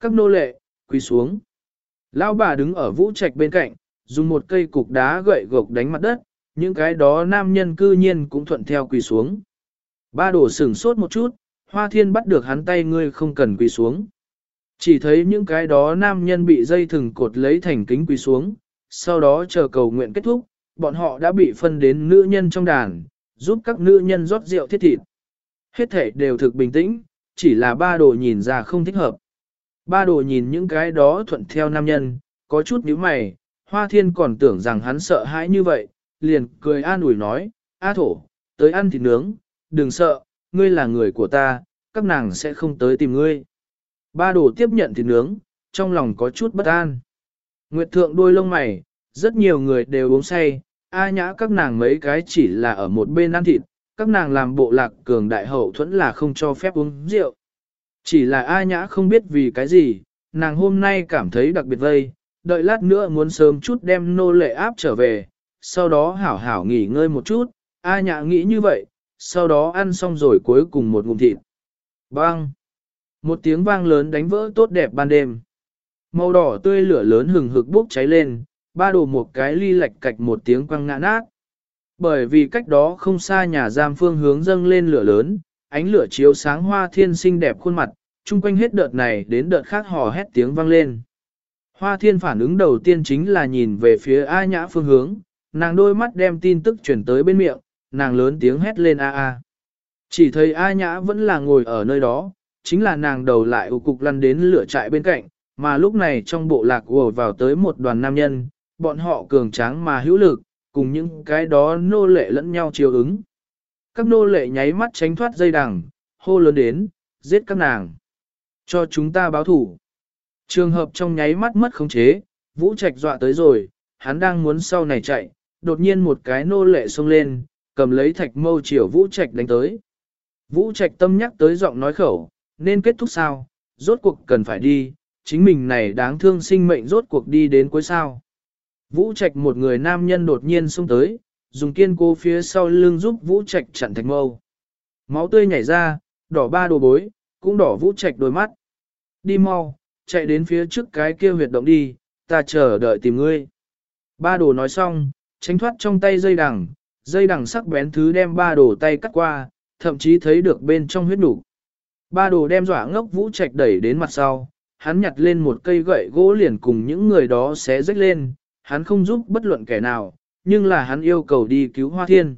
Các nô lệ, quỳ xuống. Lão bà đứng ở vũ trạch bên cạnh, dùng một cây cục đá gậy gộc đánh mặt đất, những cái đó nam nhân cư nhiên cũng thuận theo quỳ xuống. Ba đổ sửng sốt một chút, hoa thiên bắt được hắn tay ngươi không cần quỳ xuống. Chỉ thấy những cái đó nam nhân bị dây thừng cột lấy thành kính quỳ xuống, sau đó chờ cầu nguyện kết thúc, bọn họ đã bị phân đến nữ nhân trong đàn, giúp các nữ nhân rót rượu thiết thịt. Hết thể đều thực bình tĩnh, chỉ là ba đồ nhìn ra không thích hợp. Ba đồ nhìn những cái đó thuận theo nam nhân, có chút nhíu mày, hoa thiên còn tưởng rằng hắn sợ hãi như vậy, liền cười an ủi nói, A thổ, tới ăn thịt nướng, đừng sợ, ngươi là người của ta, các nàng sẽ không tới tìm ngươi. Ba đồ tiếp nhận thịt nướng, trong lòng có chút bất an. Nguyệt thượng đôi lông mày, rất nhiều người đều uống say, A nhã các nàng mấy cái chỉ là ở một bên ăn thịt, các nàng làm bộ lạc cường đại hậu thuẫn là không cho phép uống rượu. Chỉ là A nhã không biết vì cái gì, nàng hôm nay cảm thấy đặc biệt vây, đợi lát nữa muốn sớm chút đem nô lệ áp trở về, sau đó hảo hảo nghỉ ngơi một chút, A nhã nghĩ như vậy, sau đó ăn xong rồi cuối cùng một ngụm thịt. Bang! Một tiếng vang lớn đánh vỡ tốt đẹp ban đêm. Màu đỏ tươi lửa lớn hừng hực bốc cháy lên, ba đồ một cái ly lạch cạch một tiếng quăng ngã nát. Bởi vì cách đó không xa nhà giam phương hướng dâng lên lửa lớn, ánh lửa chiếu sáng hoa thiên xinh đẹp khuôn mặt, chung quanh hết đợt này đến đợt khác hò hét tiếng vang lên. Hoa thiên phản ứng đầu tiên chính là nhìn về phía A nhã phương hướng, nàng đôi mắt đem tin tức chuyển tới bên miệng, nàng lớn tiếng hét lên A A. Chỉ thấy A nhã vẫn là ngồi ở nơi đó, chính là nàng đầu lại ụ cục lăn đến lửa trại bên cạnh, mà lúc này trong bộ lạc ùa vào tới một đoàn nam nhân, bọn họ cường tráng mà hữu lực, cùng những cái đó nô lệ lẫn nhau chiều ứng. Các nô lệ nháy mắt tránh thoát dây đằng, hô lớn đến, giết các nàng. Cho chúng ta báo thủ. Trường hợp trong nháy mắt mất khống chế, Vũ Trạch dọa tới rồi, hắn đang muốn sau này chạy, đột nhiên một cái nô lệ xông lên, cầm lấy thạch mâu chiều Vũ Trạch đánh tới. Vũ Trạch tâm nhắc tới giọng nói khẩu, nên kết thúc sao, rốt cuộc cần phải đi, chính mình này đáng thương sinh mệnh rốt cuộc đi đến cuối sao. Vũ Trạch một người nam nhân đột nhiên xông tới, dùng kiên cố phía sau lưng giúp Vũ Trạch chặn thạch mâu. Máu tươi nhảy ra, đỏ ba đồ bối, cũng đỏ Vũ Trạch đôi mắt. Đi mau, chạy đến phía trước cái kia huyệt động đi, ta chờ đợi tìm ngươi. Ba đồ nói xong, tránh thoát trong tay dây đằng, dây đằng sắc bén thứ đem ba đồ tay cắt qua, thậm chí thấy được bên trong huyết đủ. Ba đồ đem dọa ngốc Vũ Trạch đẩy đến mặt sau, hắn nhặt lên một cây gậy gỗ liền cùng những người đó xé rách lên, hắn không giúp bất luận kẻ nào, nhưng là hắn yêu cầu đi cứu Hoa Thiên.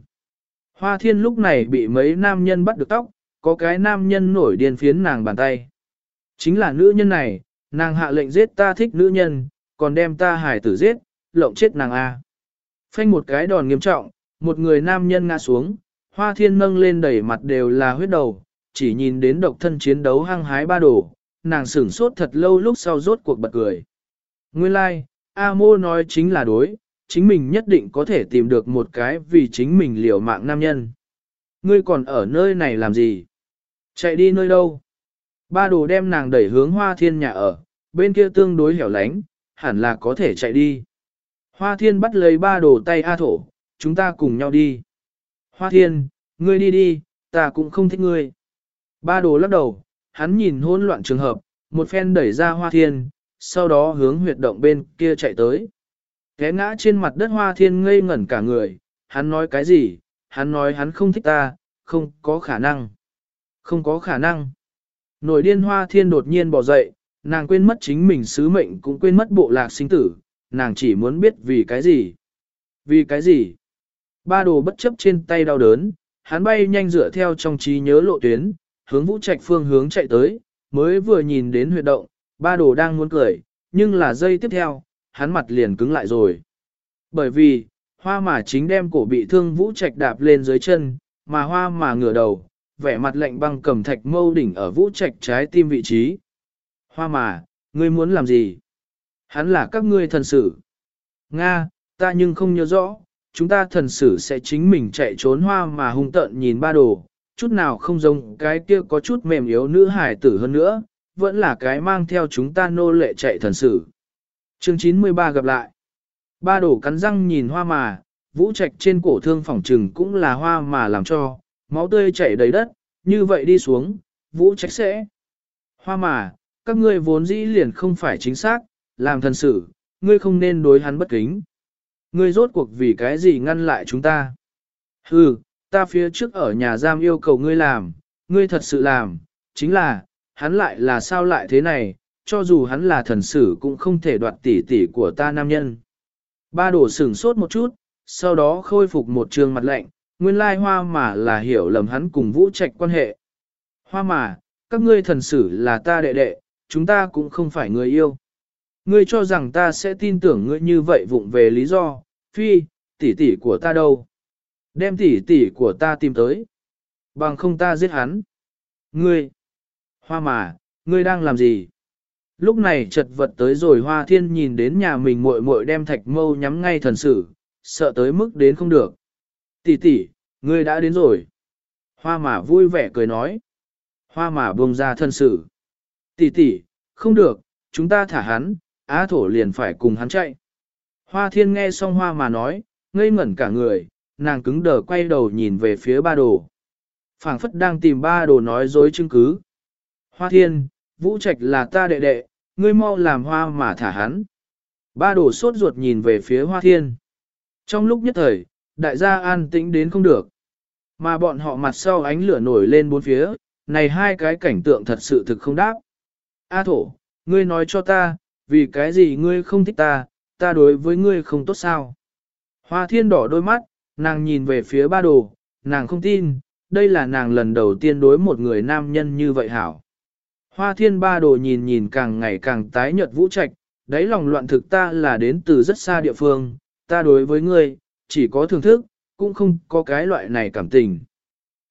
Hoa Thiên lúc này bị mấy nam nhân bắt được tóc, có cái nam nhân nổi điên phiến nàng bàn tay. Chính là nữ nhân này, nàng hạ lệnh giết ta thích nữ nhân, còn đem ta hải tử giết, lộng chết nàng A. Phanh một cái đòn nghiêm trọng, một người nam nhân ngã xuống, Hoa Thiên nâng lên đẩy mặt đều là huyết đầu, chỉ nhìn đến độc thân chiến đấu hăng hái ba đổ, nàng sửng sốt thật lâu lúc sau rốt cuộc bật cười. Nguyên lai, like, A Mô nói chính là đối, chính mình nhất định có thể tìm được một cái vì chính mình liều mạng nam nhân. Ngươi còn ở nơi này làm gì? Chạy đi nơi đâu? Ba đồ đem nàng đẩy hướng hoa thiên nhà ở, bên kia tương đối hẻo lánh, hẳn là có thể chạy đi. Hoa thiên bắt lấy ba đồ tay A thổ, chúng ta cùng nhau đi. Hoa thiên, ngươi đi đi, ta cũng không thích ngươi. Ba đồ lắc đầu, hắn nhìn hỗn loạn trường hợp, một phen đẩy ra hoa thiên, sau đó hướng huyệt động bên kia chạy tới. Té ngã trên mặt đất hoa thiên ngây ngẩn cả người, hắn nói cái gì, hắn nói hắn không thích ta, không có khả năng. Không có khả năng. Nổi điên hoa thiên đột nhiên bỏ dậy, nàng quên mất chính mình sứ mệnh cũng quên mất bộ lạc sinh tử, nàng chỉ muốn biết vì cái gì. Vì cái gì? Ba đồ bất chấp trên tay đau đớn, hắn bay nhanh dựa theo trong trí nhớ lộ tuyến, hướng vũ trạch phương hướng chạy tới, mới vừa nhìn đến huyệt động, ba đồ đang muốn cười, nhưng là giây tiếp theo, hắn mặt liền cứng lại rồi. Bởi vì, hoa mà chính đem cổ bị thương vũ trạch đạp lên dưới chân, mà hoa mà ngửa đầu, vẻ mặt lạnh băng cầm thạch mâu đỉnh ở vũ trạch trái tim vị trí. Hoa mà, ngươi muốn làm gì? Hắn là các ngươi thần sử. Nga, ta nhưng không nhớ rõ, chúng ta thần sử sẽ chính mình chạy trốn hoa mà hung tợn nhìn ba đồ, chút nào không giống cái kia có chút mềm yếu nữ hải tử hơn nữa, vẫn là cái mang theo chúng ta nô lệ chạy thần sử. Chương 93 gặp lại. Ba đổ cắn răng nhìn hoa mà, vũ trạch trên cổ thương phỏng trừng cũng là hoa mà làm cho, máu tươi chảy đầy đất, như vậy đi xuống, vũ trạch sẽ. Hoa mà, các ngươi vốn dĩ liền không phải chính xác, làm thần sử, ngươi không nên đối hắn bất kính. Ngươi rốt cuộc vì cái gì ngăn lại chúng ta? Hừ, ta phía trước ở nhà giam yêu cầu ngươi làm, ngươi thật sự làm, chính là, hắn lại là sao lại thế này, cho dù hắn là thần sử cũng không thể đoạt tỷ tỷ của ta nam nhân. Ba đổ sửng sốt một chút, sau đó khôi phục một trường mặt lạnh, nguyên lai hoa mà là hiểu lầm hắn cùng vũ trạch quan hệ. Hoa mà, các ngươi thần sử là ta đệ đệ, chúng ta cũng không phải người yêu. Ngươi cho rằng ta sẽ tin tưởng ngươi như vậy vụng về lý do, phi, tỷ tỷ của ta đâu? Đem tỷ tỷ của ta tìm tới. Bằng không ta giết hắn. Ngươi, hoa mà, ngươi đang làm gì? Lúc này chật vật tới rồi hoa thiên nhìn đến nhà mình muội muội đem thạch mâu nhắm ngay thần sử, sợ tới mức đến không được. Tỷ tỷ, ngươi đã đến rồi. Hoa mà vui vẻ cười nói. Hoa mà buông ra thần sử. Tỷ tỷ, không được, chúng ta thả hắn, á thổ liền phải cùng hắn chạy. Hoa thiên nghe xong hoa mà nói, ngây ngẩn cả người, nàng cứng đờ quay đầu nhìn về phía ba đồ. phảng phất đang tìm ba đồ nói dối chứng cứ. Hoa thiên, vũ trạch là ta đệ đệ, ngươi mau làm hoa mà thả hắn. Ba đồ sốt ruột nhìn về phía hoa thiên. Trong lúc nhất thời, đại gia an tĩnh đến không được. Mà bọn họ mặt sau ánh lửa nổi lên bốn phía, này hai cái cảnh tượng thật sự thực không đáp. A thổ, ngươi nói cho ta, vì cái gì ngươi không thích ta, ta đối với ngươi không tốt sao? Hoa thiên đỏ đôi mắt, nàng nhìn về phía ba đồ, nàng không tin, đây là nàng lần đầu tiên đối một người nam nhân như vậy hảo. Hoa thiên ba đồ nhìn nhìn càng ngày càng tái nhợt vũ trạch, đáy lòng loạn thực ta là đến từ rất xa địa phương, ta đối với ngươi, chỉ có thưởng thức, cũng không có cái loại này cảm tình.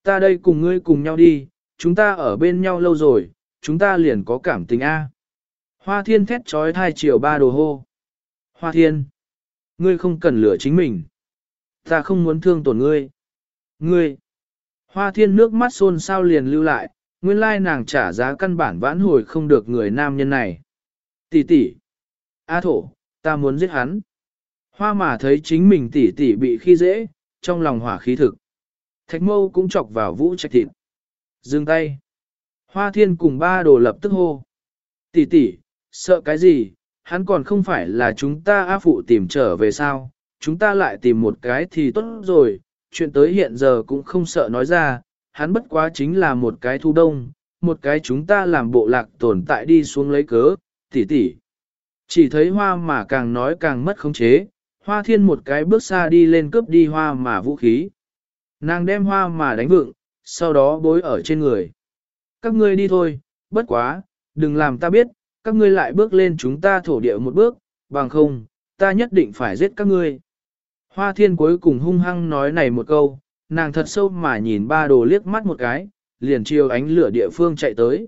Ta đây cùng ngươi cùng nhau đi, chúng ta ở bên nhau lâu rồi, chúng ta liền có cảm tình A. Hoa thiên thét trói thai chiều ba đồ hô. Hoa thiên, ngươi không cần lửa chính mình. Ta không muốn thương tổn ngươi. Ngươi, hoa thiên nước mắt xôn sao liền lưu lại, nguyên lai nàng trả giá căn bản vãn hồi không được người nam nhân này. Tỷ tỷ, A thổ, ta muốn giết hắn. Hoa mà thấy chính mình tỷ tỷ bị khi dễ, trong lòng hỏa khí thực. Thạch mâu cũng chọc vào vũ trạch thịt. Dừng tay. Hoa thiên cùng ba đồ lập tức hô. Tỷ tỷ, sợ cái gì, hắn còn không phải là chúng ta A phụ tìm trở về sao, chúng ta lại tìm một cái thì tốt rồi, chuyện tới hiện giờ cũng không sợ nói ra, hắn bất quá chính là một cái thu đông, một cái chúng ta làm bộ lạc tồn tại đi xuống lấy cớ, tỷ tỷ. Chỉ thấy hoa mà càng nói càng mất khống chế, hoa thiên một cái bước xa đi lên cướp đi hoa mà vũ khí. Nàng đem hoa mà đánh vựng, sau đó bối ở trên người. Các ngươi đi thôi, bất quá, đừng làm ta biết, các ngươi lại bước lên chúng ta thổ địa một bước, bằng không, ta nhất định phải giết các ngươi. Hoa thiên cuối cùng hung hăng nói này một câu, nàng thật sâu mà nhìn ba đồ liếc mắt một cái, liền chiều ánh lửa địa phương chạy tới.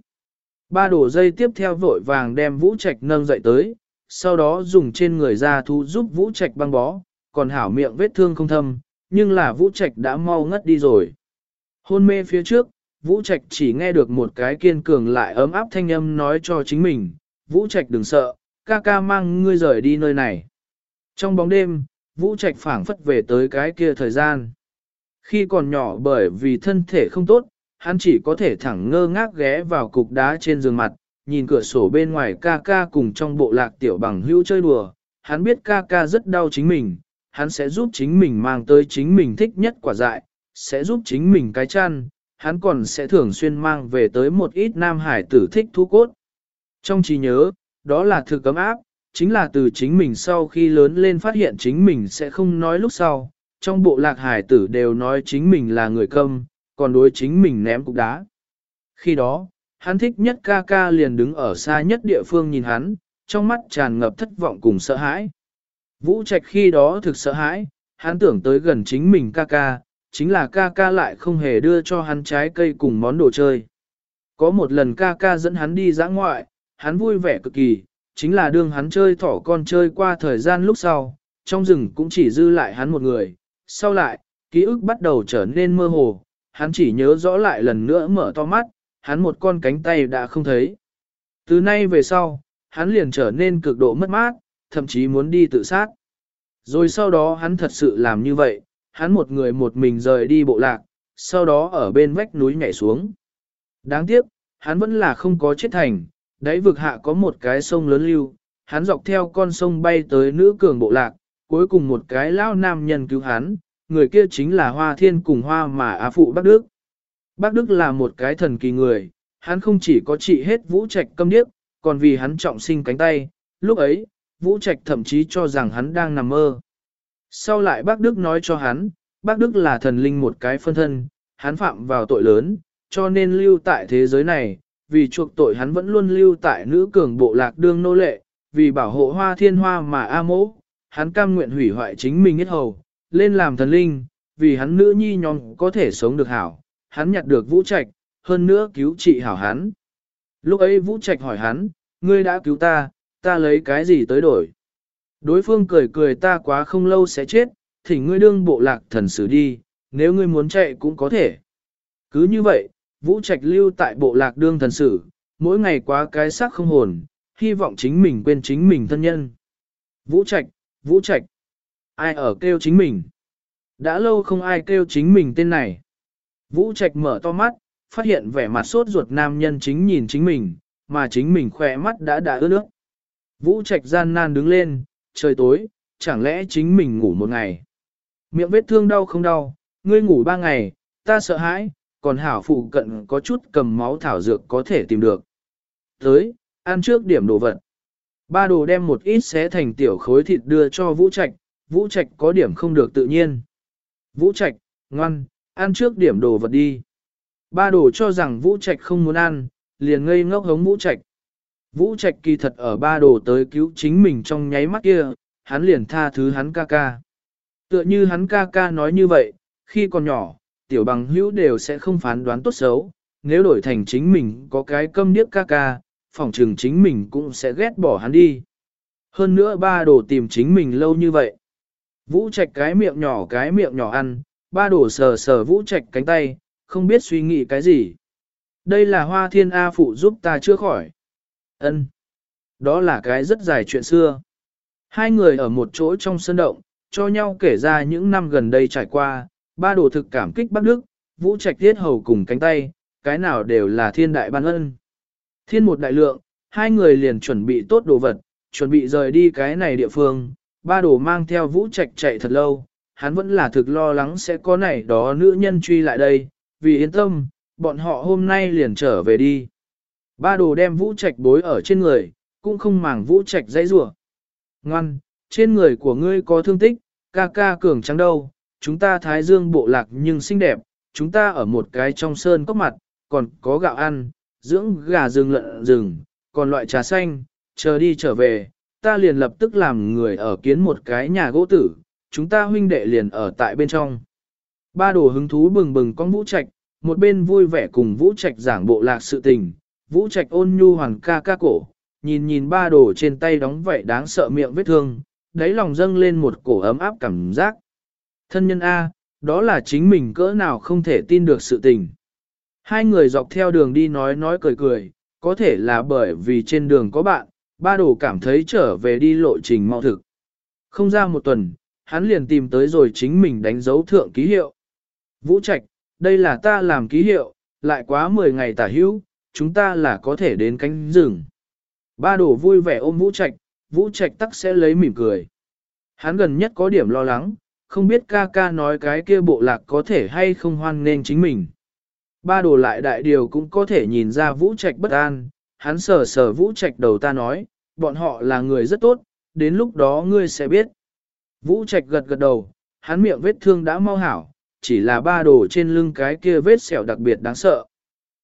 Ba đồ dây tiếp theo vội vàng đem vũ trạch nâng dậy tới, sau đó dùng trên người ra thu giúp vũ trạch băng bó, còn hảo miệng vết thương không thâm, nhưng là vũ trạch đã mau ngất đi rồi. Hôn mê phía trước, vũ trạch chỉ nghe được một cái kiên cường lại ấm áp thanh âm nói cho chính mình, vũ trạch đừng sợ, ca ca mang ngươi rời đi nơi này. Trong bóng đêm, vũ trạch phảng phất về tới cái kia thời gian. Khi còn nhỏ bởi vì thân thể không tốt, hắn chỉ có thể thẳng ngơ ngác ghé vào cục đá trên giường mặt, nhìn cửa sổ bên ngoài ca ca cùng trong bộ lạc tiểu bằng hữu chơi đùa. Hắn biết ca ca rất đau chính mình, hắn sẽ giúp chính mình mang tới chính mình thích nhất quả dại, sẽ giúp chính mình cái chăn, hắn còn sẽ thường xuyên mang về tới một ít nam hải tử thích thú cốt. Trong trí nhớ, đó là thực cấm áp, chính là từ chính mình sau khi lớn lên phát hiện chính mình sẽ không nói lúc sau, trong bộ lạc hải tử đều nói chính mình là người câm, còn đối chính mình ném cục đá. Khi đó, hắn thích nhất ca ca liền đứng ở xa nhất địa phương nhìn hắn, trong mắt tràn ngập thất vọng cùng sợ hãi. Vũ Trạch khi đó thực sợ hãi, hắn tưởng tới gần chính mình ca ca, chính là ca ca lại không hề đưa cho hắn trái cây cùng món đồ chơi. Có một lần ca ca dẫn hắn đi dã ngoại, hắn vui vẻ cực kỳ, chính là đương hắn chơi thỏ con chơi qua thời gian lúc sau, trong rừng cũng chỉ dư lại hắn một người. Sau lại, ký ức bắt đầu trở nên mơ hồ, hắn chỉ nhớ rõ lại lần nữa mở to mắt, hắn một con cánh tay đã không thấy. Từ nay về sau, hắn liền trở nên cực độ mất mát, thậm chí muốn đi tự sát. Rồi sau đó hắn thật sự làm như vậy, hắn một người một mình rời đi bộ lạc, sau đó ở bên vách núi nhảy xuống. Đáng tiếc, hắn vẫn là không có chết thành, đáy vực hạ có một cái sông lớn lưu, hắn dọc theo con sông bay tới nữ cường bộ lạc, cuối cùng một cái lão nam nhân cứu hắn, người kia chính là Hoa Thiên cùng Hoa mà Á Phụ bác Đức. Bác Đức là một cái thần kỳ người, hắn không chỉ có trị hết vũ trạch câm điếc, còn vì hắn trọng sinh cánh tay, lúc ấy, vũ trạch thậm chí cho rằng hắn đang nằm mơ. Sau lại bác Đức nói cho hắn, bác Đức là thần linh một cái phân thân, hắn phạm vào tội lớn, cho nên lưu tại thế giới này, vì chuộc tội hắn vẫn luôn lưu tại nữ cường bộ lạc đương nô lệ, vì bảo hộ hoa thiên hoa mà A mỗ, hắn cam nguyện hủy hoại chính mình hết hầu, lên làm thần linh, vì hắn nữ nhi nhóm có thể sống được hảo, hắn nhặt được vũ trạch, hơn nữa cứu trị hảo hắn. Lúc ấy vũ trạch hỏi hắn, ngươi đã cứu ta, ta lấy cái gì tới đổi? Đối phương cười cười ta quá không lâu sẽ chết, thì ngươi đương bộ lạc thần sử đi, nếu ngươi muốn chạy cũng có thể. Cứ như vậy, Vũ Trạch lưu tại bộ lạc đương thần sử, mỗi ngày quá cái xác không hồn, hy vọng chính mình quên chính mình thân nhân. Vũ Trạch, Vũ Trạch, ai ở kêu chính mình? Đã lâu không ai kêu chính mình tên này. Vũ Trạch mở to mắt, phát hiện vẻ mặt sốt ruột nam nhân chính nhìn chính mình, mà chính mình khỏe mắt đã đã ướt nước. Vũ Trạch gian nan đứng lên, trời tối, chẳng lẽ chính mình ngủ một ngày. Miệng vết thương đau không đau, ngươi ngủ ba ngày, ta sợ hãi, còn hảo phụ cận có chút cầm máu thảo dược có thể tìm được. Tới, ăn trước điểm đồ vật. Ba đồ đem một ít xé thành tiểu khối thịt đưa cho Vũ Trạch, Vũ Trạch có điểm không được tự nhiên. Vũ Trạch, ngoan, ăn trước điểm đồ vật đi. Ba đồ cho rằng Vũ Trạch không muốn ăn, liền ngây ngốc hống Vũ Trạch. Vũ Trạch kỳ thật ở ba đồ tới cứu chính mình trong nháy mắt kia, hắn liền tha thứ hắn ca ca. Tựa như hắn ca ca nói như vậy, khi còn nhỏ, tiểu bằng hữu đều sẽ không phán đoán tốt xấu, nếu đổi thành chính mình có cái câm điếc ca ca, phòng trường chính mình cũng sẽ ghét bỏ hắn đi. Hơn nữa ba đồ tìm chính mình lâu như vậy. Vũ Trạch cái miệng nhỏ cái miệng nhỏ ăn, ba đồ sờ sờ Vũ Trạch cánh tay, không biết suy nghĩ cái gì. Đây là hoa thiên A phụ giúp ta chưa khỏi. ân Đó là cái rất dài chuyện xưa. Hai người ở một chỗ trong sân động, cho nhau kể ra những năm gần đây trải qua, ba đồ thực cảm kích Bắc Đức, Vũ Trạch Thiết Hầu cùng cánh tay, cái nào đều là thiên đại ban ân. Thiên một đại lượng, hai người liền chuẩn bị tốt đồ vật, chuẩn bị rời đi cái này địa phương, ba đồ mang theo Vũ Trạch chạy thật lâu, hắn vẫn là thực lo lắng sẽ có này đó nữ nhân truy lại đây, vì yên tâm, bọn họ hôm nay liền trở về đi. Ba đồ đem Vũ Trạch bối ở trên người, cũng không màng Vũ Trạch dãy rủa. Ngoan, trên người của ngươi có thương tích, ca ca cường trắng đâu, chúng ta thái dương bộ lạc nhưng xinh đẹp, chúng ta ở một cái trong sơn cốc mặt, còn có gạo ăn, dưỡng gà rừng lợn rừng, còn loại trà xanh, chờ đi trở về, ta liền lập tức làm người ở kiến một cái nhà gỗ tử, chúng ta huynh đệ liền ở tại bên trong. Ba đồ hứng thú bừng bừng con vũ trạch, một bên vui vẻ cùng vũ trạch giảng bộ lạc sự tình, vũ trạch ôn nhu hoàng ca ca cổ, nhìn nhìn ba đồ trên tay đóng vậy đáng sợ miệng vết thương, đáy lòng dâng lên một cổ ấm áp cảm giác. Thân nhân A, đó là chính mình cỡ nào không thể tin được sự tình. Hai người dọc theo đường đi nói nói cười cười, có thể là bởi vì trên đường có bạn, ba đồ cảm thấy trở về đi lộ trình mau thực. Không ra một tuần, hắn liền tìm tới rồi chính mình đánh dấu thượng ký hiệu. Vũ Trạch, đây là ta làm ký hiệu, lại quá 10 ngày tả hữu, chúng ta là có thể đến cánh rừng. Ba đồ vui vẻ ôm Vũ Trạch, Vũ Trạch tắc sẽ lấy mỉm cười. Hắn gần nhất có điểm lo lắng, không biết ca ca nói cái kia bộ lạc có thể hay không hoan nên chính mình. Ba đồ lại đại điều cũng có thể nhìn ra Vũ Trạch bất an, hắn sờ sờ Vũ Trạch đầu ta nói, bọn họ là người rất tốt, đến lúc đó ngươi sẽ biết. Vũ Trạch gật gật đầu, hắn miệng vết thương đã mau hảo, chỉ là ba đồ trên lưng cái kia vết sẹo đặc biệt đáng sợ.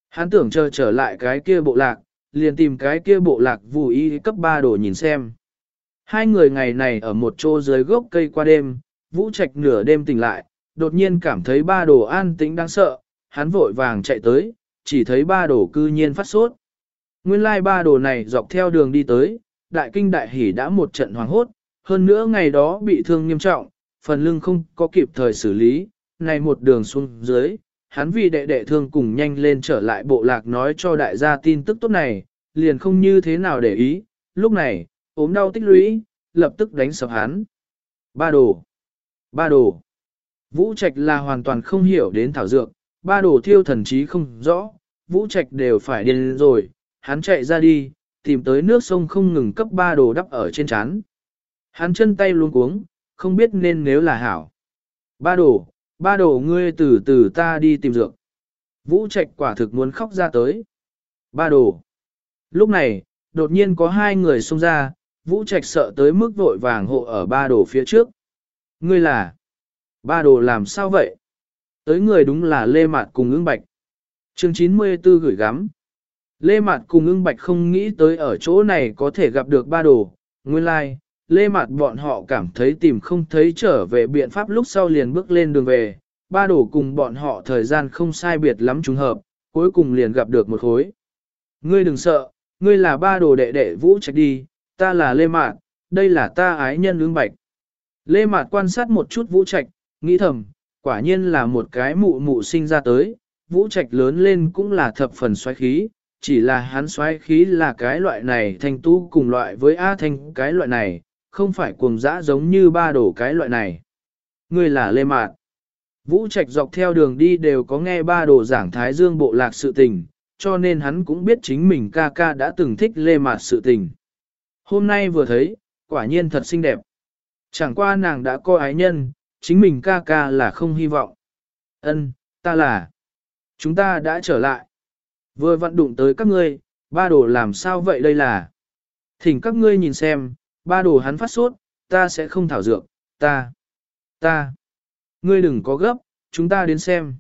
Hắn tưởng chờ trở lại cái kia bộ lạc, liền tìm cái kia bộ lạc vụ y cấp ba đồ nhìn xem. Hai người ngày này ở một chỗ dưới gốc cây qua đêm, Vũ Trạch nửa đêm tỉnh lại, đột nhiên cảm thấy ba đồ an tĩnh đáng sợ, hắn vội vàng chạy tới, chỉ thấy ba đồ cư nhiên phát sốt. Nguyên lai ba đồ này dọc theo đường đi tới, đại kinh đại hỉ đã một trận hoàng hốt, hơn nữa ngày đó bị thương nghiêm trọng, phần lưng không có kịp thời xử lý, này một đường xuống dưới, hắn vì đệ đệ thương cùng nhanh lên trở lại bộ lạc nói cho đại gia tin tức tốt này, liền không như thế nào để ý, lúc này, ốm đau tích lũy, lập tức đánh sập hắn. Ba đồ, ba đồ, Vũ Trạch là hoàn toàn không hiểu đến thảo dược, ba đồ thiêu thần trí không rõ, Vũ Trạch đều phải điên rồi, hắn chạy ra đi, tìm tới nước sông không ngừng cấp ba đồ đắp ở trên chán. Hắn chân tay luôn cuống, không biết nên nếu là hảo. Ba đồ, ba đồ ngươi từ từ ta đi tìm dược. Vũ Trạch quả thực muốn khóc ra tới. Ba đồ. Lúc này, đột nhiên có hai người xông ra, Vũ Trạch sợ tới mức vội vàng hộ ở ba đồ phía trước. Ngươi là, ba đồ làm sao vậy? Tới người đúng là Lê Mạt cùng ưng bạch. chương 94 gửi gắm. Lê Mạt cùng ưng bạch không nghĩ tới ở chỗ này có thể gặp được ba đồ. Nguyên lai, like, Lê Mạt bọn họ cảm thấy tìm không thấy trở về biện pháp lúc sau liền bước lên đường về. Ba đồ cùng bọn họ thời gian không sai biệt lắm trùng hợp, cuối cùng liền gặp được một khối. Ngươi đừng sợ, ngươi là ba đồ đệ đệ Vũ Trạch đi, ta là Lê Mạt, đây là ta ái nhân ương bạch. Lê Mạt quan sát một chút Vũ Trạch, nghĩ thầm, quả nhiên là một cái mụ mụ sinh ra tới, Vũ Trạch lớn lên cũng là thập phần xoáy khí, chỉ là hắn xoáy khí là cái loại này thanh tu cùng loại với A thanh cái loại này, không phải cuồng dã giống như ba đồ cái loại này. Người là Lê Mạn, Vũ Trạch dọc theo đường đi đều có nghe ba đồ giảng Thái Dương bộ lạc sự tình, cho nên hắn cũng biết chính mình ca ca đã từng thích lê mạt sự tình. Hôm nay vừa thấy, quả nhiên thật xinh đẹp. Chẳng qua nàng đã có ái nhân, chính mình ca ca là không hy vọng. Ân, ta là. Chúng ta đã trở lại. Vừa vận đụng tới các ngươi, ba đồ làm sao vậy đây là. Thỉnh các ngươi nhìn xem, ba đồ hắn phát sốt, ta sẽ không thảo dược, ta, ta. Ngươi đừng có gấp, chúng ta đến xem.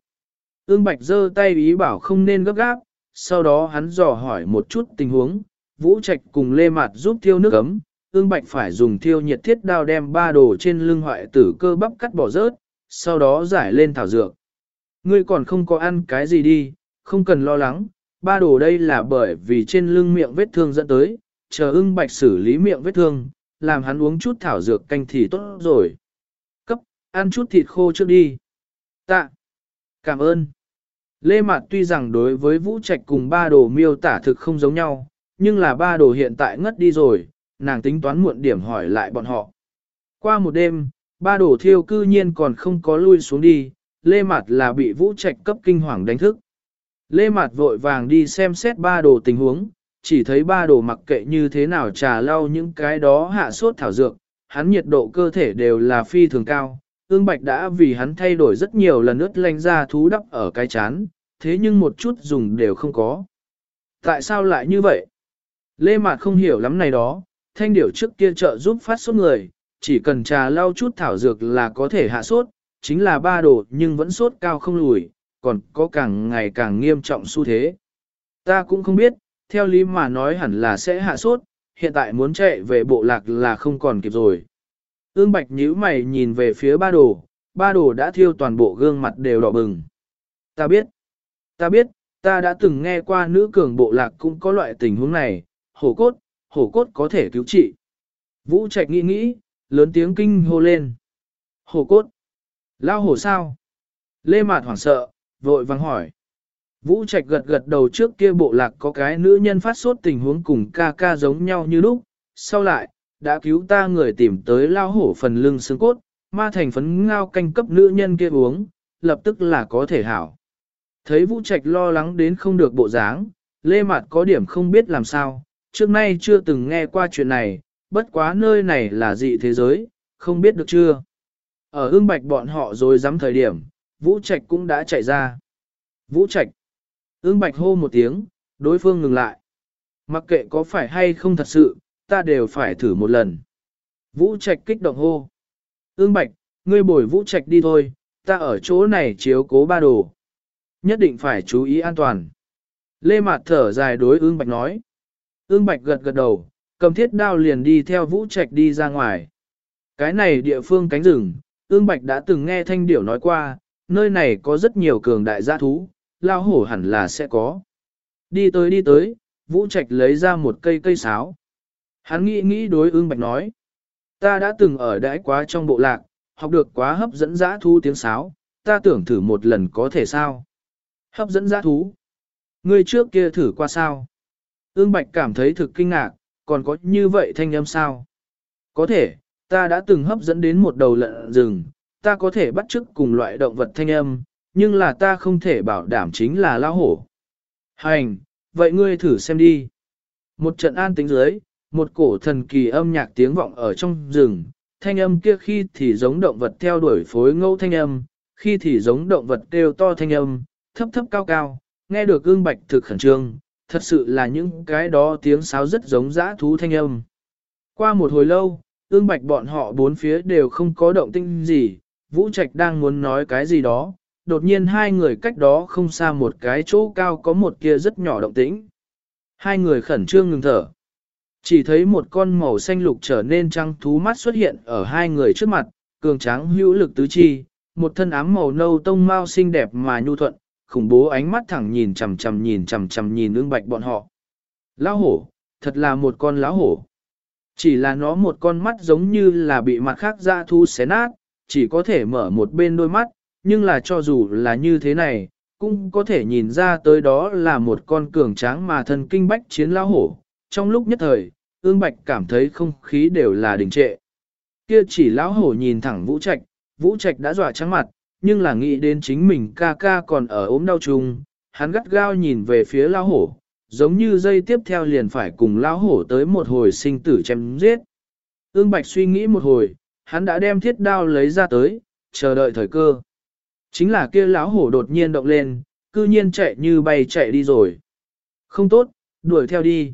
Ương Bạch giơ tay ý bảo không nên gấp gáp, sau đó hắn dò hỏi một chút tình huống, Vũ Trạch cùng Lê Mạt giúp thiêu nước ấm, ương bạch phải dùng thiêu nhiệt thiết đao đem ba đồ trên lưng hoại tử cơ bắp cắt bỏ rớt, sau đó giải lên thảo dược. Ngươi còn không có ăn cái gì đi, không cần lo lắng, ba đồ đây là bởi vì trên lưng miệng vết thương dẫn tới, chờ ưng bạch xử lý miệng vết thương, làm hắn uống chút thảo dược canh thì tốt rồi. Cấp, ăn chút thịt khô trước đi. Tạ. Cảm ơn. Lê Mạt tuy rằng đối với Vũ Trạch cùng ba đồ miêu tả thực không giống nhau, nhưng là ba đồ hiện tại ngất đi rồi, nàng tính toán muộn điểm hỏi lại bọn họ. Qua một đêm, ba đồ thiêu cư nhiên còn không có lui xuống đi, Lê Mạt là bị Vũ Trạch cấp kinh hoàng đánh thức. Lê Mạt vội vàng đi xem xét ba đồ tình huống, chỉ thấy ba đồ mặc kệ như thế nào trà lau những cái đó hạ sốt thảo dược, hắn nhiệt độ cơ thể đều là phi thường cao. Ương Bạch đã vì hắn thay đổi rất nhiều lần ướt lanh ra thú đắp ở cái chán, thế nhưng một chút dùng đều không có. Tại sao lại như vậy? Lê Mạt không hiểu lắm này đó, thanh điểu trước kia trợ giúp phát sốt người, chỉ cần trà lau chút thảo dược là có thể hạ sốt, chính là ba độ nhưng vẫn sốt cao không lùi, còn có càng ngày càng nghiêm trọng xu thế. Ta cũng không biết, theo lý mà nói hẳn là sẽ hạ sốt, hiện tại muốn chạy về bộ lạc là không còn kịp rồi. Ương Bạch nhíu mày nhìn về phía ba đồ, ba đồ đã thiêu toàn bộ gương mặt đều đỏ bừng. Ta biết, ta biết, ta đã từng nghe qua nữ cường bộ lạc cũng có loại tình huống này, hổ cốt, hổ cốt có thể cứu trị. Vũ Trạch nghĩ nghĩ, lớn tiếng kinh hô lên. Hổ cốt. Lao hổ sao? Lê Mạt hoảng sợ, vội vàng hỏi. Vũ Trạch gật gật đầu trước kia bộ lạc có cái nữ nhân phát sốt tình huống cùng ca ca giống nhau như lúc, sau lại, đã cứu ta người tìm tới lao hổ phần lưng xương cốt, ma thành phấn ngao canh cấp nữ nhân kia uống, lập tức là có thể hảo. Thấy Vũ Trạch lo lắng đến không được bộ dáng, Lê Mạt có điểm không biết làm sao, trước nay chưa từng nghe qua chuyện này, bất quá nơi này là dị thế giới, không biết được chưa. Ở ương bạch bọn họ rồi dám thời điểm, Vũ Trạch cũng đã chạy ra. Vũ Trạch. Ương bạch hô một tiếng, đối phương ngừng lại. Mặc kệ có phải hay không thật sự, ta đều phải thử một lần. Vũ Trạch kích động hô. Ương bạch, ngươi bồi Vũ Trạch đi thôi, ta ở chỗ này chiếu cố ba đồ. Nhất định phải chú ý an toàn. Lê Mạt thở dài đối ương bạch nói. Ương Bạch gật gật đầu, cầm thiết đao liền đi theo Vũ Trạch đi ra ngoài. Cái này địa phương cánh rừng, Ương Bạch đã từng nghe thanh điểu nói qua, nơi này có rất nhiều cường đại gia thú, lao hổ hẳn là sẽ có. Đi tới đi tới, Vũ Trạch lấy ra một cây cây sáo. Hắn nghĩ nghĩ đối Ương Bạch nói, ta đã từng ở đãi quá trong bộ lạc, học được quá hấp dẫn giã thú tiếng sáo, ta tưởng thử một lần có thể sao. Hấp dẫn giã thú. Ngươi trước kia thử qua sao? Ương Bạch cảm thấy thực kinh ngạc, còn có như vậy thanh âm sao? Có thể, ta đã từng hấp dẫn đến một đầu lợn rừng, ta có thể bắt chước cùng loại động vật thanh âm, nhưng là ta không thể bảo đảm chính là lao hổ. Hành, vậy ngươi thử xem đi. Một trận an tính dưới, một cổ thần kỳ âm nhạc tiếng vọng ở trong rừng, thanh âm kia khi thì giống động vật theo đuổi phối ngẫu thanh âm, khi thì giống động vật kêu to thanh âm, thấp thấp cao cao, nghe được ương bạch thực khẩn trương, thật sự là những cái đó tiếng sáo rất giống dã thú thanh âm. Qua một hồi lâu, ương bạch bọn họ bốn phía đều không có động tinh gì, Vũ Trạch đang muốn nói cái gì đó, đột nhiên hai người cách đó không xa một cái chỗ cao có một kia rất nhỏ động tĩnh. Hai người khẩn trương ngừng thở. Chỉ thấy một con màu xanh lục trở nên trăng thú mắt xuất hiện ở hai người trước mặt, cường tráng hữu lực tứ chi, một thân ám màu nâu tông mau xinh đẹp mà nhu thuận, khủng bố ánh mắt thẳng nhìn chằm chằm nhìn chằm chằm nhìn ương bạch bọn họ. Lão hổ, thật là một con lão hổ. Chỉ là nó một con mắt giống như là bị mặt khác ra thu xé nát, chỉ có thể mở một bên đôi mắt, nhưng là cho dù là như thế này, cũng có thể nhìn ra tới đó là một con cường tráng mà thân kinh bách chiến lão hổ. Trong lúc nhất thời, ương bạch cảm thấy không khí đều là đình trệ. Kia chỉ lão hổ nhìn thẳng vũ trạch, vũ trạch đã dọa trắng mặt, nhưng là nghĩ đến chính mình ca ca còn ở ốm đau chung, hắn gắt gao nhìn về phía lao hổ, giống như dây tiếp theo liền phải cùng lao hổ tới một hồi sinh tử chém giết. Ương Bạch suy nghĩ một hồi, hắn đã đem thiết đao lấy ra tới, chờ đợi thời cơ. Chính là kia lão hổ đột nhiên động lên, cư nhiên chạy như bay chạy đi rồi. Không tốt, đuổi theo đi.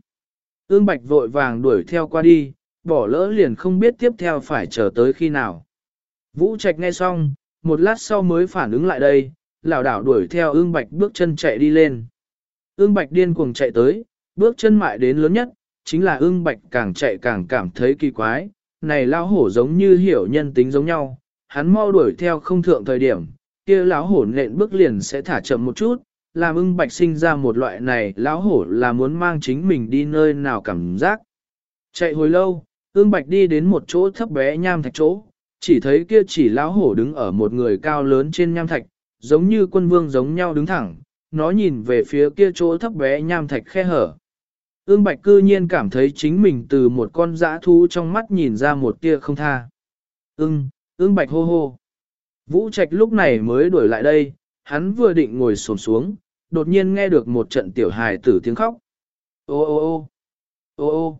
Ương Bạch vội vàng đuổi theo qua đi, bỏ lỡ liền không biết tiếp theo phải chờ tới khi nào. Vũ Trạch nghe xong, một lát sau mới phản ứng lại đây, lão đảo đuổi theo ương Bạch bước chân chạy đi lên. Ương Bạch điên cuồng chạy tới, bước chân mại đến lớn nhất, chính là ương Bạch càng chạy càng cảm thấy kỳ quái, này lão hổ giống như hiểu nhân tính giống nhau, hắn mau đuổi theo không thượng thời điểm, kia lão hổ nện bước liền sẽ thả chậm một chút, làm ưng bạch sinh ra một loại này lão hổ là muốn mang chính mình đi nơi nào cảm giác. Chạy hồi lâu, ưng bạch đi đến một chỗ thấp bé nham thạch chỗ, chỉ thấy kia chỉ lão hổ đứng ở một người cao lớn trên nham thạch, giống như quân vương giống nhau đứng thẳng, nó nhìn về phía kia chỗ thấp bé nham thạch khe hở. ương bạch cư nhiên cảm thấy chính mình từ một con dã thú trong mắt nhìn ra một tia không tha. Ưng, ưng bạch hô hô. Vũ Trạch lúc này mới đuổi lại đây, hắn vừa định ngồi xổm xuống, đột nhiên nghe được một trận tiểu hài tử tiếng khóc. Ô ô ô ô ô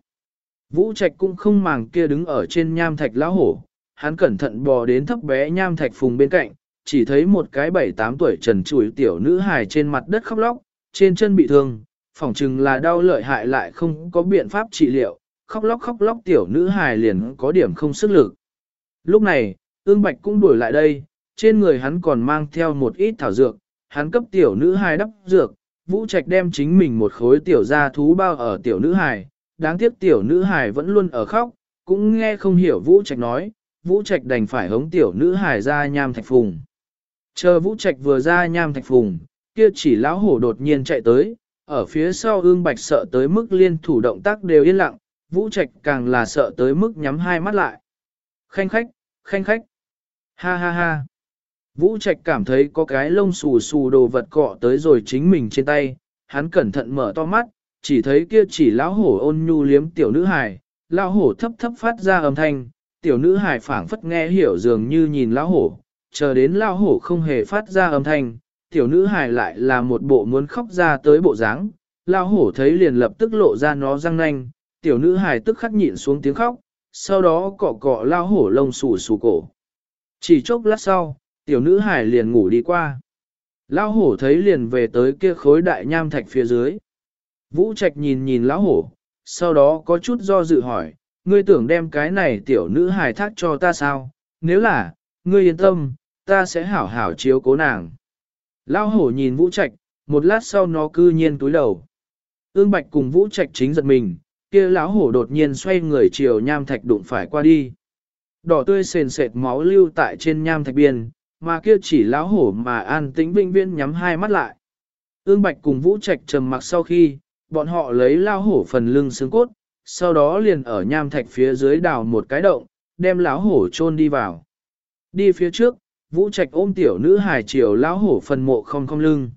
Vũ Trạch cũng không màng kia đứng ở trên nham thạch lão hổ, hắn cẩn thận bò đến thấp bé nham thạch phùng bên cạnh, chỉ thấy một cái bảy tám tuổi trần trụi tiểu nữ hài trên mặt đất khóc lóc, trên chân bị thương, phỏng chừng là đau lợi hại lại không có biện pháp trị liệu, khóc lóc khóc lóc tiểu nữ hài liền có điểm không sức lực. Lúc này, ương bạch cũng đuổi lại đây, trên người hắn còn mang theo một ít thảo dược, hắn cấp tiểu nữ hài đắp dược, Vũ Trạch đem chính mình một khối tiểu gia thú bao ở tiểu nữ hài, đáng tiếc tiểu nữ hài vẫn luôn ở khóc, cũng nghe không hiểu Vũ Trạch nói, Vũ Trạch đành phải hống tiểu nữ hài ra nham thạch phùng. Chờ Vũ Trạch vừa ra nham thạch phùng, kia chỉ lão hổ đột nhiên chạy tới, ở phía sau ương bạch sợ tới mức liên thủ động tác đều yên lặng, Vũ Trạch càng là sợ tới mức nhắm hai mắt lại. Khanh khách, khanh khách, ha ha ha. Vũ Trạch cảm thấy có cái lông xù xù đồ vật cọ tới rồi chính mình trên tay, hắn cẩn thận mở to mắt, chỉ thấy kia chỉ lão hổ ôn nhu liếm tiểu nữ hài, lão hổ thấp thấp phát ra âm thanh, tiểu nữ hài phảng phất nghe hiểu dường như nhìn lão hổ, chờ đến lão hổ không hề phát ra âm thanh, tiểu nữ hài lại là một bộ muốn khóc ra tới bộ dáng, lão hổ thấy liền lập tức lộ ra nó răng nanh, tiểu nữ hài tức khắc nhịn xuống tiếng khóc, sau đó cọ cọ lão hổ lông xù xù cổ. Chỉ chốc lát sau, tiểu nữ hải liền ngủ đi qua. Lão hổ thấy liền về tới kia khối đại nham thạch phía dưới. Vũ Trạch nhìn nhìn lão hổ, sau đó có chút do dự hỏi, ngươi tưởng đem cái này tiểu nữ hài thác cho ta sao? Nếu là, ngươi yên tâm, ta sẽ hảo hảo chiếu cố nàng. Lão hổ nhìn Vũ Trạch, một lát sau nó cư nhiên túi đầu. Ương Bạch cùng Vũ Trạch chính giật mình, kia lão hổ đột nhiên xoay người chiều nham thạch đụng phải qua đi. Đỏ tươi sền sệt máu lưu tại trên nham thạch biên, mà kia chỉ lão hổ mà an tĩnh vinh viên nhắm hai mắt lại. Ương Bạch cùng Vũ Trạch trầm mặc sau khi, bọn họ lấy lão hổ phần lưng xương cốt, sau đó liền ở nham thạch phía dưới đào một cái động, đem lão hổ chôn đi vào. Đi phía trước, Vũ Trạch ôm tiểu nữ hài chiều lão hổ phần mộ không không lưng.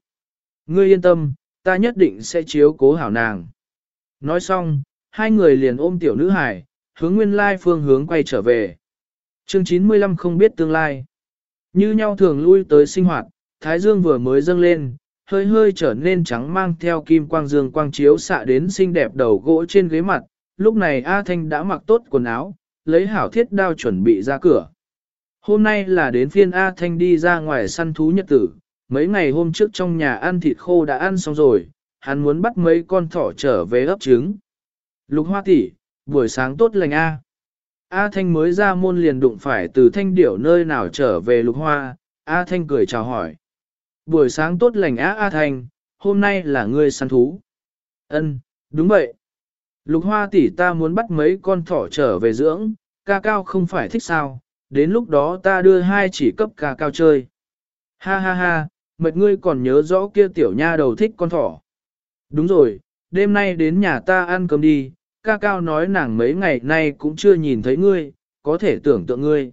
Ngươi yên tâm, ta nhất định sẽ chiếu cố hảo nàng. Nói xong, hai người liền ôm tiểu nữ hài, hướng nguyên lai phương hướng quay trở về. Chương 95 không biết tương lai. Như nhau thường lui tới sinh hoạt, Thái Dương vừa mới dâng lên, hơi hơi trở nên trắng mang theo kim quang dương quang chiếu xạ đến xinh đẹp đầu gỗ trên ghế mặt. Lúc này A Thanh đã mặc tốt quần áo, lấy hảo thiết đao chuẩn bị ra cửa. Hôm nay là đến phiên A Thanh đi ra ngoài săn thú nhật tử, mấy ngày hôm trước trong nhà ăn thịt khô đã ăn xong rồi, hắn muốn bắt mấy con thỏ trở về ấp trứng. Lục hoa tỷ, buổi sáng tốt lành A. A Thanh mới ra môn liền đụng phải từ thanh điểu nơi nào trở về lục hoa, A Thanh cười chào hỏi. Buổi sáng tốt lành á A Thanh, hôm nay là ngươi săn thú. Ân, đúng vậy. Lục hoa tỷ ta muốn bắt mấy con thỏ trở về dưỡng, ca cao không phải thích sao, đến lúc đó ta đưa hai chỉ cấp ca cao chơi. Ha ha ha, mệt ngươi còn nhớ rõ kia tiểu nha đầu thích con thỏ. Đúng rồi, đêm nay đến nhà ta ăn cơm đi, ca cao nói nàng mấy ngày nay cũng chưa nhìn thấy ngươi, có thể tưởng tượng ngươi.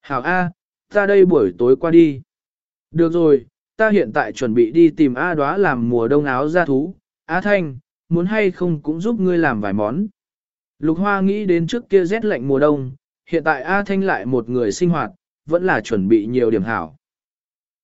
Hảo A, ta đây buổi tối qua đi. Được rồi, ta hiện tại chuẩn bị đi tìm A đoá làm mùa đông áo ra thú. A Thanh, muốn hay không cũng giúp ngươi làm vài món. Lục Hoa nghĩ đến trước kia rét lạnh mùa đông, hiện tại A Thanh lại một người sinh hoạt, vẫn là chuẩn bị nhiều điểm hảo.